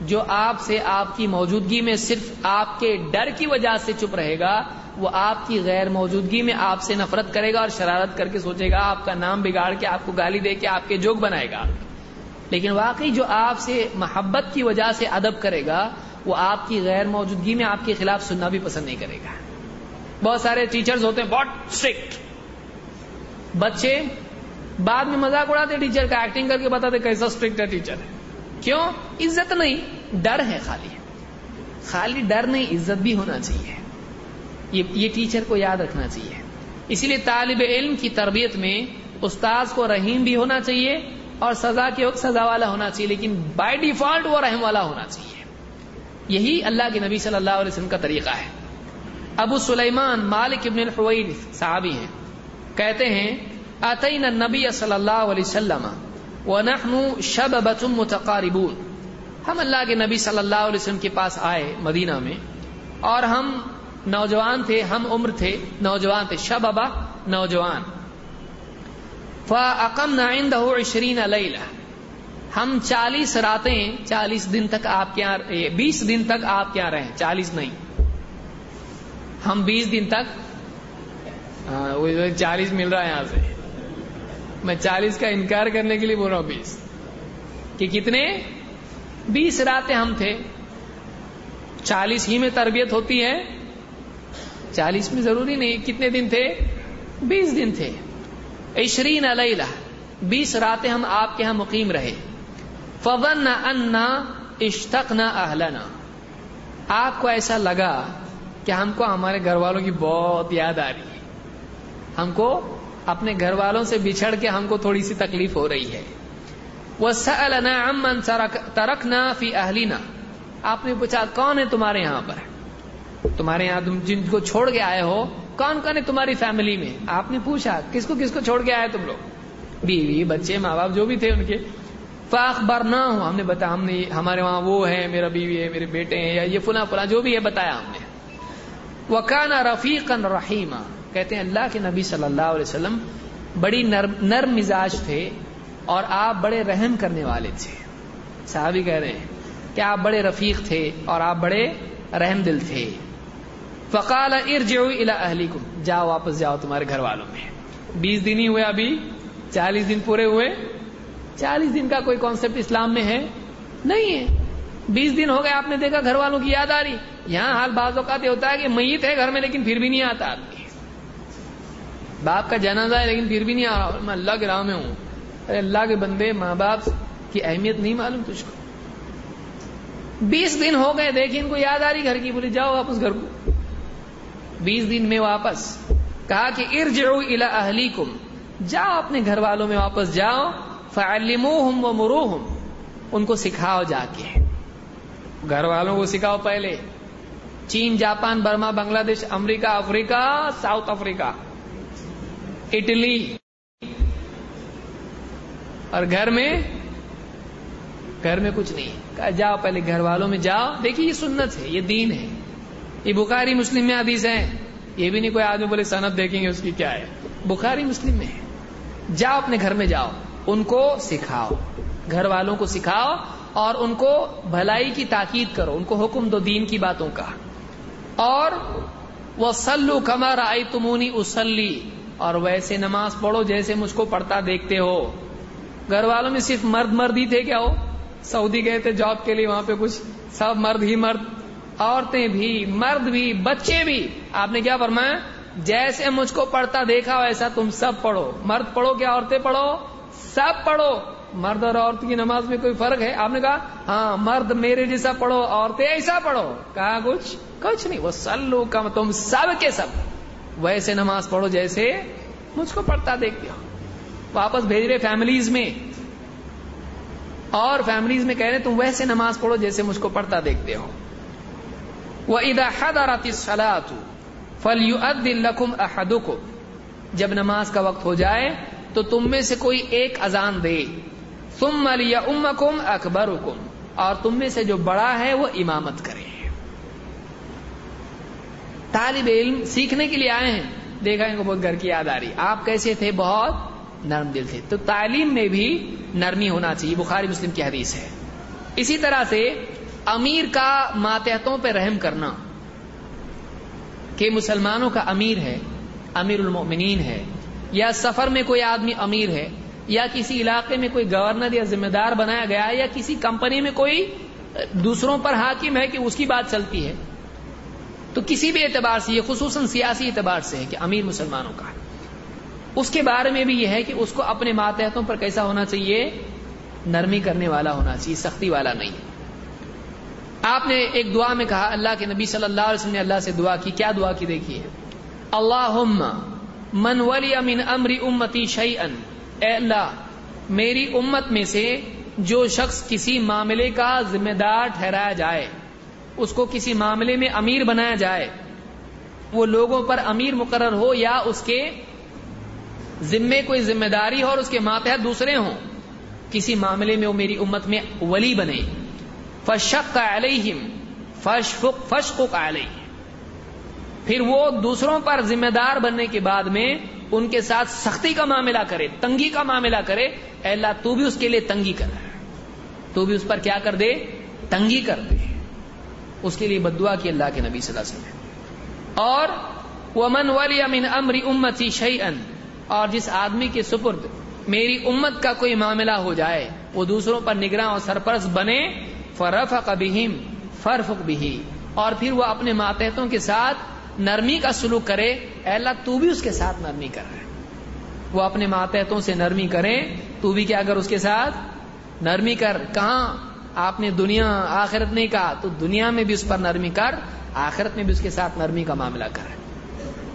جو آپ سے آپ کی موجودگی میں صرف آپ کے ڈر کی وجہ سے چپ رہے گا وہ آپ کی غیر موجودگی میں آپ سے نفرت کرے گا اور شرارت کر کے سوچے گا آپ کا نام بگاڑ کے آپ کو گالی دے کے آپ کے جوک بنائے گا۔ لیکن واقعی جو آپ سے محبت کی وجہ سے ادب کرے گا، وہ آپ کی غیر موجودگی میں آپ کے خلاف سننا بھی پسند نہیں کرے گا۔ بہت سارے ٹیچرز ہوتے ہیں، بہت اسٹرکٹ بچے بعد میں مذاق اڑاتے ٹیچر کا ایکٹنگ کر کے بتاتے کیسا اسٹرکٹ ہے ٹیچر کیوں؟ عزت نہیں، ڈر ہے خالی۔ خالی ڈر نہیں، عزت بھی ہونا چاہیے۔ یہ ٹیچر کو یاد رکھنا چاہیے۔ اسی لیے طالب علم کی تربیت میں استاذ کو رحیم بھی ہونا چاہیے اور سزا کے وقت سزا والا ہونا چاہیے، لیکن بائی ڈیفالٹ وہ رحم والا ہونا چاہیے۔ یہی اللہ کے نبی صلی اللہ علیہ وسلم کا طریقہ ہے۔ ابو سلیمان مالک ابن الحویل صحابی ہیں۔ کہتے ہیں اتین النبی صلی اللہ علیہ وسلم ونحن شببۃ متقاربون۔ ہم اللہ کے نبی صلی اللہ علیہ وسلم کے پاس آئے مدینہ میں اور ہم نوجوان تھے، ہم عمر تھے، نوجوان تھے۔ شببا نوجوان۔ فاقمنا عنده 20 لیلہ ہم چالیس راتیں، چالیس دن تک آپ کے یہاں بیس دن تک آپ کے یہاں رہے چالیس نہیں۔ ہم بیس دن تک چالیس مل رہا ہے یہاں سے۔ میں چالیس کا انکار کرنے کے لیے بول رہا ہوں، بیس۔ کہ کتنے؟ بیس راتیں ہم تھے۔ چالیس ہی میں تربیت ہوتی ہے۔ چالیس میں ضروری نہیں، کتنے دن تھے؟ بیس دن تھے۔ عشرین علیہ بیس راتیں ہم آپ کے ہاں مقیم رہے۔ فون انا اشتق نہ اہلنا آپ کو ایسا لگا کہ ہم کو ہمارے گھر والوں کی بہت یاد آ رہی ہے۔ ہم کو اپنے گھر والوں سے بچھڑ کے ہم کو تھوڑی سی تکلیف ہو رہی ہے۔ وہ سلنا امن ترکنا فی اہلینا آپ نے پوچھا، کون ہے تمہارے یہاں پر؟ تمہارے یہاں تم جن کو چھوڑ کے آئے ہو، کون کون ہے تمہاری فیملی میں؟ آپ نے پوچھا، کس کو کس کو چھوڑ کے آئے تم لوگ؟ بیوی، بچے، ماں باپ جو بھی تھے ان کے۔ فاخ بار نہ ہو ہم نے بتایا، ہم نے، ہمارے وہاں وہ ہے میرا بیوی ہے، میرے بیٹے ہیں، یا یہ فلاں فلاں جو بھی ہے، بتایا ہم نے۔ وکانا رفیق رحیمہ کہتے ہیں، اللہ کے نبی صلی اللہ علیہ وسلم بڑی نرم نرم مزاج تھے اور آپ بڑے رحم کرنے والے تھے۔ صحابی کہہ رہے ہیں کہ آپ بڑے رفیق تھے اور آپ بڑے رحم دل تھے۔ فقال ارجعوا الى اہلیکم۔ جاؤ واپس جاؤ، تمہارے گھر والوں میں۔ بیس دن ہی ہوئے ابھی، چالیس دن پورے ہوئے۔ چالیس دن کا کوئی کانسیپٹ اسلام میں ہے؟ نہیں ہے۔ بیس دن ہو گئے آپ نے دیکھا گھر والوں کی یاد آ رہی۔ یہاں حال بعض اوقات یہ ہوتا ہے کہ میت ہے گھر میں لیکن پھر بھی نہیں آتا آپ کی باپ کا جنازہ ہے لیکن پھر بھی نہیں آ رہا۔ میں اللہ کے راہ میں ہوں۔ ارے اللہ کے بندے، ماں باپ کی اہمیت نہیں معلوم تجھ کو۔ بیس دن ہو گئے دیکھیں ان کو یاد آ رہی گھر کی، بولی جاؤ واپس گھر کو۔ بیس دن میں واپس کہا کہ ارجعو الى اہلیکم۔ جاؤ اپنے گھر والوں میں واپس جاؤ، فعلموہم و ان کو سکھاؤ جا کے۔ گھر والوں کو سکھاؤ پہلے۔ چین، جاپان، برما، بنگلہ دیش، امریکہ، افریقہ، ساؤتھ افریقہ، اٹلی۔ اور گھر میں؟ گھر میں کچھ نہیں۔ کہا جاؤ پہلے گھر والوں میں جاؤ۔ دیکھیے یہ سنت ہے، یہ دین ہے۔ یہ بخاری مسلم میں حدیث ہے۔ یہ بھی نہیں کوئی آدمی بولے صنعت دیکھیں گے اس کی کیا ہے۔ بخاری مسلم میں ہے۔ جاؤ اپنے گھر میں جاؤ۔ ان کو سکھاؤ۔ گھر والوں کو سکھاؤ اور ان کو بھلائی کی تاکید کرو۔ ان کو حکم دو دین کی باتوں کا۔ اور وہ سلو کمر آئی تمونی اسلی اور ویسے نماز پڑھو جیسے مجھ کو پڑھتا دیکھتے ہو۔ گھر والوں میں صرف مرد مرد ہی تھے کیا ہو سعودی گئے تھے جاب کے لیے، وہاں پہ کچھ سب مرد ہی مرد۔ عورتیں بھی، مرد بھی، بچے بھی۔ آپ نے کیا فرمایا؟ جیسے مجھ کو پڑھتا دیکھا ویسا تم سب پڑھو۔ مرد پڑھو کیا عورتیں پڑھو؟ سب پڑھو۔ مرد اور عورت کی نماز میں کوئی فرق ہے؟ آپ نے کہا ہاں مرد میرے جیسا پڑھو، عورتیں ایسا پڑھو۔ کہا، کچھ کچھ نہیں۔ وہ سلو کم تم سب کے سب۔ ویسے نماز پڑھو جیسے مجھ کو پڑھتا دیکھتے ہو۔ واپس بھیج رہے فیملیز میں۔ اور فیملیز میں کہہ رہے تم ویسے نماز پڑھو جیسے مجھ کو پڑھتا دیکھتے ہو۔ ادا حد آتی سلاد فل القم احد جب نماز کا وقت ہو جائے تو تم میں سے کوئی ایک اذان دے۔ تم ملیا ام اکبر اور تم میں سے جو بڑا ہے وہ امامت کرے۔ طالب علم سیکھنے کے لیے آئے ہیں۔ دیکھا ان کو بہت گھر کی یاد آ رہی۔ آپ کیسے تھے؟ بہت نرم دل تھے۔ تو تعلیم میں بھی نرمی ہونا چاہیے۔ بخاری مسلم کی حدیث ہے۔ اسی طرح سے امیر کا ماتحتوں پہ رحم کرنا کہ مسلمانوں کا امیر ہے، امیر المؤمنین ہے، یا سفر میں کوئی آدمی امیر ہے، یا کسی علاقے میں کوئی گورنر یا ذمہ دار بنایا گیا یا کسی کمپنی میں کوئی دوسروں پر حاکم ہے کہ اس کی بات چلتی ہے۔ تو کسی بھی اعتبار سے، یہ خصوصاً سیاسی اعتبار سے ہے کہ امیر مسلمانوں کا ہے۔ اس کے بارے میں بھی یہ ہے کہ اس کو اپنے ماتحتوں پر کیسا ہونا چاہیے؟ نرمی کرنے والا ہونا چاہیے، سختی والا نہیں۔ آپ نے ایک دعا میں کہا، اللہ کے نبی صلی اللہ علیہ وسلم نے اللہ سے دعا کی، کیا دعا کی دیکھیے۔ اللہ من ولی امن امری امتی شعی اے اللہ، میری امت میں سے جو شخص کسی معاملے کا ذمہ دار ٹھہرایا جائے، اس کو کسی معاملے میں امیر بنایا جائے، وہ لوگوں پر امیر مقرر ہو یا اس کے ذمے کوئی ذمہ داری ہو اور اس کے ماتحت دوسرے ہوں، کسی معاملے میں وہ میری امت میں ولی بنے۔ فشق علیہم فشق فشق کا علیہ۔ پھر وہ دوسروں پر ذمہ دار بننے کے بعد میں ان کے ساتھ سختی کا معاملہ کرے، تنگی کا معاملہ کرے، اے اللہ تو بھی اس کے لیے تنگی کر۔ تو بھی اس پر کیا کر دے؟ تنگی کر دے۔ اس کے لیے بدعا کی اللہ کے نبی صلی اللہ علیہ وسلم اور ومن ولی من امر امتی شعی اور جس آدمی کے سپرد میری امت کا کوئی معاملہ ہو جائے، وہ دوسروں پر نگراں اور سرپرست بنے فرف کبیم فرف بھی اور پھر وہ اپنے ماتحتوں کے ساتھ نرمی کا سلوک کرے۔ اے اللہ، تو بھی اس کے ساتھ نرمی کر رہے وہ اپنے ماتحتوں سے نرمی کرے۔ تو بھی کیا کر اس کے ساتھ نرمی کر، کہاں؟ آپ نے دنیا، آخرت نہیں کہا، تو دنیا میں بھی اس پر نرمی کر، آخرت میں بھی اس کے ساتھ نرمی کا معاملہ کر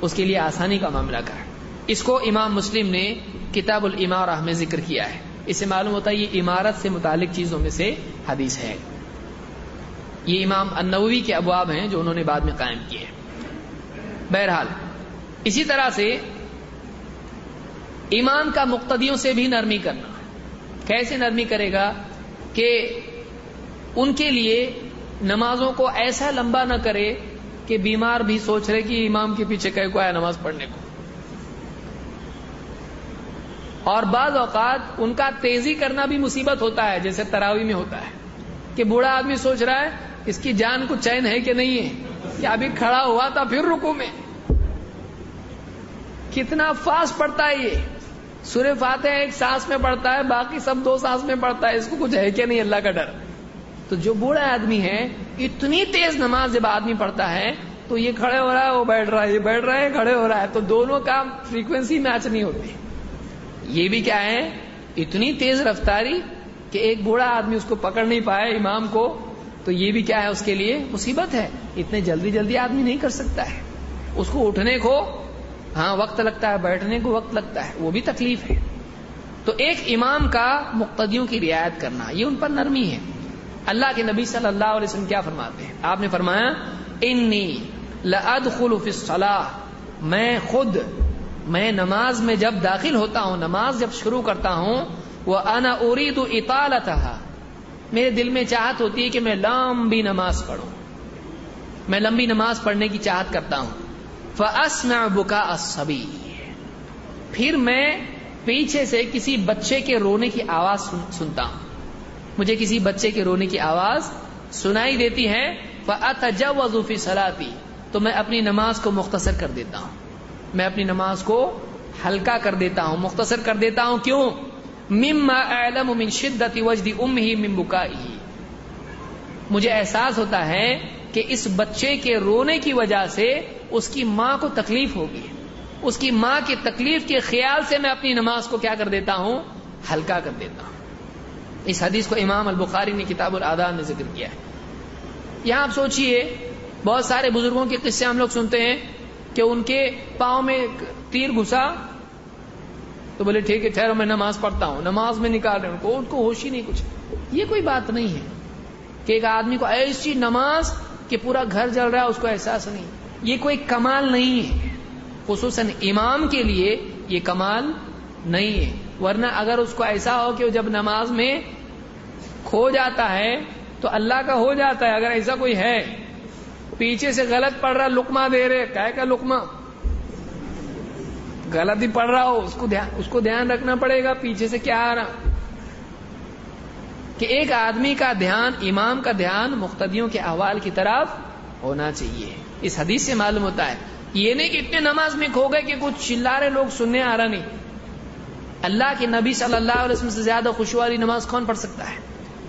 اس کے لیے آسانی کا معاملہ کر اس کو امام مسلم نے کتاب المار میں ذکر کیا ہے۔ اس سے معلوم ہوتا ہے یہ عمارت سے متعلق چیزوں میں سے حدیث ہے۔ یہ امام النووی کے ابواب ہیں جو انہوں نے بعد میں قائم کیے بہرحال، اسی طرح سے ایمان کا مقتدیوں سے بھی نرمی کرنا۔ کیسے نرمی کرے گا کہ ان کے لیے نمازوں کو ایسا لمبا نہ کرے کہ بیمار بھی سوچ رہے کہ امام کے پیچھے کہیں کو آیا نماز پڑھنے کو۔ اور بعض اوقات ان کا تیزی کرنا بھی مصیبت ہوتا ہے، جیسے تراوی میں ہوتا ہے کہ بوڑھا آدمی سوچ رہا ہے اس کی جان کو چین ہے کہ نہیں ہے؟ کہ ابھی کھڑا ہوا تھا پھر رکو میں۔ کتنا فاسٹ پڑتا ہے یہ۔ سورہ فاتح ایک سانس میں پڑتا ہے، باقی سب دو سانس میں پڑتا ہے۔ اس کو کچھ ہے کہ نہیں؟ اللہ کا ڈر۔ تو جو بوڑھا آدمی ہے، اتنی تیز نماز جب آدمی پڑھتا ہے، تو یہ کھڑے ہو رہا ہے، وہ بیٹھ رہا ہے، یہ بیٹھ رہا ہے، کھڑے ہو رہا ہے۔ تو دونوں کا فریکوینسی میچ نہیں ہوتی یہ بھی کیا ہے؟ اتنی تیز رفتاری کہ ایک بوڑھا آدمی اس کو پکڑ نہیں پائے، امام کو تو یہ بھی کیا ہے اس کے لیے؟ مصیبت ہے۔ اتنے جلدی جلدی آدمی نہیں کر سکتا ہے۔ اس کو اٹھنے کو ہاں وقت لگتا ہے، بیٹھنے کو وقت لگتا ہے۔ وہ بھی تکلیف ہے۔ تو ایک امام کا مقتدیوں کی رعایت کرنا، یہ ان پر نرمی ہے۔ اللہ کے نبی صلی اللہ علیہ وسلم کیا فرماتے ہیں؟ آپ نے فرمایا، انی لادخل فی الصلاح میں خود، میں نماز میں جب داخل ہوتا ہوں، نماز جب شروع کرتا ہوں وہ انا اريد اطالتها۔ میرے دل میں چاہت ہوتی ہے کہ میں لمبی نماز پڑھوں۔ میں لمبی نماز پڑھنے کی چاہت کرتا ہوں۔ فَأَسْمَعُ بُكَاءَ الصَّبِي۔ پھر میں پیچھے سے کسی بچے کے رونے کی آواز سنتا ہوں۔ مجھے کسی بچے کے رونے کی آواز سنائی دیتی ہے۔ فَأَتَجَوَّزُ فِي تو میں اپنی نماز کو مختصر کر دیتا ہوں۔ میں اپنی نماز کو ہلکا کر دیتا ہوں۔ مختصر کر دیتا ہوں۔ کیوں؟ مما اعلم من شدت وجد امه من بكائه مجھے احساس ہوتا ہے کہ اس بچے کے رونے کی وجہ سے اس کی ماں کو تکلیف ہوگی۔ اس کی ماں کی تکلیف کے خیال سے میں اپنی نماز کو کیا کر دیتا ہوں؟ ہلکا کر دیتا ہوں۔ اس حدیث کو امام البخاری نے کتاب الادان میں ذکر کیا ہے۔ یہاں آپ سوچئے، بہت سارے بزرگوں کے قصے ہم لوگ سنتے ہیں کہ ان کے پاؤں میں تیر گھسا تو بولے ٹھیک ہے، ٹھہرو، میں نماز پڑھتا ہوں۔ نماز میں نکال رہے ان کو ان کو ہوش ہی نہیں کچھ۔ یہ کوئی بات نہیں ہے کہ ایک آدمی کو ایسی نماز کہ پورا گھر جل رہا ہے، اس کو احساس نہیں۔ یہ کوئی کمال نہیں ہے۔ خصوصاً امام کے لیے یہ کمال نہیں ہے۔ ورنہ اگر اس کو ایسا ہو کہ جب نماز میں کھو جاتا ہے، تو اللہ کا ہو جاتا ہے۔ اگر ایسا کوئی ہے، پیچھے سے غلط پڑ رہا لکما دے رہے کہ کا لکما غلط ہی پڑھ رہا ہو، اس کو دھیان اس کو دھیان رکھنا پڑے گا، پیچھے سے کیا آ رہا؟ کہ ایک آدمی کا دھیان، امام کا دھیان مختدیوں کے احوال کی طرف ہونا چاہیے۔ اس حدیث سے معلوم ہوتا ہے۔ یہ نہیں کہ اتنے نماز میں کھو گئے کہ کچھ چلارے لوگ سننے آ رہا نہیں۔ اللہ کے نبی صلی اللہ علیہ وسلم سے زیادہ خوشی والی نماز کون پڑھ سکتا ہے؟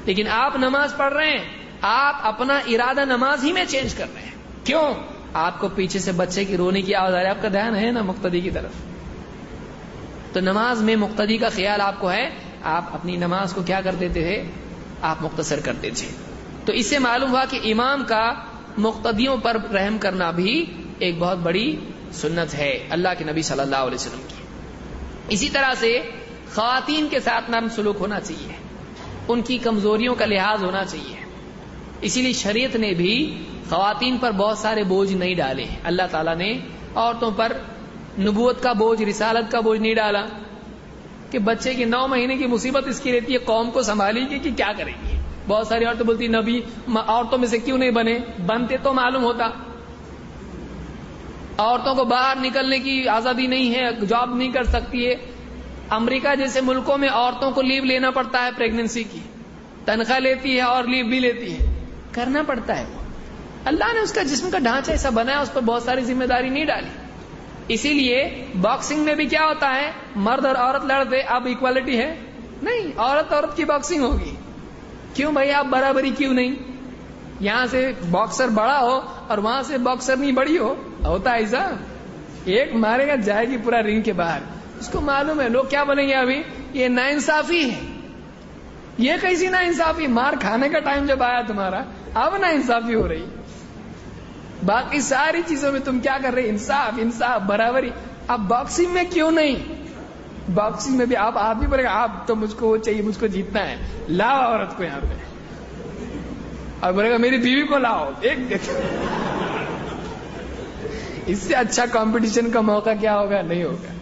لیکن آپ نماز پڑھ رہے ہیں، آپ اپنا ارادہ نماز ہی میں چینج کر رہے ہیں۔ کیوں؟ آپ کو پیچھے سے بچے کی رونے کی آواز آ رہی ہے، آپ کا دھیان ہے نا مقتدی کی طرف؟ تو نماز میں مقتدی کا خیال آپ کو ہے، آپ اپنی نماز کو کیا کر دیتے تھے آپ مختصر کرتے تھے تو اس سے معلوم ہوا کہ امام کا مقتدیوں پر رحم کرنا بھی ایک بہت بڑی سنت ہے اللہ کے نبی صلی اللہ علیہ وسلم کی۔ اسی طرح سے خواتین کے ساتھ نرم سلوک ہونا چاہیے، ان کی کمزوریوں کا لحاظ ہونا چاہیے۔ اسی لیے شریعت نے بھی خواتین پر بہت سارے بوجھ نہیں ڈالے اللہ تعالیٰ نے عورتوں پر نبوت کا بوجھ، رسالت کا بوجھ نہیں ڈالا کہ بچے کی نو مہینے کی مصیبت اس کی رہتی ہے، قوم کو سنبھالی گی کہ کیا کرے گی بہت ساری عورتیں بولتی نبی عورتوں میں سے کیوں نہیں بنے؟ بنتے تو معلوم ہوتا۔ عورتوں کو باہر نکلنے کی آزادی نہیں ہے، جاب نہیں کر سکتی ہے۔ امریکہ جیسے ملکوں میں عورتوں کو لیو لینا پڑتا ہے پریگننسی کی۔ تنخواہ لیتی ہے اور لیو بھی لیتی ہے۔ کرنا پڑتا ہے۔ وہ اللہ نے اس کا جسم کا ڈھانچہ ایسا بنایا، اس پر بہت ساری ذمہ داری نہیں ڈالی۔ اسی لیے باکسنگ میں بھی کیا ہوتا ہے، مرد اور عورت لڑتے، اب اکوالٹی ہے۔ نہیں، عورت عورت کی باکسنگ ہوگی۔ کیوں بھائی، آپ برابری کیوں نہیں؟ یہاں سے باکسر بڑا ہو اور وہاں سے باکسر نہیں بڑی ہو، ہوتا ایسا۔ ایک مارے گا، جائے گی پورا رنگ کے باہر۔ اس کو معلوم ہے، لوگ کیا بنیں گے ابھی؟ یہ نا انصافی ہے۔ یہ کیسی نا انصافی مار کھانے کا ٹائم جب آیا تمہارا اب نا انصافی ہو رہی۔ باقی ساری چیزوں میں تم کیا کر رہے؟ انصاف انصاف، برابری۔ اب باکسنگ میں کیوں نہیں؟ باکسنگ میں بھی آپ آپ بھی بولے گا آپ تو مجھ کو وہ چاہیے، مجھ کو جیتنا ہے۔ لاؤ عورت کو یہاں پہ۔ اور بولے گا، میری بیوی کو لاؤ۔ ایک دیکھ اس سے اچھا کمپٹیشن کا موقع کیا ہوگا؟ نہیں ہوگا۔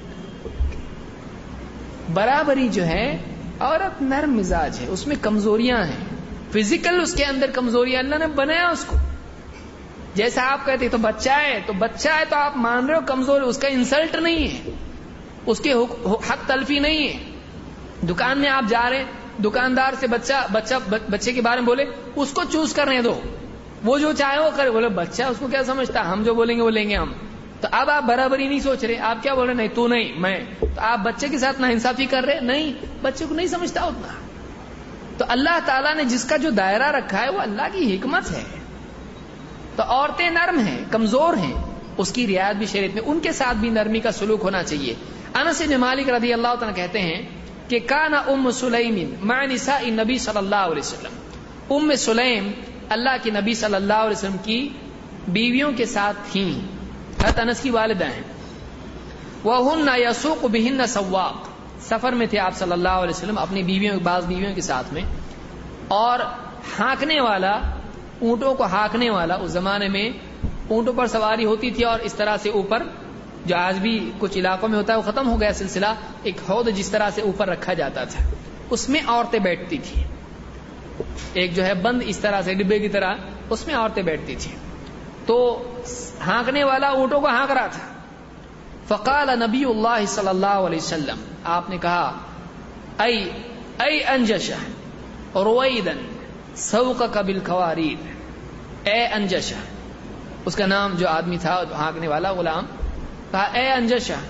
برابری جو ہے، عورت نرم مزاج ہے، اس میں کمزوریاں ہیں۔ فزیکل اس کے اندر کمزوریاں اللہ نے بنایا اس کو۔ جیسا آپ کہتے تو بچہ ہے، تو بچہ ہے تو آپ مان رہے ہو کمزور، اس کا انسلٹ نہیں ہے۔ اس کے حق تلفی نہیں ہے۔ دکان میں آپ جا رہے ہیں، دکاندار سے بچہ بچہ، بچے کے بارے میں بولے، اس کو چوز کرنے دو۔ وہ جو چاہے وہ کرے۔ بولے، بچہ اس کو کیا سمجھتا؟ ہم جو بولیں گے وہ لیں گے ہم۔ تو اب آپ برابری نہیں سوچ رہے، آپ کیا بول رہے نہیں، تو نہیں، میں۔ تو آپ بچے کے ساتھ نہ انصافی کر رہے نہیں، بچے کو نہیں سمجھتا اتنا۔ تو اللہ تعالیٰ نے جس کا جو دائرہ رکھا ہے وہ اللہ کی حکمت ہے۔ تو عورتیں نرم ہیں، کمزور ہیں۔ اس کی رعایت بھی شریعت میں، ان کے ساتھ بھی نرمی کا سلوک ہونا چاہیے۔ انس بن مالک رضی اللہ تعالیٰ کہتے ہیں کہ کانا ام سلیم مع نساء نبی صلی اللہ علیہ وسلم۔ ام سلیم اللہ کے نبی صلی اللہ علیہ وسلم کی بیویوں کے ساتھ تھیں۔ حضرت انس کی والدہ ہیں۔ وہ یسوق بہن سواق۔ سفر میں تھے آپ صلی اللہ علیہ وسلم اپنی بیویوں بعض بیویوں کے ساتھ میں، اور ہانکنے والا، اونٹوں کو ہانکنے والا اس زمانے میں اونٹوں پر سواری ہوتی تھی اور اس طرح سے اوپر جو آج بھی کچھ علاقوں میں ہوتا ہے، وہ ختم ہو گیا سلسلہ، ایک حوض جس طرح سے اوپر رکھا جاتا تھا۔ اس میں عورتیں بیٹھتی تھی ایک جو ہے بند اس طرح سے، ڈبے کی طرح، اس میں عورتیں بیٹھتی تھی تو ہانکنے والا اونٹوں کو ہانک رہا تھا۔ فقال نبی اللہ صلی اللہ علیہ وسلم، آپ نے کہا اے اے انجش رویدن سوق قبل خوارید اے انجش اس کا نام جو آدمی تھا ہانکنے والا غلام، کہا، اے انجشا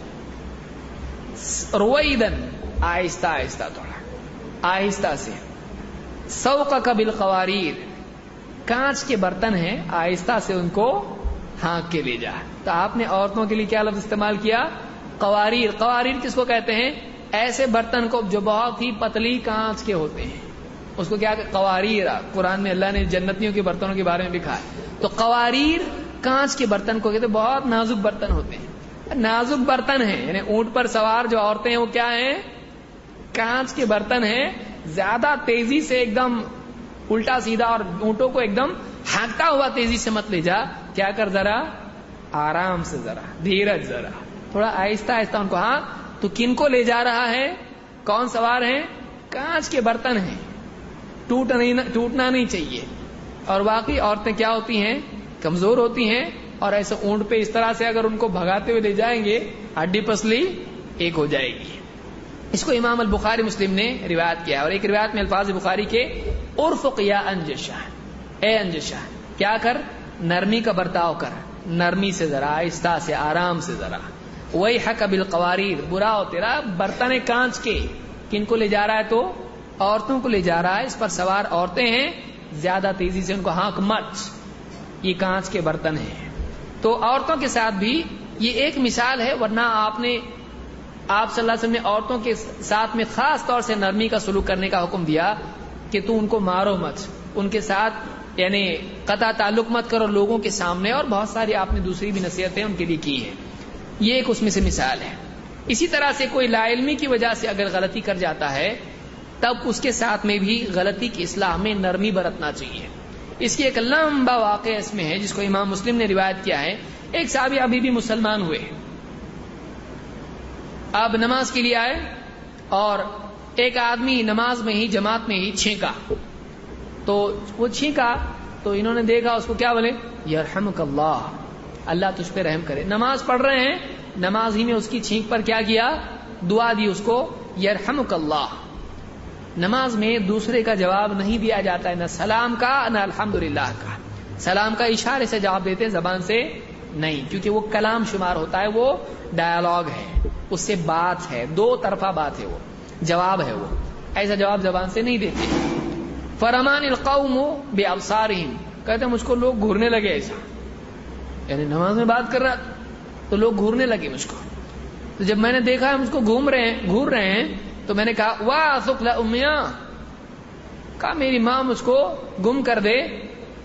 رویدن، آہستہ آہستہ تھوڑا آہستہ سے۔ سو کا قبل قواریر کانچ کے برتن ہیں، آہستہ سے ان کو ہانک کے لے جا۔ تو آپ نے عورتوں کے لیے کیا لفظ استعمال کیا؟ قواریر۔ قواریر کس کو کہتے ہیں؟ ایسے برتن کو جو بہت ہی پتلی کانچ کے ہوتے ہیں۔ اس کو کیا قواریر۔ قرآن میں اللہ نے جنتیوں کے برتنوں کے بارے میں لکھا ہے۔ تو قواریر کانچ کے برتن کو کہتے بہت نازک برتن ہوتے ہیں۔ نازک برتن ہیں یعنی اونٹ پر سوار جو عورتیں ہیں، وہ کیا ہیں؟ کانچ کے برتن ہیں۔ زیادہ تیزی سے ایک دم الٹا سیدھا اور اونٹوں کو ایک دم ہانکتا ہوا تیزی سے مت لے جا۔ کیا کر ذرا؟ آرام سے ذرا، دھیرج ذرا۔ تھوڑا آہستہ آہستہ ان کو ہاں تو کن کو لے جا رہا ہے؟ کون سوار ہے؟ کانچ کے برتن ہیں۔ ٹوٹ نہیں ٹوٹنا نہیں چاہیے۔ اور باقی عورتیں کیا ہوتی ہیں؟ کمزور ہوتی ہیں۔ اور ایسے اونٹ پہ اس طرح سے اگر ان کو بھگاتے ہوئے لے جائیں گے، ہڈی پسلی ایک ہو جائے گی۔ اس کو امام البخاری مسلم نے روایت کیا۔ اور ایک روایت میں الفاظ بخاری کے عرف کیا انجشا اے انجشا کیا کر؟ نرمی کا برتاؤ کر۔ نرمی سے ذرا، آہستہ سے، آرام سے ذرا۔ وہی حق ابل قواریر برا ہو تیرا، برتن کانچ کے۔ کن کو لے جا رہا ہے تو؟ عورتوں کو لے جا رہا ہے۔ اس پر سوار عورتیں ہیں۔ زیادہ تیزی سے ان کو ہانک مت۔ یہ کانچ کے برتن ہیں۔ تو عورتوں کے ساتھ بھی یہ ایک مثال ہے، ورنہ آپ نے، آپ صلی اللہ علیہ وسلم نے عورتوں کے ساتھ میں خاص طور سے نرمی کا سلوک کرنے کا حکم دیا کہ تو ان کو مارو مت۔ ان کے ساتھ یعنی قطع تعلق مت کرو لوگوں کے سامنے اور بہت ساری آپ نے دوسری بھی نصیحتیں ان کے لیے کی ہیں۔ یہ ایک اس میں سے مثال ہے۔ اسی طرح سے کوئی لا علمی کی وجہ سے اگر غلطی کر جاتا ہے، تب اس کے ساتھ میں بھی غلطی کی اصلاح میں نرمی برتنا چاہیے۔ اس کی ایک لمبا واقعہ اس میں ہے، جس کو امام مسلم نے روایت کیا ہے۔ ایک صحابی ابھی بھی مسلمان ہوئے۔ آپ نماز کے لیے آئے اور ایک آدمی نماز میں ہی، جماعت میں ہی چھینکا۔ تو وہ چھینکا تو انہوں نے دیکھا، اس کو کیا بولے؟ یرحمک اللہ اللہ تجھ پہ رحم کرے۔ نماز پڑھ رہے ہیں، نماز ہی میں اس کی چھینک پر کیا کیا؟ دعا دی اس کو، یرحمک اللہ۔ نماز میں دوسرے کا جواب نہیں دیا جاتا ہے، نہ سلام کا، نہ الحمد کا۔ سلام کا اشارے سے جواب دیتے زبان سے نہیں، کیونکہ وہ کلام شمار ہوتا ہے، وہ ڈائلگ ہے، اس سے بات ہے، دو طرفہ بات ہے وہ، جواب ہے وہ۔ ایسا جواب زبان سے نہیں دیتے۔ فرمان القوم بے ابسارہم کہتے مجھ کو لوگ گھورنے لگے ایسا۔ یعنی نماز میں بات کر رہا تو لوگ گھورنے لگے مجھ کو۔ تو جب میں نے دیکھا مجھ کو گھوم رہے ہیں، گھور رہے ہیں، تو میں نے کہا واہ سکھ امیا کہا، میری ماں مجھ کو گم کر دے۔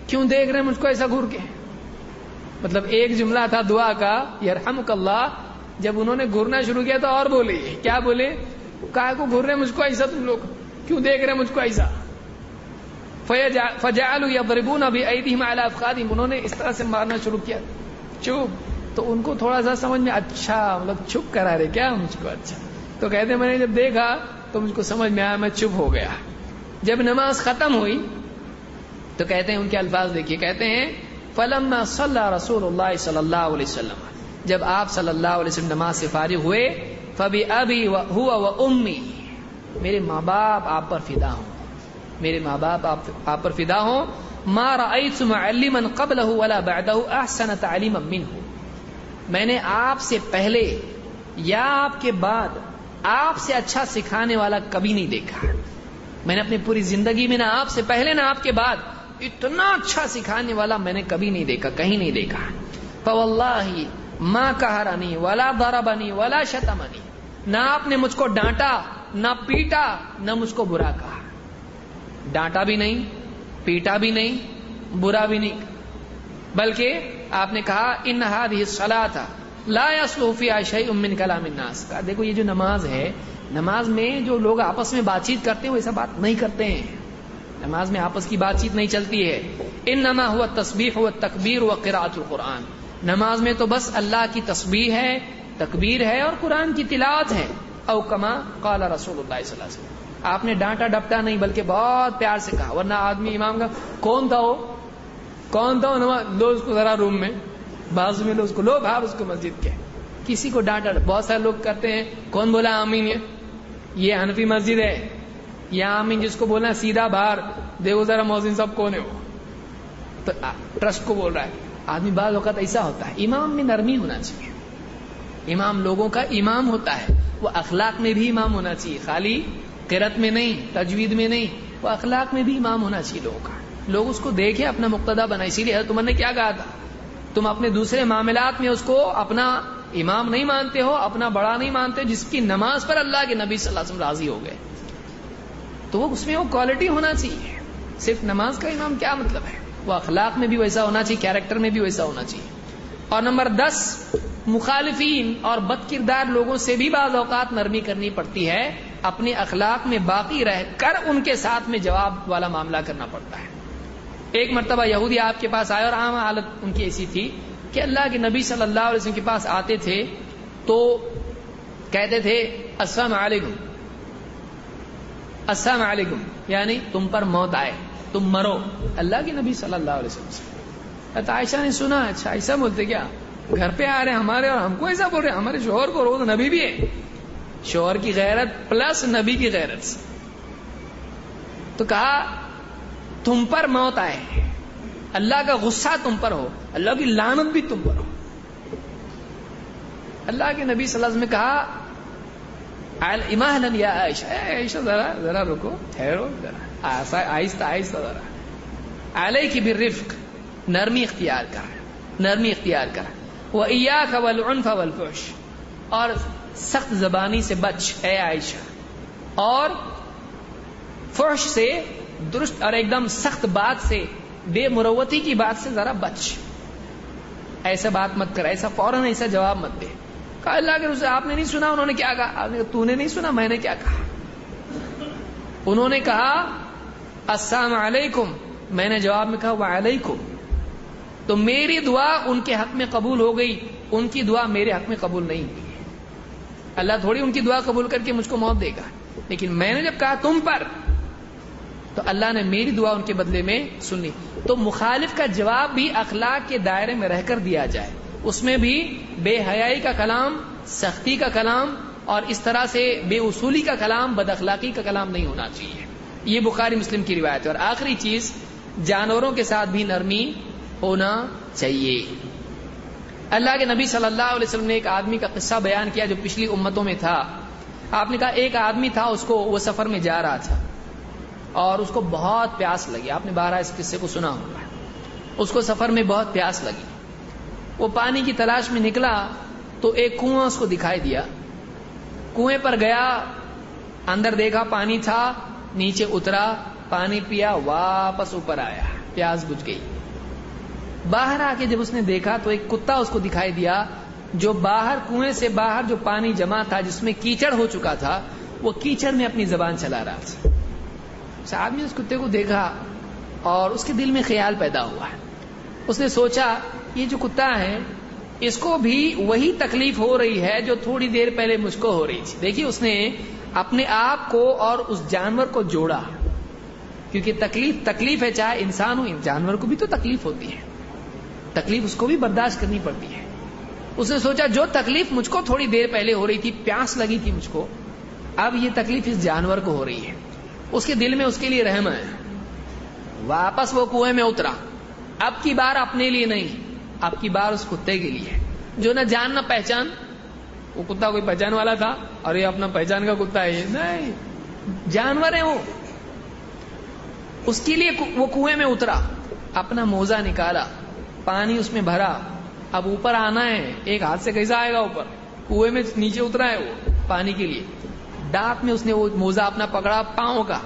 کیوں دیکھ رہے مجھ کو ایسا گھور کے؟ مطلب ایک جملہ تھا دعا کا، یرحمک اللہ! جب انہوں نے گھرنا شروع کیا تو اور بولے کیا بولے؟ کہا، کو گھر رہے مجھ کو ایسا تم لوگ؟ کیوں دیکھ رہے مجھ کو ایسا؟ فجال یا بربون ابھی افقادیم انہوں نے اس طرح سے مارنا شروع کیا۔ چپ تو ان کو تھوڑا سا سمجھ میں اچھا مطلب چپ کرا رہے، کیا مجھ کو اچھا؟ تو کہتے میں نے جب دیکھا، تو مجھ کو سمجھ میں آیا، میں چپ ہو گیا۔ جب نماز ختم ہوئی، تو کہتے ہیں، ان کے الفاظ دیکھیے، کہتے ہیں فلم صلی رسول اللہ صلی اللہ علیہ وسلم۔ جب آپ صلی اللہ علیہ وسلم نماز سے فارغ ہوئے، فبی ابھی ہوا و امی۔ میرے ماں باپ آپ پر فدا ہوں۔ میرے ماں باپ، آپ پر فدا ہوں۔ مارا علما قبل ولا بعده احسن تعلیم منه۔ میں نے آپ سے پہلے یا آپ کے بعد آپ سے اچھا سکھانے والا کبھی نہیں دیکھا۔ میں نے اپنی پوری زندگی میں نہ آپ سے پہلے نہ آپ کے بعد اتنا اچھا سکھانے والا میں نے کبھی نہیں دیکھا، کہیں نہیں دیکھا۔ فواللہ ماں کہرانی ولا ضربنی ولا شتمنی نہ آپ نے مجھ کو ڈانٹا، نہ پیٹا، نہ مجھ کو برا کہا۔ ڈانٹا بھی نہیں، پیٹا بھی نہیں، برا بھی نہیں۔ بلکہ آپ نے کہا، ان ہاد سلا تھا لا صوفی عائشہ امن کلام الناس۔ کا دیکھو، یہ جو نماز ہے، نماز میں جو لوگ آپس میں بات چیت کرتے ہیں، وہ ایسا بات نہیں کرتے ہیں۔ نماز میں آپس کی بات چیت نہیں چلتی ہے۔ ان نما ہوا تصبیح ہوا تکبیر و قرآت القرآن۔ نماز میں تو بس اللہ کی تصبیح ہے، تکبیر ہے اور قرآن کی تلاوت ہے۔ او کما قال رسول اللہ صلی اللہ علیہ وسلم۔ آپ نے ڈانٹا ڈپٹا نہیں، بلکہ بہت پیار سے کہا، ورنہ آدمی امام کا کون تھا وہ؟ کون تھا وہ؟ لو اس کو ذرا روم میں بازو میں لو اس کو لو بھاپ اس کو مسجد کے۔ کسی کو ڈانٹا، بہت سارے لوگ کرتے ہیں، کون بولا آمین؟ یہ یہ حنفی مسجد ہے۔ یہ آمین جس کو بولنا سیدھا باہر دیکھو ذرا موزن صاحب کون ہے وہ۔ تو ٹرسٹ کو بول رہا ہے۔ آدمی بعض اوقات ایسا ہوتا ہے، امام میں نرمی ہونا چاہیے۔ امام لوگوں کا امام ہوتا ہے، وہ اخلاق میں بھی امام ہونا چاہیے۔ خالی قرت میں نہیں، تجوید میں نہیں، وہ اخلاق میں بھی امام ہونا چاہیے لوگوں کا۔ لوگ اس کو دیکھے اپنا مقتدا بنا۔ اسی لیے تمہوں نے کیا کہا تھا؟ تم اپنے دوسرے معاملات میں اس کو اپنا امام نہیں مانتے ہو، اپنا بڑا نہیں مانتے، جس کی نماز پر اللہ کے نبی صلی اللہ علیہ وسلم راضی ہو گئے۔ تو وہ اس میں وہ کوالٹی ہونا چاہیے۔ صرف نماز کا امام کیا مطلب ہے؟ وہ اخلاق میں بھی ویسا ہونا چاہیے کیریکٹر میں بھی ویسا ہونا چاہیے۔ اور نمبر دس، مخالفین اور بد کردار لوگوں سے بھی بعض اوقات نرمی کرنی پڑتی ہے۔ اپنے اخلاق میں باقی رہ کر ان کے ساتھ میں جواب والا معاملہ کرنا پڑتا ہے۔ ایک مرتبہ یہودی آپ کے پاس آئے اور عام حالت ان کی ایسی تھی کہ اللہ کے نبی صلی اللہ علیہ وسلم کے پاس آتے تھے تو کہتے تھے، السلام علیکم۔ السلام علیکم۔ یعنی تم پر موت آئے، تم مرو۔ اللہ کے نبی صلی اللہ علیہ وسلم عائشہ نے سنا اچھا ایسا بولتے کیا؟ گھر پہ آ رہے ہیں ہمارے اور ہم کو ایسا بول رہے ہمارے شوہر کو رو تو نبی بھی ہے۔ شوہر کی غیرت پلس نبی کی غیرت سے۔ تو کہا، تم پر موت آئے۔ اللہ کا غصہ تم پر ہو۔ اللہ کی لانت بھی تم پر ہو۔ اللہ کے نبی صلی اللہ علیہ وسلم نے کہا اماحلن یا عائشہ۔ عائشہ، ذرا ذرا رکو، ٹھہرو، ذرا۔ آہستہ آہستہ، ذرا۔ علیہ کی بھی رفق نرمی اختیار کر۔ نرمی اختیار کر۔ وہ ایا کا ولعنف والفحش۔ اور سخت زبانی سے بچ، اے عائشہ۔ اور فرش سے درست اور ایک دم سخت بات سے، بے مروتی کی بات سے ذرا بچ۔ ایسا بات مت کر، ایسا فوراً ایسا جواب مت دے۔ کہا، اللہ کے رسول، آپ نے نہیں سنا انہوں نے کیا کہا؟ تو نے نہیں سنا، میں نے کیا کہا؟ انہوں نے کہا، السلام علیکم۔ میں نے جواب میں کہا، وعلیکم۔ تو میری دعا ان کے حق میں قبول ہو گئی، ان کی دعا میرے حق میں قبول نہیں ہوئی۔ اللہ تھوڑی ان کی دعا قبول کر کے مجھ کو موت دے گا۔ لیکن میں نے جب کہا تم پر، تو اللہ نے میری دعا ان کے بدلے میں سنی۔ تو مخالف کا جواب بھی اخلاق کے دائرے میں رہ کر دیا جائے۔ اس میں بھی بے حیائی کا کلام، سختی کا کلام اور اس طرح سے بے اصولی کا کلام، بد اخلاقی کا کلام نہیں ہونا چاہیے۔ یہ بخاری مسلم کی روایت ہے۔ اور آخری چیز، جانوروں کے ساتھ بھی نرمی ہونا چاہیے۔ اللہ کے نبی صلی اللہ علیہ وسلم نے ایک آدمی کا قصہ بیان کیا جو پچھلی امتوں میں تھا۔ آپ نے کہا ایک آدمی تھا، اس کو وہ سفر میں جا رہا تھا اور اس کو بہت پیاس لگی۔ آپ نے بارہ اس قصے کو سنا ہوگا۔ اس کو سفر میں بہت پیاس لگی۔ وہ پانی کی تلاش میں نکلا تو ایک کنواں اس کو دکھائی دیا۔ کنویں پر گیا، اندر دیکھا پانی تھا، نیچے اترا، پانی پیا، واپس اوپر آیا۔ پیاس بجھ گئی۔ باہر آ کے جب اس نے دیکھا تو ایک کتا اس کو دکھائی دیا، جو باہر کنویں سے باہر جو پانی جمع تھا، جس میں کیچڑ ہو چکا تھا، وہ کیچڑ میں اپنی زبان چلا رہا تھا۔ آدمی اس کتے کو دیکھا اور اس کے دل میں خیال پیدا ہوا ہے۔ اس نے سوچا، یہ جو کتا ہے، اس کو بھی وہی تکلیف ہو رہی ہے جو تھوڑی دیر پہلے مجھ کو ہو رہی تھی۔ دیکھیے، اس نے اپنے آپ کو اور اس جانور کو جوڑا۔ کیونکہ تکلیف تکلیف ہے چاہے انسان ہو، جانور کو بھی تو تکلیف ہوتی ہے۔ تکلیف اس کو بھی برداشت کرنی پڑتی ہے۔ اس نے سوچا، جو تکلیف مجھ کو تھوڑی دیر پہلے ہو رہی تھی، پیاس لگی تھی مجھ کو، اب یہ تکلیف اس جانور کو ہو رہی ہے۔ اس کے دل میں اس کے لیے رحم ہے۔ واپس وہ کنویں میں اترا۔ اب کی بار اپنے لیے نہیں، اب کی بار اس کتے کے لیے۔ جو نہ جان، نہ پہچان۔ وہ کتا کوئی پہچان والا تھا؟ اور یہ اپنا پہچان کا کتا ہے نہیں، جانور ہے وہ۔ اس کے لیے وہ کنویں میں اترا، اپنا موزہ نکالا۔ پانی اس میں بھرا۔ اب اوپر آنا ہے، ایک ہاتھ سے کیسا آئے گا اوپر۔ کنویں میں نیچے اترا ہے وہ، پانی کے لیے۔ ڈاک میں اس نے وہ موزہ اپنا پکڑا پاؤں کا۔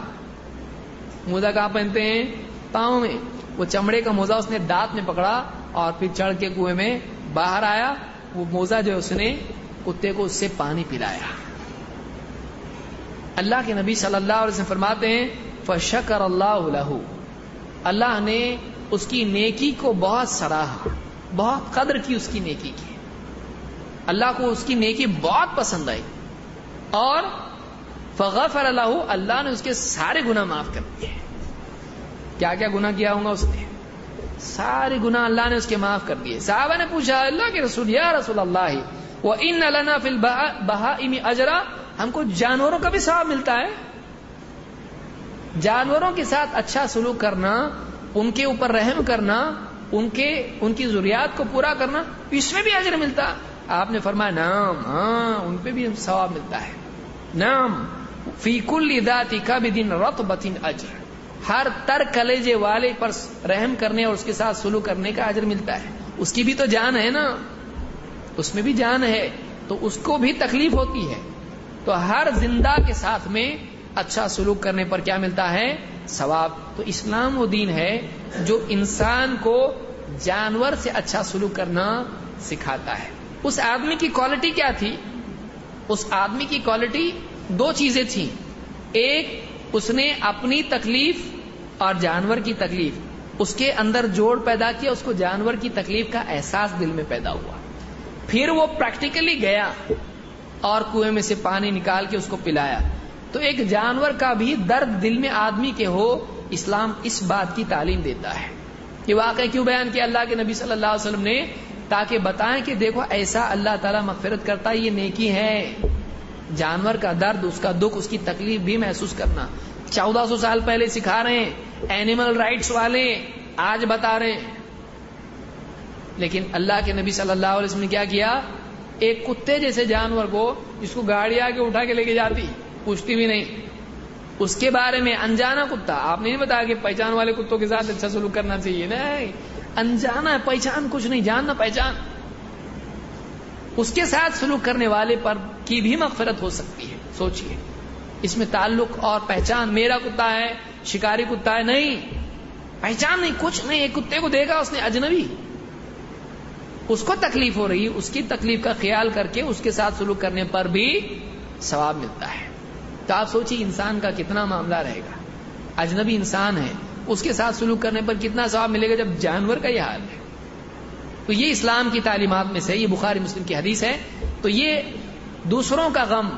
موزہ کہاں پہنتے ہیں؟ پاؤں میں۔ وہ چمڑے کا موزہ اس نے دانت میں پکڑا اور پھر چڑھ کے کنویں میں باہر آیا۔ وہ موزہ جو اس نے کتے کو اس سے پانی پلایا۔ اللہ کے نبی صلی اللہ علیہ وسلم فرماتے ہیں، فشکر اللہ اللہ نے اس کی نیکی کو بہت سراہا، بہت قدر کی اس کی نیکی کی۔ اللہ کو اس کی نیکی بہت پسند آئی۔ اور فغفر اللہ اللہ نے اس کے سارے گنا معاف کر دیے۔ کیا کیا گنا کیا ہوں گا اس نے؟ سارے گنا اللہ نے اس کے معاف کر دیے۔ صحابہ نے پوچھا، اللہ کے رسول، یا رسول اللہ وہ ان اللہ فل بہا اجرا ہم کو جانوروں کا بھی ثواب ملتا ہے۔ جانوروں کے ساتھ اچھا سلوک کرنا ان کے اوپر رحم کرنا، ان کے، ان کی ضروریات کو پورا کرنا، اس میں بھی اجر ملتا۔ آپ نے فرمایا نام ہاں ان پہ بھی ثواب ملتا ہے۔ نام فی کل ذاتی کا بھی دن رت بتین اجر۔ ہر تر کلیجے والے پر رحم کرنے اور اس کے ساتھ سلو کرنے کا اجر ملتا ہے۔ اس کی بھی تو جان ہے نا۔ اس میں بھی جان ہے۔ تو اس کو بھی تکلیف ہوتی ہے۔ تو ہر زندہ کے ساتھ میں اچھا سلوک کرنے پر کیا ملتا ہے؟ ثواب۔ تو اسلام وہ دین ہے جو انسان کو جانور سے اچھا سلوک کرنا سکھاتا ہے۔ اس آدمی کی کوالٹی کیا تھی؟ اس آدمی کی کوالٹی دو چیزیں تھیں۔ ایک، اس نے اپنی تکلیف اور جانور کی تکلیف، اس کے اندر جوڑ پیدا کیا، اس کو جانور کی تکلیف کا احساس دل میں پیدا ہوا۔ پھر وہ پریکٹیکلی گیا اور کنویں میں سے پانی نکال کے اس کو پلایا۔ تو ایک جانور کا بھی درد دل میں آدمی کے ہو، اسلام اس بات کی تعلیم دیتا ہے۔ کہ واقعی کیوں بیان کیا؟ اللہ کے نبی صلی اللہ علیہ وسلم نے تاکہ بتائیں کہ دیکھو ایسا اللہ تعالیٰ مغفرت کرتا یہ نیکی ہے۔ جانور کا درد، اس کا دکھ، اس کی تکلیف بھی محسوس کرنا۔ چودہ سو سال پہلے سکھا رہے ہیں اینیمل رائٹس والے آج بتا رہے ہیں۔ لیکن اللہ کے نبی صلی اللہ علیہ وسلم نے کیا کیا؟ ایک کتے جیسے جانور کو جس کو گاڑی آ کے اٹھا کے لے کے جاتی۔ پوچھتی بھی نہیں۔ اس کے بارے میں انجانا کتا۔ آپ نے نہیں بتایا کہ پہچان والے کتوں کے ساتھ اچھا سلوک کرنا چاہیے؟ نہیں۔ انجانا پہچان کچھ نہیں، جاننا پہچان۔ اس کے ساتھ سلوک کرنے والے پر کی بھی مغفرت ہو سکتی ہے۔ سوچئے۔ اس میں تعلق اور پہچان میرا کتا ہے، شکاری کتا ہے، نہیں۔ پہچان نہیں، کچھ نہیں، ایک کتے کو دیکھا، اس نے اجنبی۔ اس کو تکلیف ہو رہی، اس کی تکلیف کا خیال کر کے اس کے ساتھ سلوک کرنے پر بھی ثواب ملتا ہے۔ تو آپ سوچیے انسان کا کتنا معاملہ رہے گا۔ اجنبی انسان ہے، اس کے ساتھ سلوک کرنے پر کتنا ثواب ملے گا جب جانور کا یہ حال ہے۔ تو یہ اسلام کی تعلیمات میں سے، یہ بخاری مسلم کی حدیث ہے۔ تو یہ دوسروں کا غم،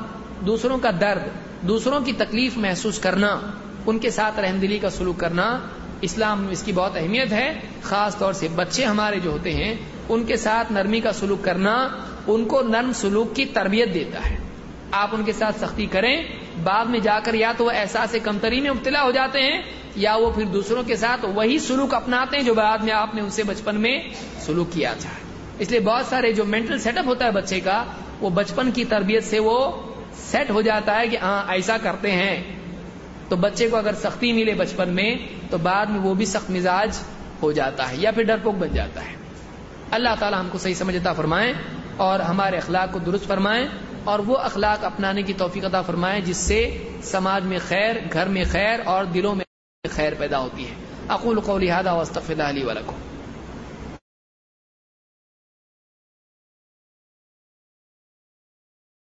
دوسروں کا درد، دوسروں کی تکلیف محسوس کرنا، ان کے ساتھ رحم دلی کا سلوک کرنا اسلام میں اس کی بہت اہمیت ہے۔ خاص طور سے بچے ہمارے جو ہوتے ہیں، ان کے ساتھ نرمی کا سلوک کرنا، ان کو نرم سلوک کی تربیت دیتا ہے۔ آپ ان کے ساتھ سختی کریں بعد میں جا کر یا تو وہ احساس کمتری میں مبتلا ہو جاتے ہیں، یا وہ پھر دوسروں کے ساتھ وہی سلوک اپناتے ہیں جو بعد میں آپ نے ان سے بچپن میں سلوک کیا تھا۔ اس لیے بہت سارے جو مینٹل سیٹ اپ ہوتا ہے بچے کا، وہ بچپن کی تربیت سے وہ سیٹ ہو جاتا ہے کہ ہاں ایسا کرتے ہیں۔ تو بچے کو اگر سختی ملے بچپن میں، تو بعد میں وہ بھی سخت مزاج ہو جاتا ہے یا پھر ڈرپوک بن جاتا ہے۔ اللہ تعالی ہم کو صحیح سمجھتا فرمائیں اور ہمارے اخلاق کو درست فرمائیں اور وہ اخلاق اپنانے کی توفیق عطا فرمائے، جس سے سماج میں خیر، گھر میں خیر اور دلوں میں خیر پیدا ہوتی ہے۔ اقول قولی هذا واستغفر الله لي ولكم۔